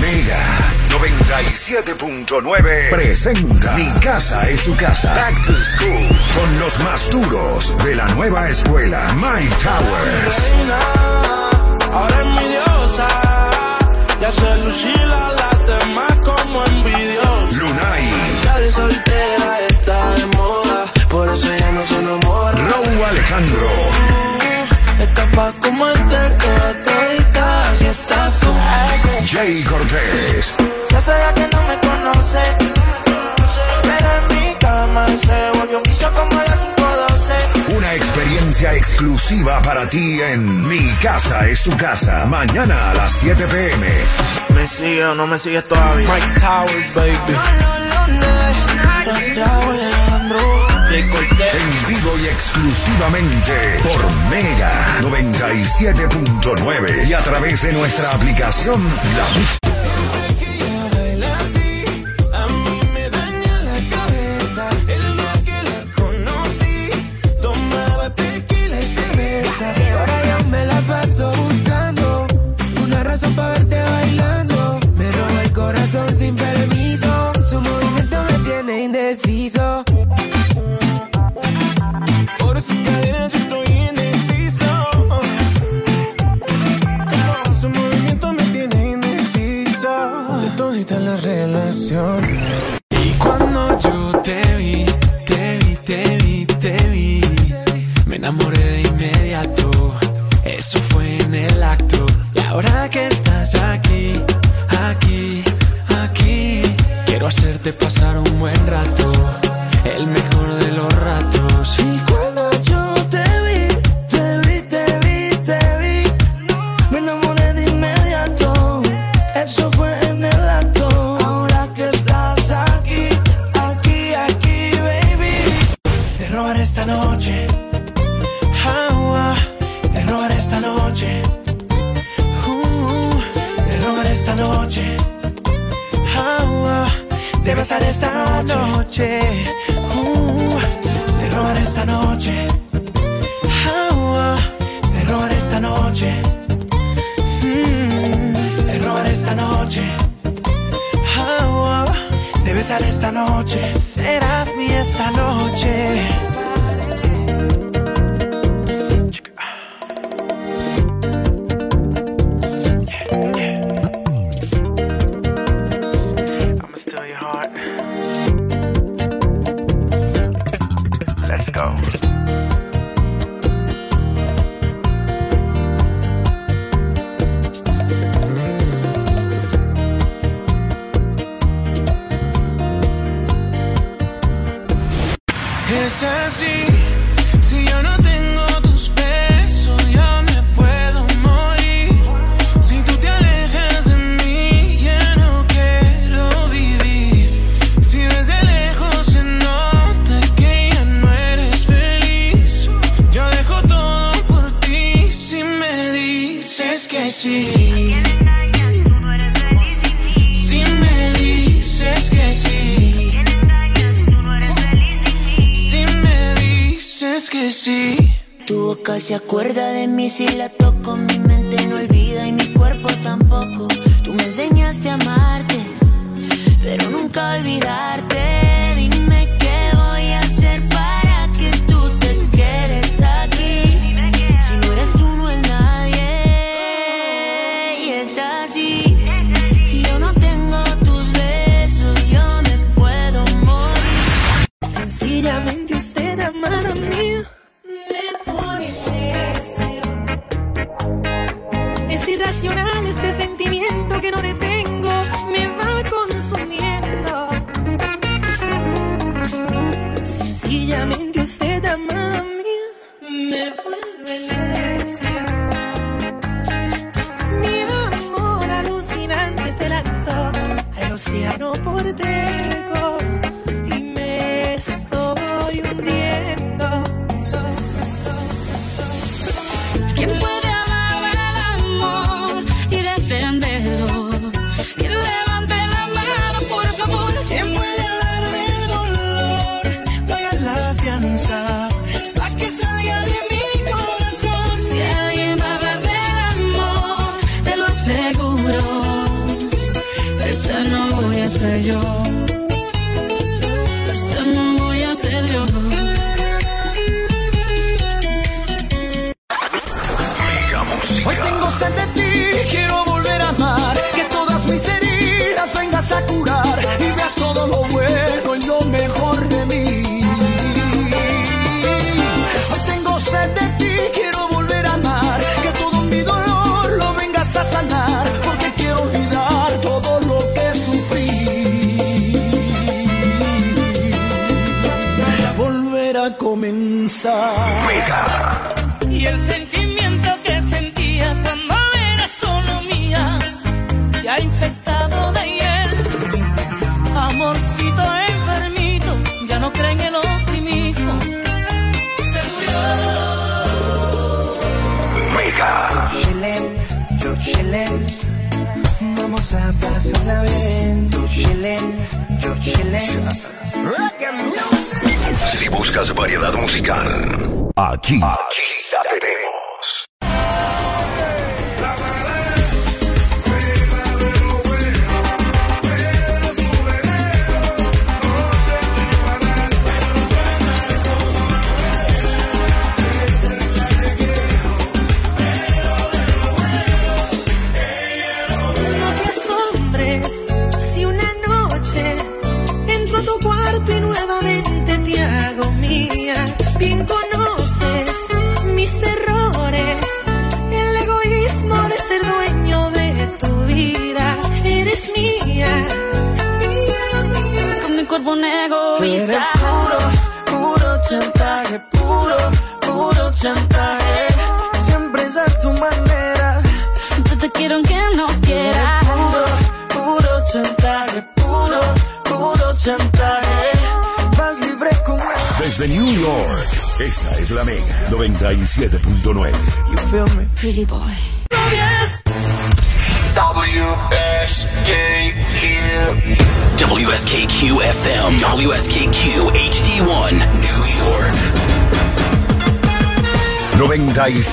Mega 97.9 presenta Mi casa es tu casa. Back to school con los más duros de la nueva escuela. Mike Towers. Ahora es mi diosa. Ya se lucila las demás como envidiosa. Lunay. Soltera, ya no se enamora. Raúl Alejandro. Está pa' comerte toda todita, estás tú. Jay Cortés. Se hace la que no me conoce, pero en mi cama se volvió un vicio como a las 512. Una experiencia exclusiva para ti en Mi casa es tu casa. Mañana a las 7 pm. ¿Me sigue o no me sigues todavía? Mike Towers, baby. Raúl Alejandro. En vivo y exclusivamente por Mega 97.9 y a través de nuestra aplicación La Música. Y cuando yo te vi, te vi, te vi, te vi, me enamoré de inmediato. Eso fue en el acto. Y ahora que estás aquí, aquí, aquí, quiero hacerte pasar un buen rato, el mejor de los ratos. Te besaré esta noche. Uh, te robaré esta noche. Ah, ah, te robaré esta noche. Mm, te robaré esta noche. Ah, ah, te besaré esta noche. Serás mi esta noche. pero nunca olvidarte.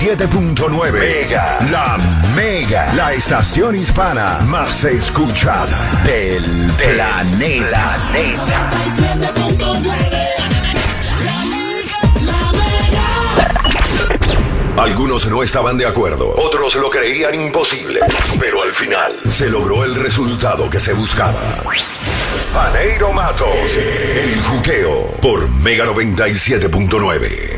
97.9 Mega, la Mega, la estación hispana más escuchada del planeta. planeta. Algunos no estaban de acuerdo, otros lo creían imposible, pero al final se logró el resultado que se buscaba. Paneiro Matos, el juqueo por Mega 97.9.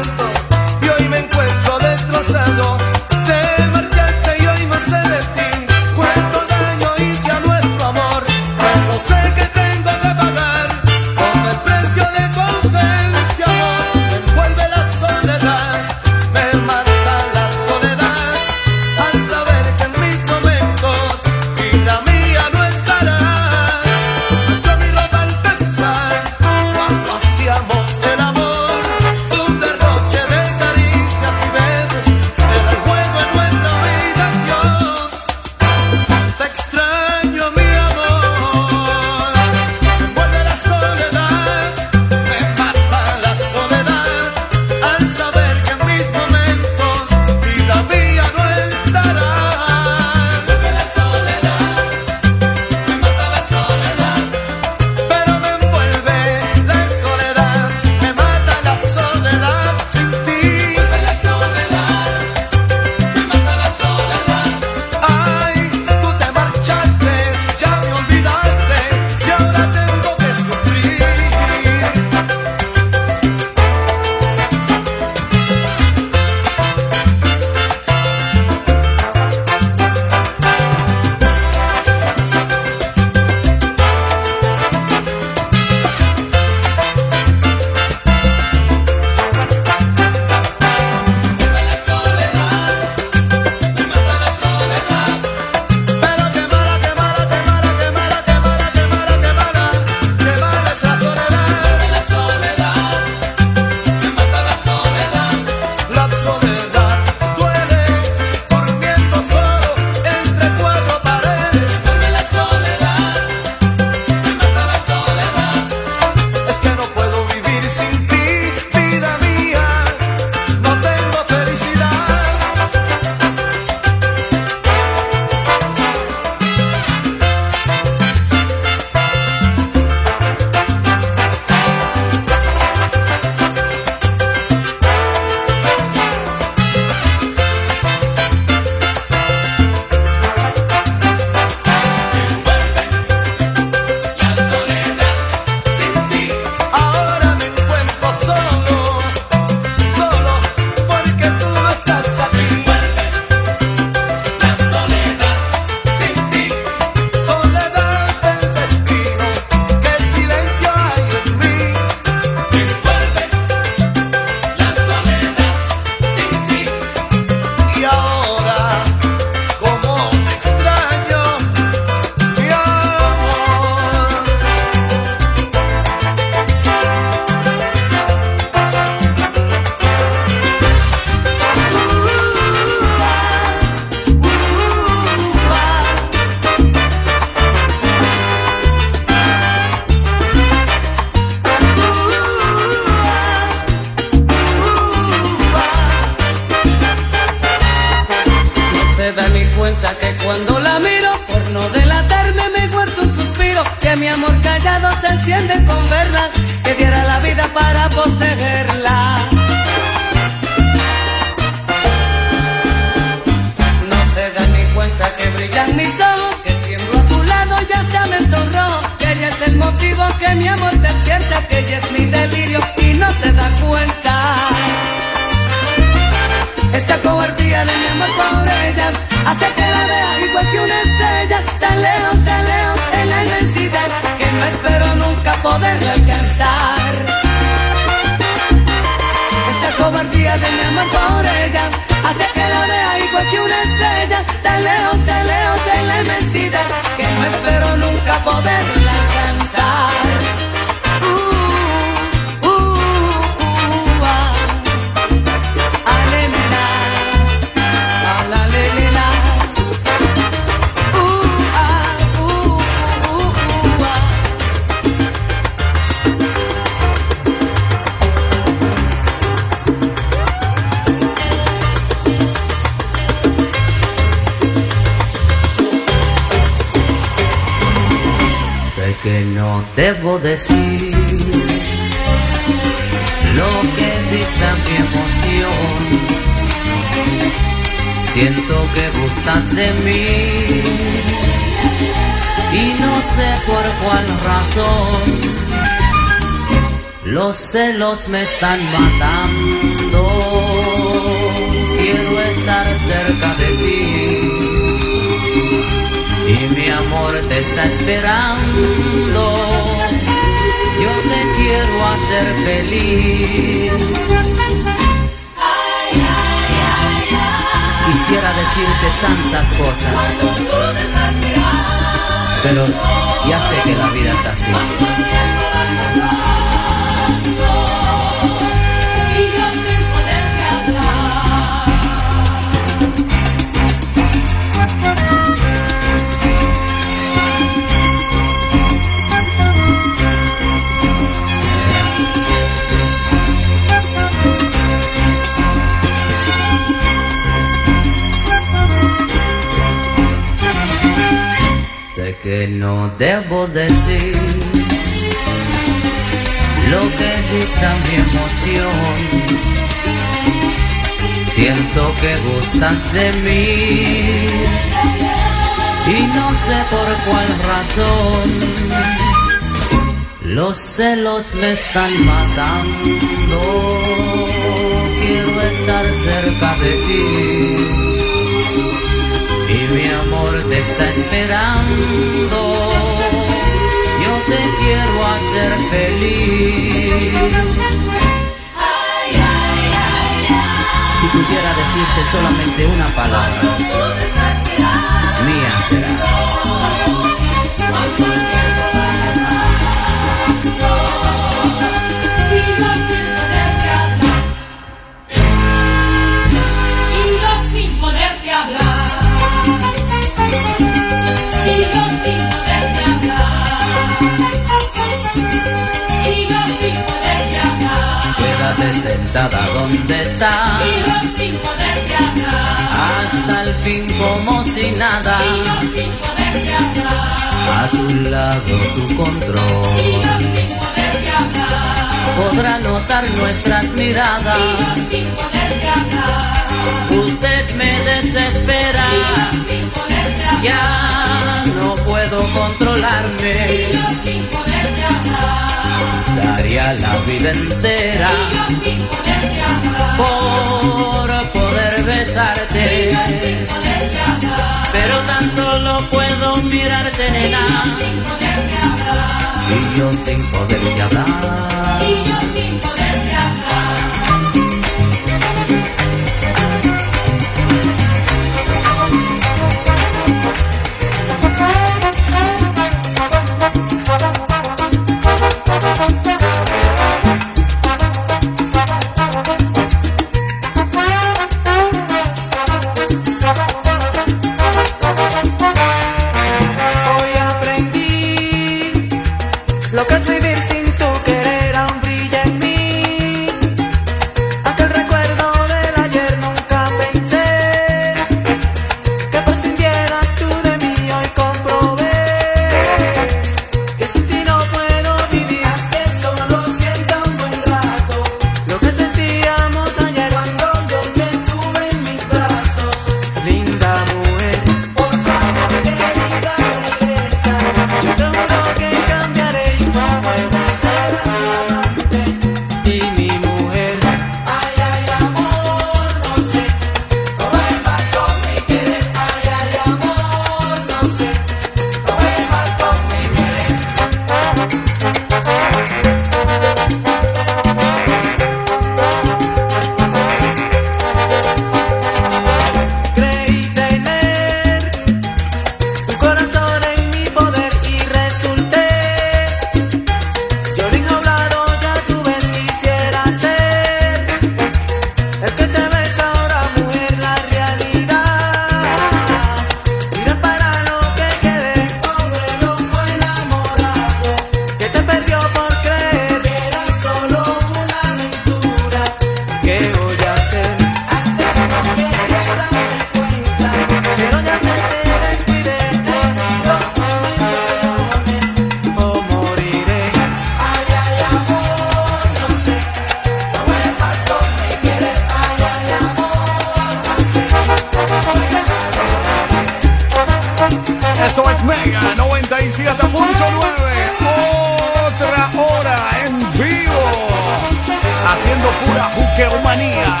juqueomanía.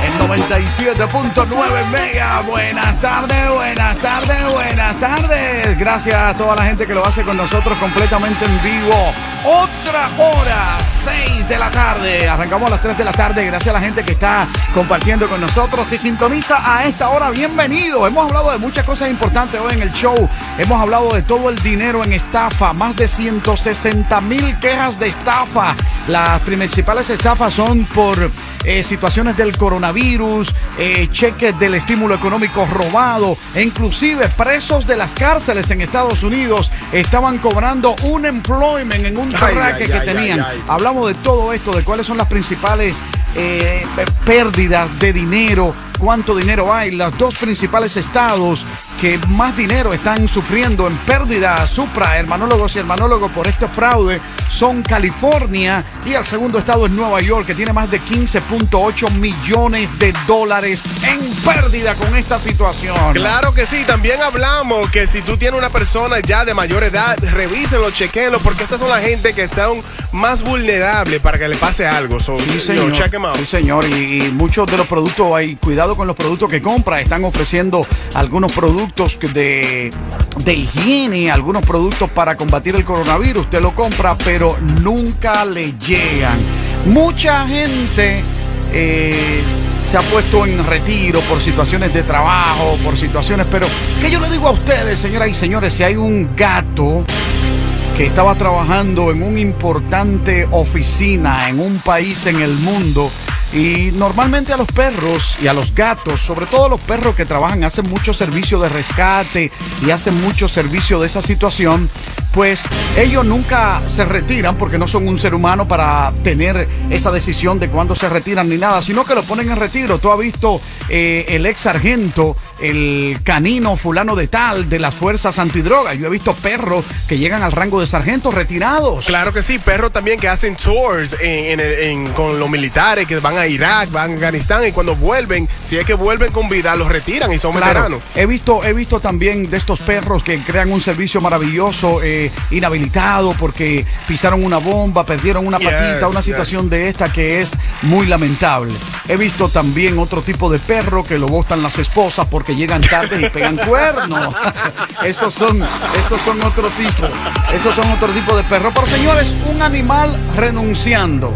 En 97.9 Mega. Buenas tardes, buenas tardes, buenas tardes. Gracias a toda la gente que lo hace con nosotros completamente en vivo. Otra hora, 6 de la tarde. Arrancamos a las 3 de la tarde. Gracias a la gente que está compartiendo con nosotros. Si sintoniza a esta hora, bienvenido. Hemos hablado de muchas cosas importantes hoy en el show. Hemos hablado de todo el dinero en estafa. Más de 160 mil quejas de estafa. Las principales estafas son por eh, situaciones del coronavirus, eh, cheques del estímulo económico robado, e inclusive presos de las cárceles en Estados Unidos estaban cobrando un employment en un ay, que ay, tenían. ay, ay. Hablamos de todo esto, de cuáles son las principales eh, pérdidas de dinero, cuánto dinero hay. Los dos principales estados que más dinero están sufriendo en pérdida, Supra, hermanólogos y hermanólogos por este fraude son California y el segundo estado es Nueva York, que tiene más de 15.8 millones de dólares en pérdida con esta situación. Claro que sí, también hablamos que si tú tienes una persona ya de mayor edad, revísenlo, chequenlo, porque esas son la gente que están más vulnerables para que le pase algo. So, Sí, señor. know, check 'em out. Sí, señor. Y, y muchos de los productos, hay cuidado con los productos que compra. Están ofreciendo algunos productos de, de higiene, algunos productos para combatir el coronavirus. Usted lo compra, pero nunca le llegan. Mucha gente eh, se ha puesto en retiro por situaciones de trabajo, por situaciones, pero que yo le digo a ustedes, señoras y señores, si hay un gato que estaba trabajando en una importante oficina en un país en el mundo. Y normalmente a los perros y a los gatos, sobre todo los perros que trabajan, hacen mucho servicio de rescate y hacen mucho servicio de esa situación, pues ellos nunca se retiran porque no son un ser humano para tener esa decisión de cuándo se retiran ni nada, sino que lo ponen en retiro. Tú has visto eh, el ex sargento, el canino fulano de tal de las fuerzas antidrogas. Yo he visto perros que llegan al rango de sargento retirados. Claro que sí, perros también que hacen tours en- en el- en- con los militares que van a Irak, van a Afganistán y cuando vuelven, si es que vuelven con vida, los retiran y son Claro, veteranos. he visto, he visto también de estos perros que crean un servicio maravilloso, eh, inhabilitado porque pisaron una bomba, perdieron una Yes, patita, una yes. situación de esta que es muy lamentable. He visto también otro tipo de perro que lo botan las esposas porque llegan tarde y pegan cuernos. esos son, esos son otro tipo, esos son otro tipo de perro. Pero señores, un animal renunciando.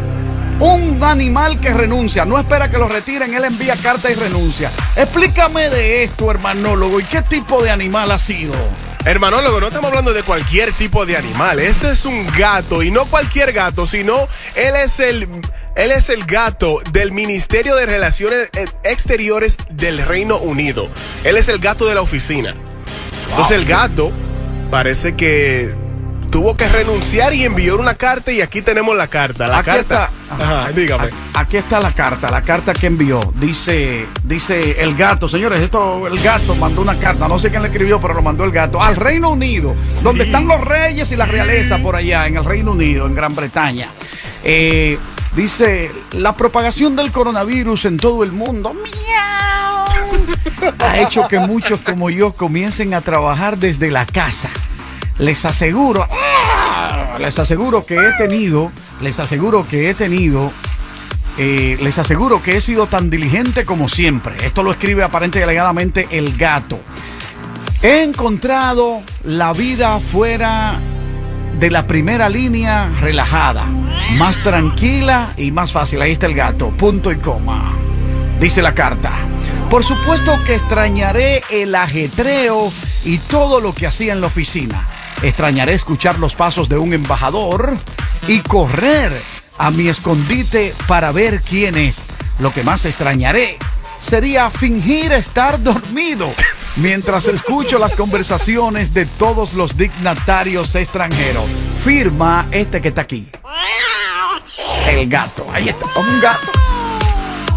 Un animal que renuncia, no espera que lo retiren, él envía carta y renuncia. Explícame de esto, hermanólogo, y qué tipo de animal ha sido. Hermanólogo, no estamos hablando de cualquier tipo de animal. Este es un gato y no cualquier gato, sino él es el él es el gato del Ministerio de Relaciones eh, Exteriores del Reino Unido. Él es el gato de la oficina. Entonces el gato parece que tuvo que renunciar y envió una carta y aquí tenemos la carta. La Aquí carta. está. Ajá, dígame. Aquí está la carta, la carta que envió. Dice, dice el gato, señores, esto, el gato mandó una carta, no sé quién le escribió, pero lo mandó el gato, al Reino Unido, donde están los reyes y la realeza por allá, en el Reino Unido, en Gran Bretaña. Eh, dice, la propagación del coronavirus en todo el mundo ha hecho que muchos como yo comiencen a trabajar desde la casa. Les aseguro, ¡ah! les aseguro que he tenido, les aseguro que he tenido eh, les aseguro que he sido tan diligente como siempre. Esto lo escribe aparente y alegadamente el gato. He encontrado la vida fuera de la primera línea relajada, más tranquila y más fácil. Ahí está el gato, punto y coma. Dice la carta. Por supuesto que extrañaré el ajetreo y todo lo que hacía en la oficina. Extrañaré escuchar los pasos de un embajador y correr a mi escondite para ver quién es. Lo que más extrañaré sería fingir estar dormido mientras escucho las conversaciones de todos los dignatarios extranjeros. Firma este que está aquí. El gato. Ahí está. Un gato.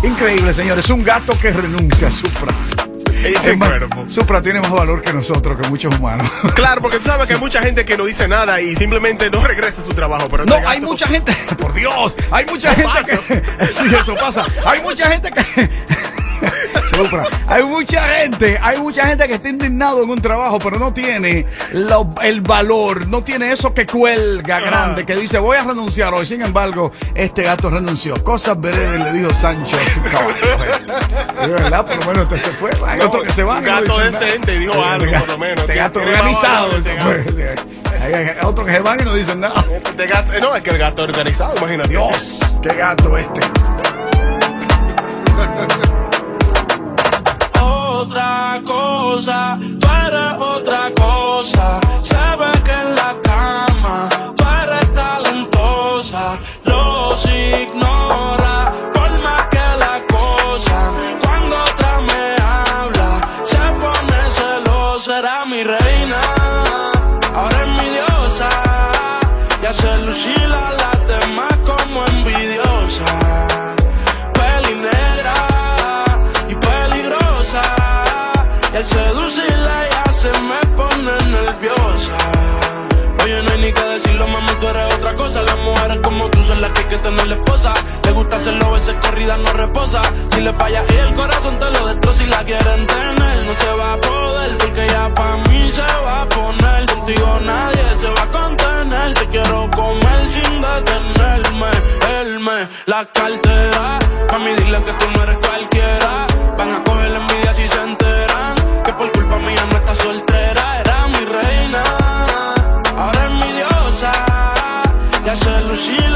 Increíble, señores. Un gato que renuncia a Supra. Es más, Supra tiene más valor que nosotros, que muchos humanos. Claro, porque tú sabes que hay mucha gente que no dice nada y simplemente no regresa a su trabajo. Pero No, este hay mucha gente, por Dios, hay mucha gente que... Sí, eso pasa. Hay mucha gente que... Supra. Hay mucha gente, hay mucha gente que está indignado en un trabajo, pero no tiene el valor, no tiene eso que cuelga grande, que dice voy a renunciar hoy. Sin embargo, este gato renunció. Cosas veredas le dijo Sancho a su caballo. De verdad, por lo menos este se fue. Hay No, otros que se van. no gato nada. decente, dijo algo, este por lo menos. Este gato organizado. este fue. Hay, hay otros que se van y no dicen nada. Este gato, no, es que el gato organizado, imagínate. Dios, qué gato este. Otra cosa, tú eres otra cosa. Como tú son las que hay que tener la esposa. Le gusta hacerlo, veces corrida no reposa. Si le falla y el corazón te lo destroza y la quieren tener. No se va a poder porque ya pa' mí se va a poner. Contigo nadie se va a contener. Te quiero comer sin detenerme. Él me la cartera. Mami, dile que tú no eres cualquiera. Van a coger la envidia si se enteran. Que por culpa mía no está soltera. Era mi reina. Ahora es mi diosa. Y hace lucir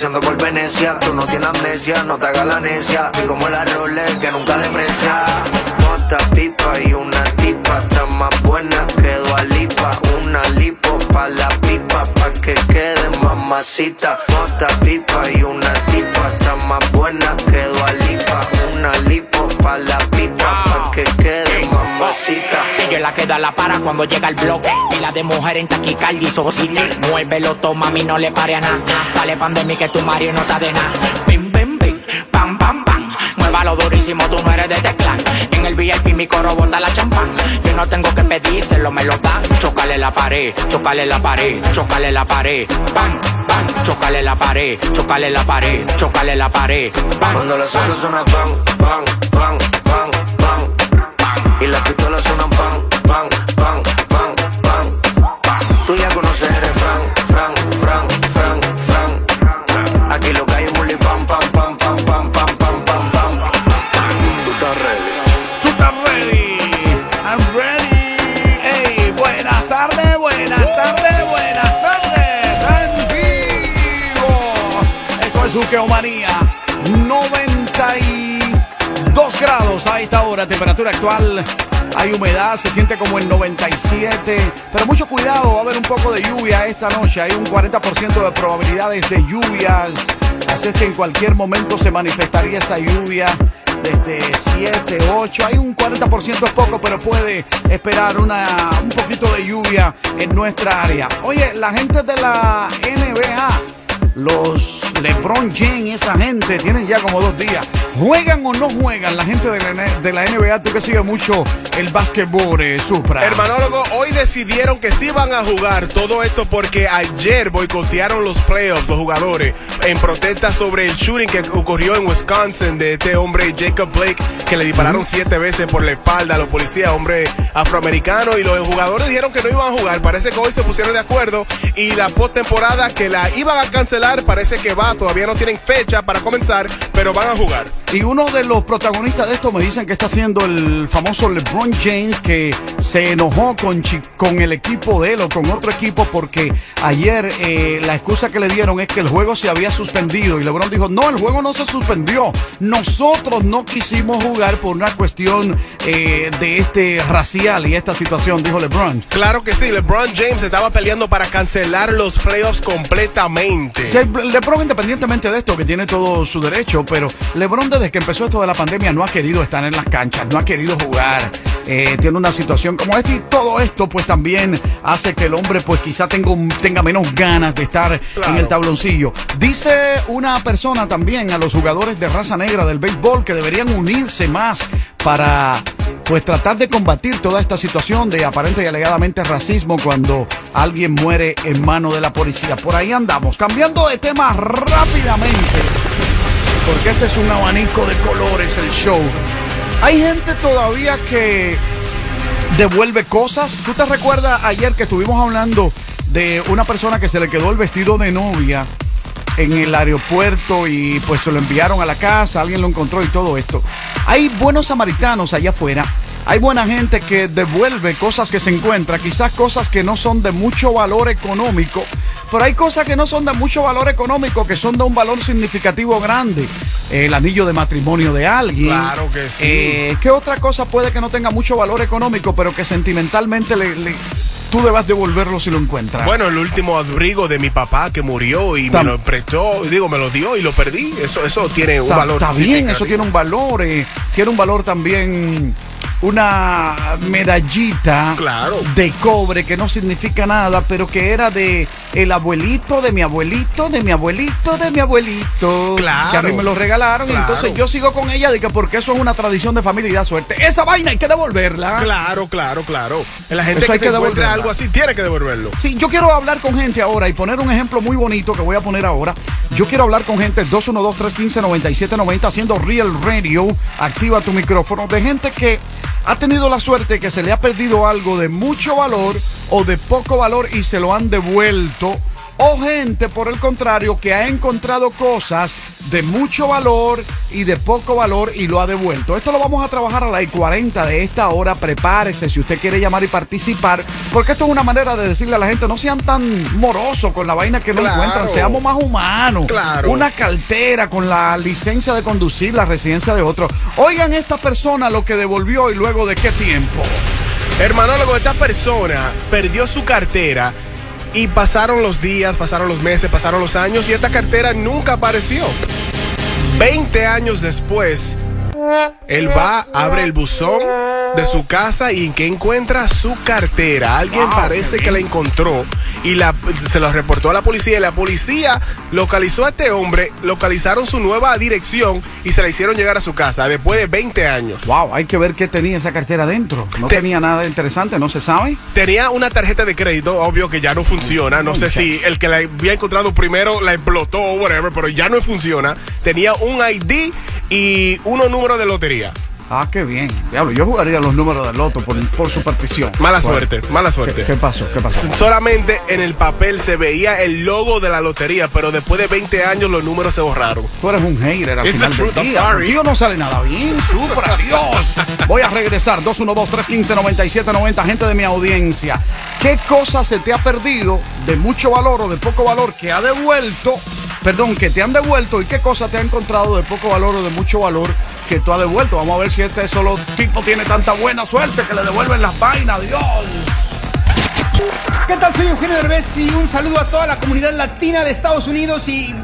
Paseando por. Tú no tienes amnesia, no te hagas la necia. Y como la Rolex que nunca deprecia. La para cuando llega el bloque. Y la de mujer en taquicardia y. Muévelo, toma, mami, no le pare a nada. Dale pandemia que tu Mario no está de nada. Bim, bim, bim, pam, pam, pam. Muévalo durísimo, tú no eres de teclán. En el VIP mi coro bota la champán. Yo no tengo que pedírselo, me lo dan. Chócale la pared, chócale la pared, chócale la pared. Bam, bam, chócale la pared, chócale la pared, chócale la pared. Bam, Cuando bam. autos suenan pan, pan, pan, Juqueomanía. 92 grados a esta hora. Temperatura actual. Hay humedad, se siente como en 97. Pero mucho cuidado, va a haber un poco de lluvia esta noche. Hay un 40% de probabilidades de lluvias. Así es que en cualquier momento se manifestaría esa lluvia desde 7, 8. Hay un 40% es poco, pero puede esperar una, un poquito de lluvia en nuestra área. Oye, la gente de la NBA, los LeBron James, esa gente, tienen ya como dos días. ¿Juegan o no juegan la gente de la, de la NBA? Tú que sigues mucho el básquetbol, eh, Supra. Hermanólogo, hoy decidieron que sí van a jugar todo esto porque ayer boicotearon los playoffs los jugadores en protesta sobre el shooting que ocurrió en Wisconsin de este hombre Jacob Blake que le dispararon siete veces por la espalda a los policías, hombre afroamericano y los jugadores dijeron que no iban a jugar. Parece que hoy se pusieron de acuerdo y la postemporada que la iban a cancelar parece que va, todavía no tienen fecha para comenzar, pero van a jugar. Y uno de los protagonistas de esto me dicen que está siendo el famoso LeBron James que se enojó con, con el equipo de él o con otro equipo porque ayer eh, la excusa que le dieron es que el juego se había suspendido y LeBron dijo, no, el juego no se suspendió. Nosotros no quisimos jugar por una cuestión eh, de este racial y esta situación, dijo LeBron. Claro que sí, LeBron James estaba peleando para cancelar los playoffs completamente. LeBron, independientemente de esto, que tiene todo su derecho, pero LeBron desde que empezó esto de la pandemia no ha querido estar en las canchas, no ha querido jugar, eh, tiene una situación como esta y todo esto pues también hace que el hombre pues quizá tenga, menos ganas de estar en el tabloncillo. Dice una persona también a los jugadores de raza negra del béisbol que deberían unirse más para pues tratar de combatir toda esta situación de aparente y alegadamente racismo cuando alguien muere en mano de la policía. Por ahí andamos, cambiando de tema rápidamente, porque este es un abanico de colores el show. Hay gente todavía que devuelve cosas. ¿Tú te recuerdas ayer que estuvimos hablando de una persona que se le quedó el vestido de novia en el aeropuerto y pues se lo enviaron a la casa, alguien lo encontró y todo esto? Hay buenos samaritanos allá afuera. Hay buena gente que devuelve cosas que se encuentra, quizás cosas que no son de mucho valor económico, pero hay cosas que no son de mucho valor económico, que son de un valor significativo grande. El anillo de matrimonio de alguien. Claro que sí. Eh, ¿Qué otra cosa puede que no tenga mucho valor económico, pero que sentimentalmente le, le- tú debas devolverlo si lo encuentras? Bueno, el último abrigo de mi papá que murió y Tam- me lo prestó, digo, me lo dio y lo perdí. Eso, eso tiene un valor. está bien, eso tiene un valor. eh, tiene un valor también una medallita de cobre que no significa nada, pero que era de el abuelito, de mi abuelito, de mi abuelito, de mi abuelito. Claro. Que a mí me lo regalaron y Claro. entonces yo sigo con ella de que porque eso es una tradición de familia y da suerte. Esa vaina hay que devolverla. Claro, claro, claro. La gente Eso hay que, que te encuentre devolverla. algo así tiene que devolverlo. Sí, yo quiero hablar con gente ahora y poner un ejemplo muy bonito que voy a poner ahora. Yo quiero hablar con gente 212-315-9790 haciendo Real Radio. Activa tu micrófono de gente que ha tenido la suerte que se le ha perdido algo de mucho valor o de poco valor y se lo han devuelto. O gente, por el contrario, que ha encontrado cosas de mucho valor y de poco valor y lo ha devuelto. Esto lo vamos a trabajar a las 40 de esta hora. Prepárese si usted quiere llamar y participar, porque esto es una manera de decirle a la gente, no sean tan morosos con la vaina que no Claro. encuentran, seamos más humanos. Claro. Una cartera con la licencia de conducir, la residencia de otro. Oigan esta persona lo que devolvió y luego de qué tiempo. Hermanólogo, esta persona perdió su cartera y pasaron los días, pasaron los meses, pasaron los años y esta cartera nunca apareció. 20 años después, Él va, abre el buzón de su casa y en que encuentra su cartera. Alguien Wow, parece que la encontró y la, se lo reportó a la policía y la policía localizó a este hombre, localizaron su nueva dirección y se la hicieron llegar a su casa después de 20 años. Wow, hay que ver qué tenía esa cartera dentro. No tenía nada interesante, no se sabe. Tenía una tarjeta de crédito, obvio que ya no funciona. No sé si el que la había encontrado primero la explotó o whatever, pero ya no funciona. Tenía un ID y unos números de lotería. Ah, qué bien. Diablo, yo jugaría los números del loto por, por superstición. Mala Bueno, suerte, mala suerte. ¿Qué, qué pasó? ¿Qué pasó? Solamente en el papel se veía el logo de la lotería, pero después de 20 años los números se borraron. Tú eres un hater al It's final del día. no sale nada bien. Supra, Dios. Voy a regresar. 212-315-9790. Gente de mi audiencia. ¿Qué cosa se te ha perdido de mucho valor o de poco valor que ha devuelto? Perdón, que te han devuelto y qué cosa te ha encontrado de poco valor o de mucho valor que tú has devuelto. Vamos a ver si este solo tipo tiene tanta buena suerte que le devuelven las vainas, Dios. ¿Qué tal? Soy Eugenio Derbez y un saludo a toda la comunidad latina de Estados Unidos y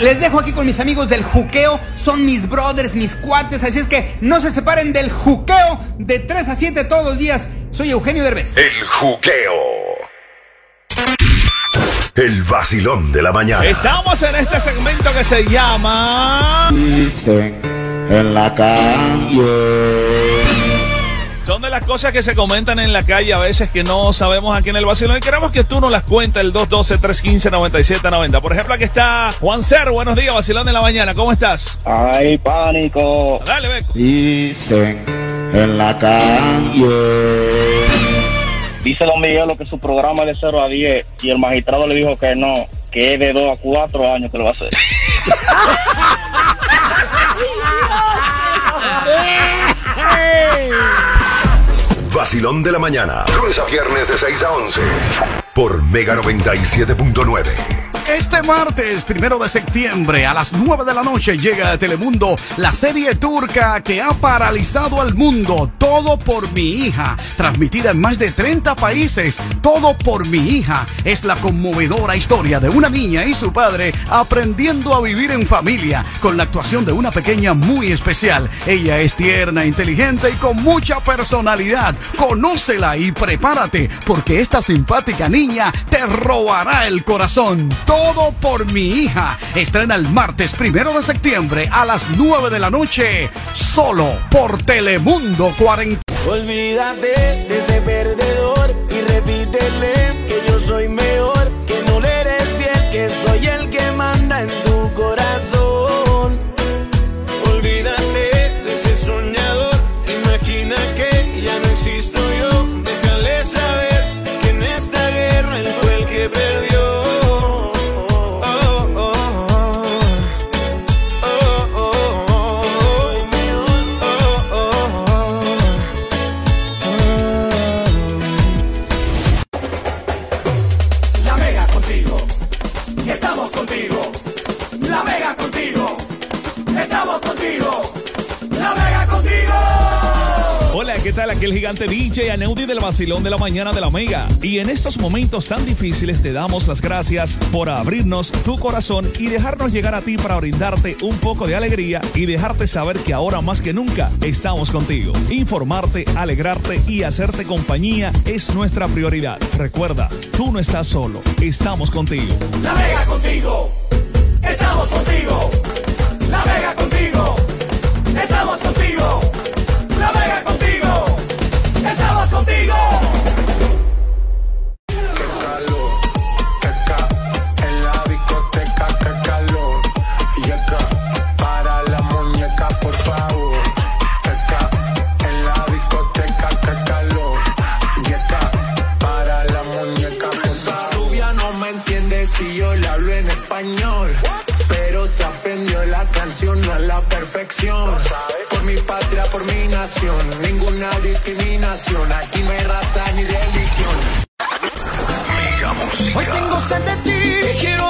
les dejo aquí con mis amigos del juqueo. Son mis brothers, mis cuates, así es que no se separen del juqueo de 3 a 7 todos los días. Soy Eugenio Derbez. El juqueo. El vacilón de la mañana. Estamos en este segmento que se llama. Dicen en la calle. Son de las cosas que se comentan en la calle a veces que no sabemos aquí en el vacilón y queremos que tú nos las cuentes el 212-315-9790. Por ejemplo, aquí está Juan Cer. Buenos días, vacilón de la mañana. ¿Cómo estás? Ay, pánico. Dale, Beco. Dicen en la calle. Dice Don Miguelo que su programa es de 0 a 10 y el magistrado le dijo que no, que es de 2 a 4 años que lo va a hacer. Vacilón de la mañana. Lunes a viernes de 6 a 11. Por Mega 97.9. Este martes, primero de septiembre, a las 9 de la noche, llega a Telemundo la serie turca que ha paralizado al mundo. Todo por mi hija. Transmitida en más de 30 países. Todo por mi hija. Es la conmovedora historia de una niña y su padre aprendiendo a vivir en familia. Con la actuación de una pequeña muy especial. Ella es tierna, inteligente y con mucha personalidad. Conócela y prepárate, porque esta simpática niña te robará el corazón. Por mi hija. Estrena el martes primero de septiembre a las 9 de la noche. Solo por Telemundo 40. Olvídate de ese perdedor ¿qué tal? Aquí el gigante DJ Aneudi del vacilón de la mañana de la Mega. Y en estos momentos tan difíciles te damos las gracias por abrirnos tu corazón y dejarnos llegar a ti para brindarte un poco de alegría y dejarte saber que ahora más que nunca estamos contigo. Informarte, alegrarte y hacerte compañía es nuestra prioridad. Recuerda, tú no estás solo, estamos contigo. La Mega contigo. Estamos contigo. La Mega contigo. Por mi patria, por mi nación. Ninguna discriminación. Aquí no hay raza ni religión. Hoy tengo sed de ti, quiero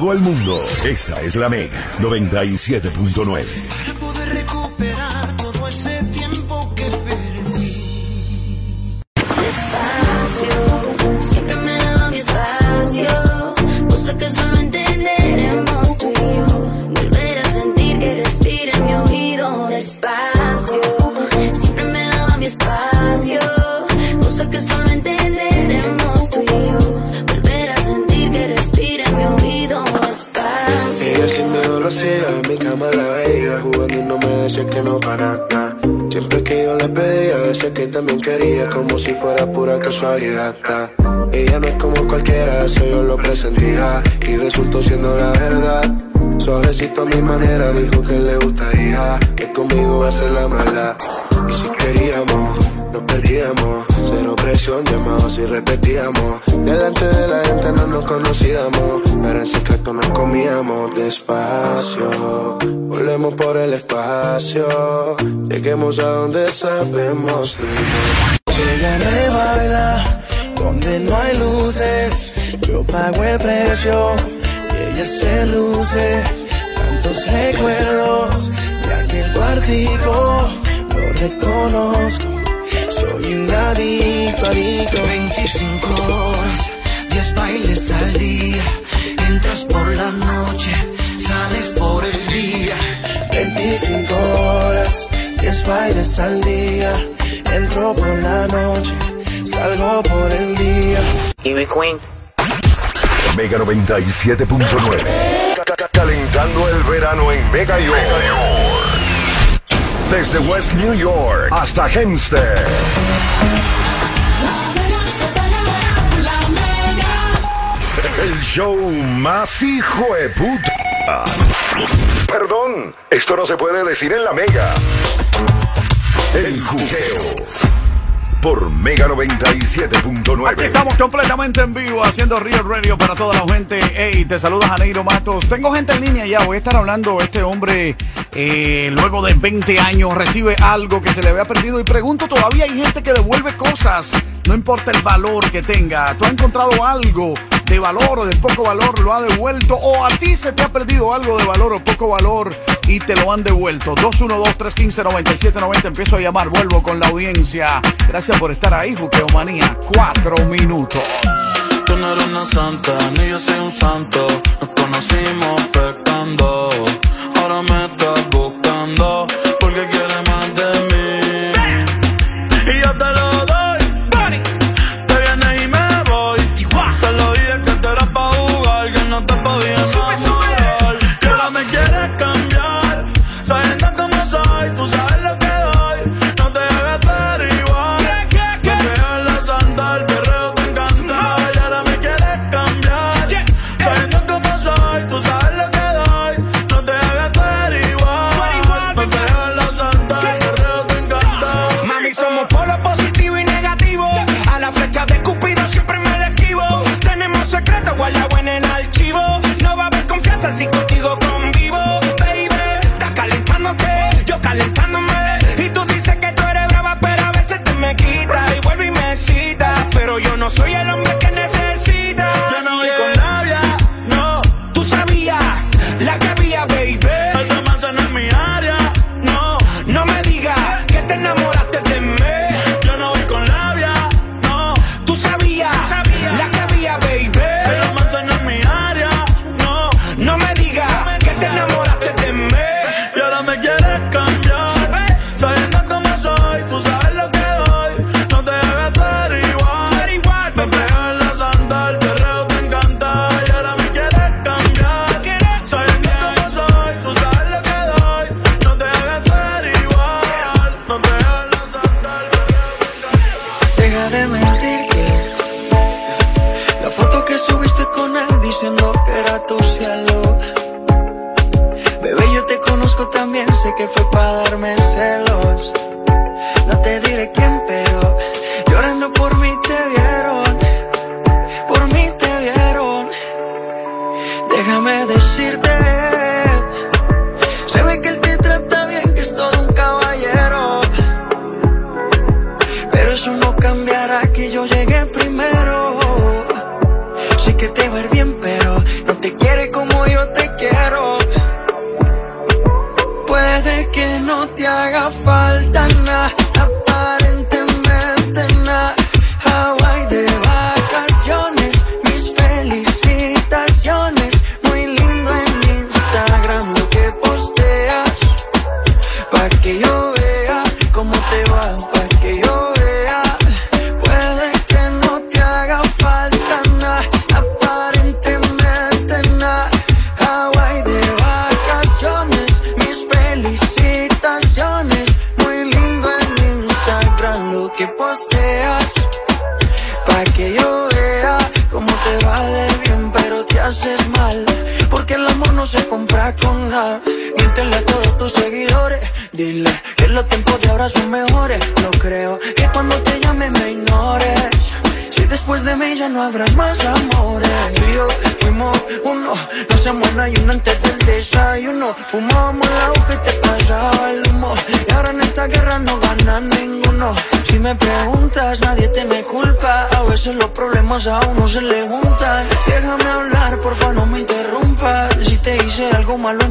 todo el mundo, esta es la Mega 97.9. por el espacio Lleguemos a donde sabemos Ella me baila donde no hay luces. Yo pago el precio y ella se luce. Tantos recuerdos de aquel cuartico, lo reconozco. Soy un adicto, adicto. 25 horas, 10 bailes al día. Entras por la noche, 25 horas, 10 bailes al día. Entro por la noche, salgo por el día. Y mi queen. Mega 97.9. Ca- ca- Calentando el verano en Mega York. Desde West New York hasta Hempstead. El show más hijo de puta. Perdón, esto no se puede decir en la Mega. El juqueo. Por Mega 97.9. Aquí estamos completamente en vivo haciendo Real Radio para toda la gente. Hey, te saluda Janeiro Matos. Tengo gente en línea ya. Voy a estar hablando. Este hombre, eh, luego de 20 años, recibe algo que se le había perdido. Y pregunto: todavía hay gente que devuelve cosas. No importa el valor que tenga. ¿Tú has encontrado algo de valor o de poco valor? ¿Lo ha devuelto? ¿O a ti se te ha perdido algo de valor o poco valor y te lo han devuelto? 212-315-9790. Empiezo a llamar. Vuelvo con la audiencia. Gracias por estar ahí, Juqueo Manía. Cuatro minutos. Tú no eres una santa, ni yo soy un santo. Nos conocimos pecando. Ahora me estás buscando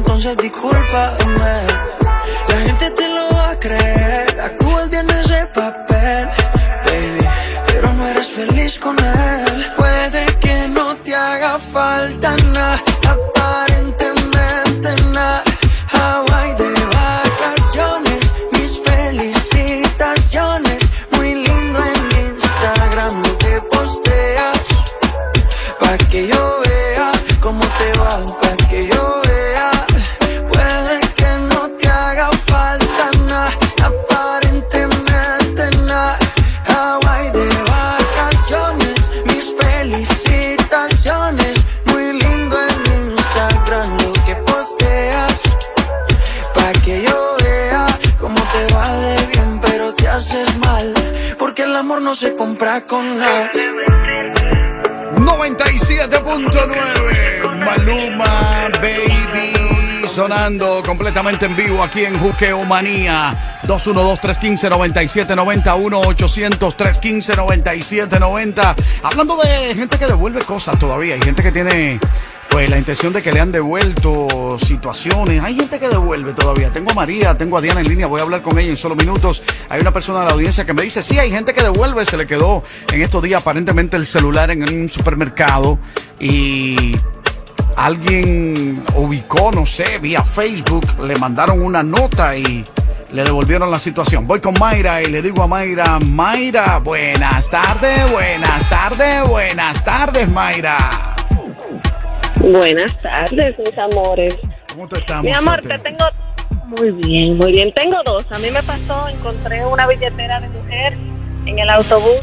entonces discúlpame. La gente te lo va a creer. Actúas bien ese papel, baby. Pero no eres feliz con él. Puede que no te haga falta nada, sonando completamente en vivo aquí en Juqueo Manía 212-315-9790 1-800-315-9790 Hablando de gente que devuelve cosas todavía Hay gente que tiene pues la intención de que le han devuelto situaciones. Hay gente que devuelve todavía. Tengo a María, tengo a Diana en línea, voy a hablar con ella en solo minutos. Hay una persona de la audiencia que me dice, sí, hay gente que devuelve, se le quedó en estos días aparentemente el celular en un supermercado y alguien ubicó, no sé, vía Facebook, le mandaron una nota y le devolvieron la situación. Voy con Mayra y le digo a Mayra, Mayra, buenas tardes, buenas tardes, buenas tardes, Mayra. Buenas tardes, mis amores. ¿Cómo tú estás? Mi amor, te tengo muy bien, muy bien. Tengo dos. A mí me pasó, encontré una billetera de mujer en el autobús.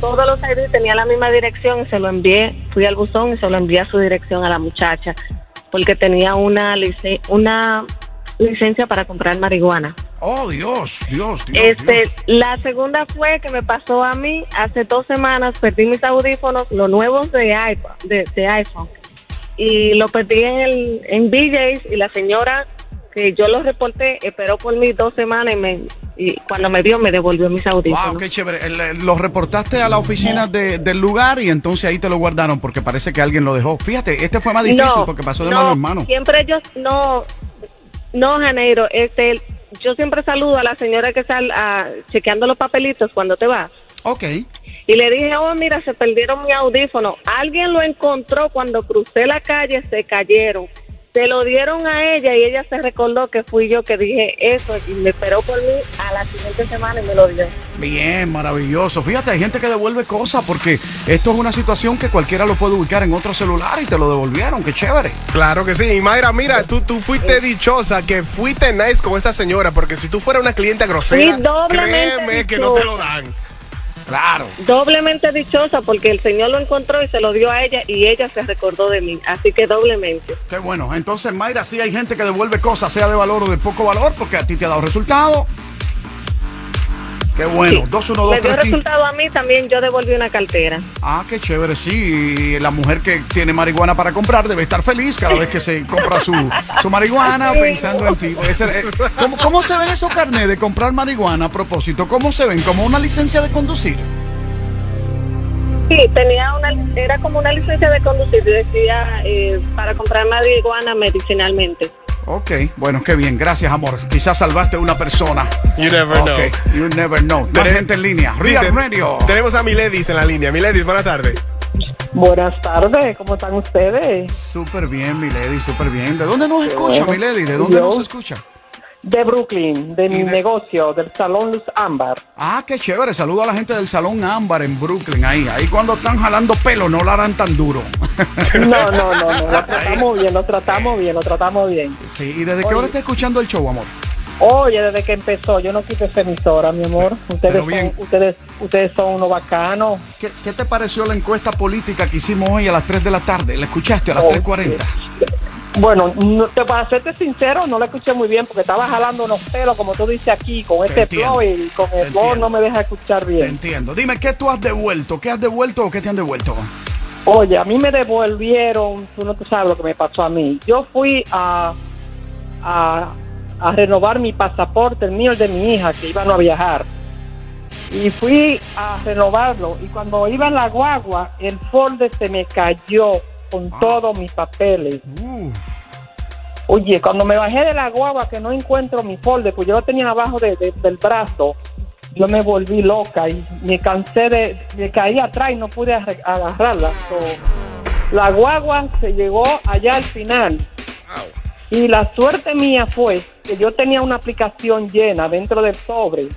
Todos los ID tenían la misma dirección y se lo envié. Fui al buzón y se lo envié a su dirección a la muchacha porque tenía una lic- una licencia para comprar marihuana. Oh, Dios, Dios, Dios. Este, Dios. la segunda fue que me pasó a mí hace dos semanas, perdí mis audífonos, los nuevos de iPhone, de, de iPhone, y lo perdí en el en BJ's y la señora yo lo reporté esperó por mí dos semanas y, me, y cuando me vio me devolvió mis audífonos. Wow, qué chévere. El- el- Lo reportaste a la oficina de- del lugar y entonces ahí te lo guardaron porque parece que alguien lo dejó. Fíjate, este fue más difícil No, porque pasó de no, mano en mano. Siempre yo no, no Janeiro, este, yo siempre saludo a la señora que está chequeando los papelitos cuando te vas. Ok. Y le dije, oh, mira, se perdieron mi audífono. Alguien lo encontró cuando crucé la calle, se cayeron. Se lo dieron a ella y ella se recordó que fui yo que dije eso y me esperó por mí a la siguiente semana y me lo dio. Bien, maravilloso. Fíjate, hay gente que devuelve cosas porque esto es una situación que cualquiera lo puede ubicar en otro celular y te lo devolvieron. Qué chévere. Claro que sí. Y Mayra, mira, tú, tú fuiste dichosa, que fuiste nice con esta señora, porque si tú fueras una cliente grosera, Sí, doblemente créeme que no te lo dan. Claro. Doblemente dichosa porque el Señor lo encontró y se lo dio a ella y ella se recordó de mí. Así que doblemente. Qué bueno. Entonces, Mayra, sí hay gente que devuelve cosas, sea de valor o de poco valor, porque a ti te ha dado resultado. Qué bueno. Sí. 212 Me dio resultado a mí, también yo devolví una cartera. Ah, qué chévere, sí. La mujer que tiene marihuana para comprar debe estar feliz cada vez que se compra su, su marihuana Sí. pensando en ti. Eh, ¿cómo, cómo se ven esos carnés de comprar marihuana a propósito? ¿Cómo se ven? ¿Como una licencia de conducir? Sí, tenía una, era como una licencia de conducir decía eh, para comprar marihuana medicinalmente. Ok, bueno, qué bien. Gracias, amor. Quizás salvaste a una persona. You never know. You never know. Más gente en línea. Sí, Real Radio. Tenemos a Miledis en la línea. Miledis, buenas tardes. Buenas tardes, ¿cómo están ustedes? Súper bien, Milady, súper bien. ¿De dónde nos escucha, bueno. Milady? ¿De dónde Yo- nos escucha? De Brooklyn, de mi negocio, del Salón Luz Ámbar. Ah, qué chévere. Saludo a la gente del Salón Ámbar en Brooklyn. Ahí, ahí cuando están jalando pelo, no la harán tan duro. No, no, no, no, lo tratamos bien, lo tratamos bien, lo tratamos bien. Sí, ¿y desde qué hora está escuchando el show, amor? Oye, desde que empezó, yo no quise esa emisora, mi amor. Ustedes son, ustedes, ustedes son unos bacanos. ¿Qué, qué te pareció la encuesta política que hicimos hoy a las 3 de la tarde? ¿La escuchaste a las Oh, 3.40? Bueno, no, te, para serte sincero, no la escuché muy bien porque estaba jalando unos pelos, como tú dices aquí, con este entiendo, flow y con el flow no me deja escuchar Te bien. entiendo. Dime, ¿qué tú has devuelto? ¿Qué has devuelto o qué te han devuelto? Oye, a mí me devolvieron, tú no tú sabes lo que me pasó a mí. Yo fui a, a, a renovar mi pasaporte, el mío y el de mi hija, que iban a viajar. Y fui a renovarlo. Y cuando iba en la guagua, el folder se me cayó con todos mis papeles. Oye, cuando me bajé de la guagua que no encuentro mi folder, pues yo lo tenía abajo de- de- del brazo, yo me volví loca y me cansé de, me caí atrás y no pude agarrarla. So, la guagua se llegó allá al final. Y la suerte mía fue que yo tenía una aplicación llena dentro del sobre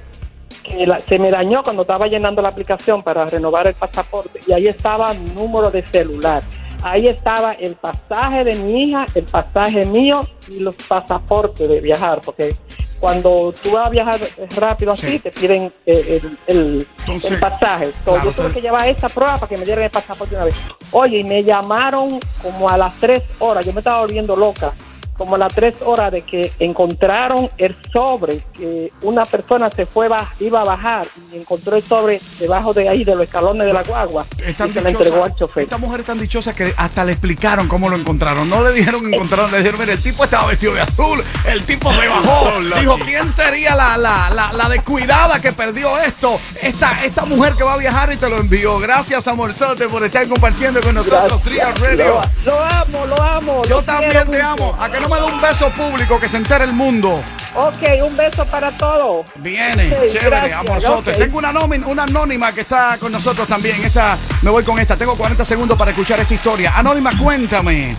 que la- se me dañó cuando estaba llenando la aplicación para renovar el pasaporte y ahí estaba mi número de celular. Ahí estaba el pasaje de mi hija, el pasaje mío y los pasaportes de viajar, porque cuando tú vas a viajar rápido así, te piden eh, el, el- Entonces, el pasaje. Claro, yo tuve que llevar esta prueba para que me dieran el pasaporte una vez. Oye, y me llamaron como a las tres horas, yo me estaba volviendo loca, como a las tres horas de que encontraron el sobre, que una persona se fue, iba a bajar y encontró el sobre debajo de ahí, de los escalones de la guagua, y se la entregó al chofer. Esta mujer es tan dichosa que hasta le explicaron cómo lo encontraron. No le dijeron encontraron, le dijeron, mira, el tipo estaba vestido de azul, el tipo rebajó. Dijo, ¿quién sería la, la, la, la descuidada que perdió esto? Esta, esta mujer que va a viajar y te lo envió. Gracias, amorzote, por estar compartiendo con nosotros, Radio. Lo, lo amo, lo amo. Yo lo también quiero te mucho. amo. A que no me dé un beso público que se entere el mundo. Ok, un beso para todos. Viene, Sí, chévere, gracias, amorzote. ok. Tengo una, anónima que está con nosotros también. Esta, me voy con esta. Tengo 40 segundos para escuchar esta historia. Anónima, cuéntame.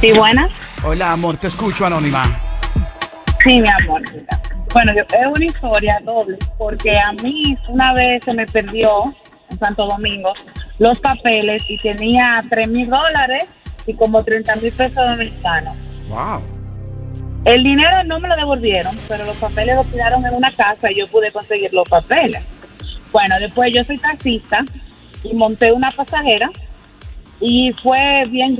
Sí, buenas. Hola, amor, te escucho, Anónima. Sí, mi amor. Bueno, yo- es una historia doble, porque a mí una vez se me perdió en Santo Domingo los papeles y tenía 3 mil dólares y como 30 mil pesos dominicanos. Wow. El dinero no me lo devolvieron, pero los papeles los tiraron en una casa y yo pude conseguir los papeles. Bueno, después yo soy taxista y monté una pasajera y fue bien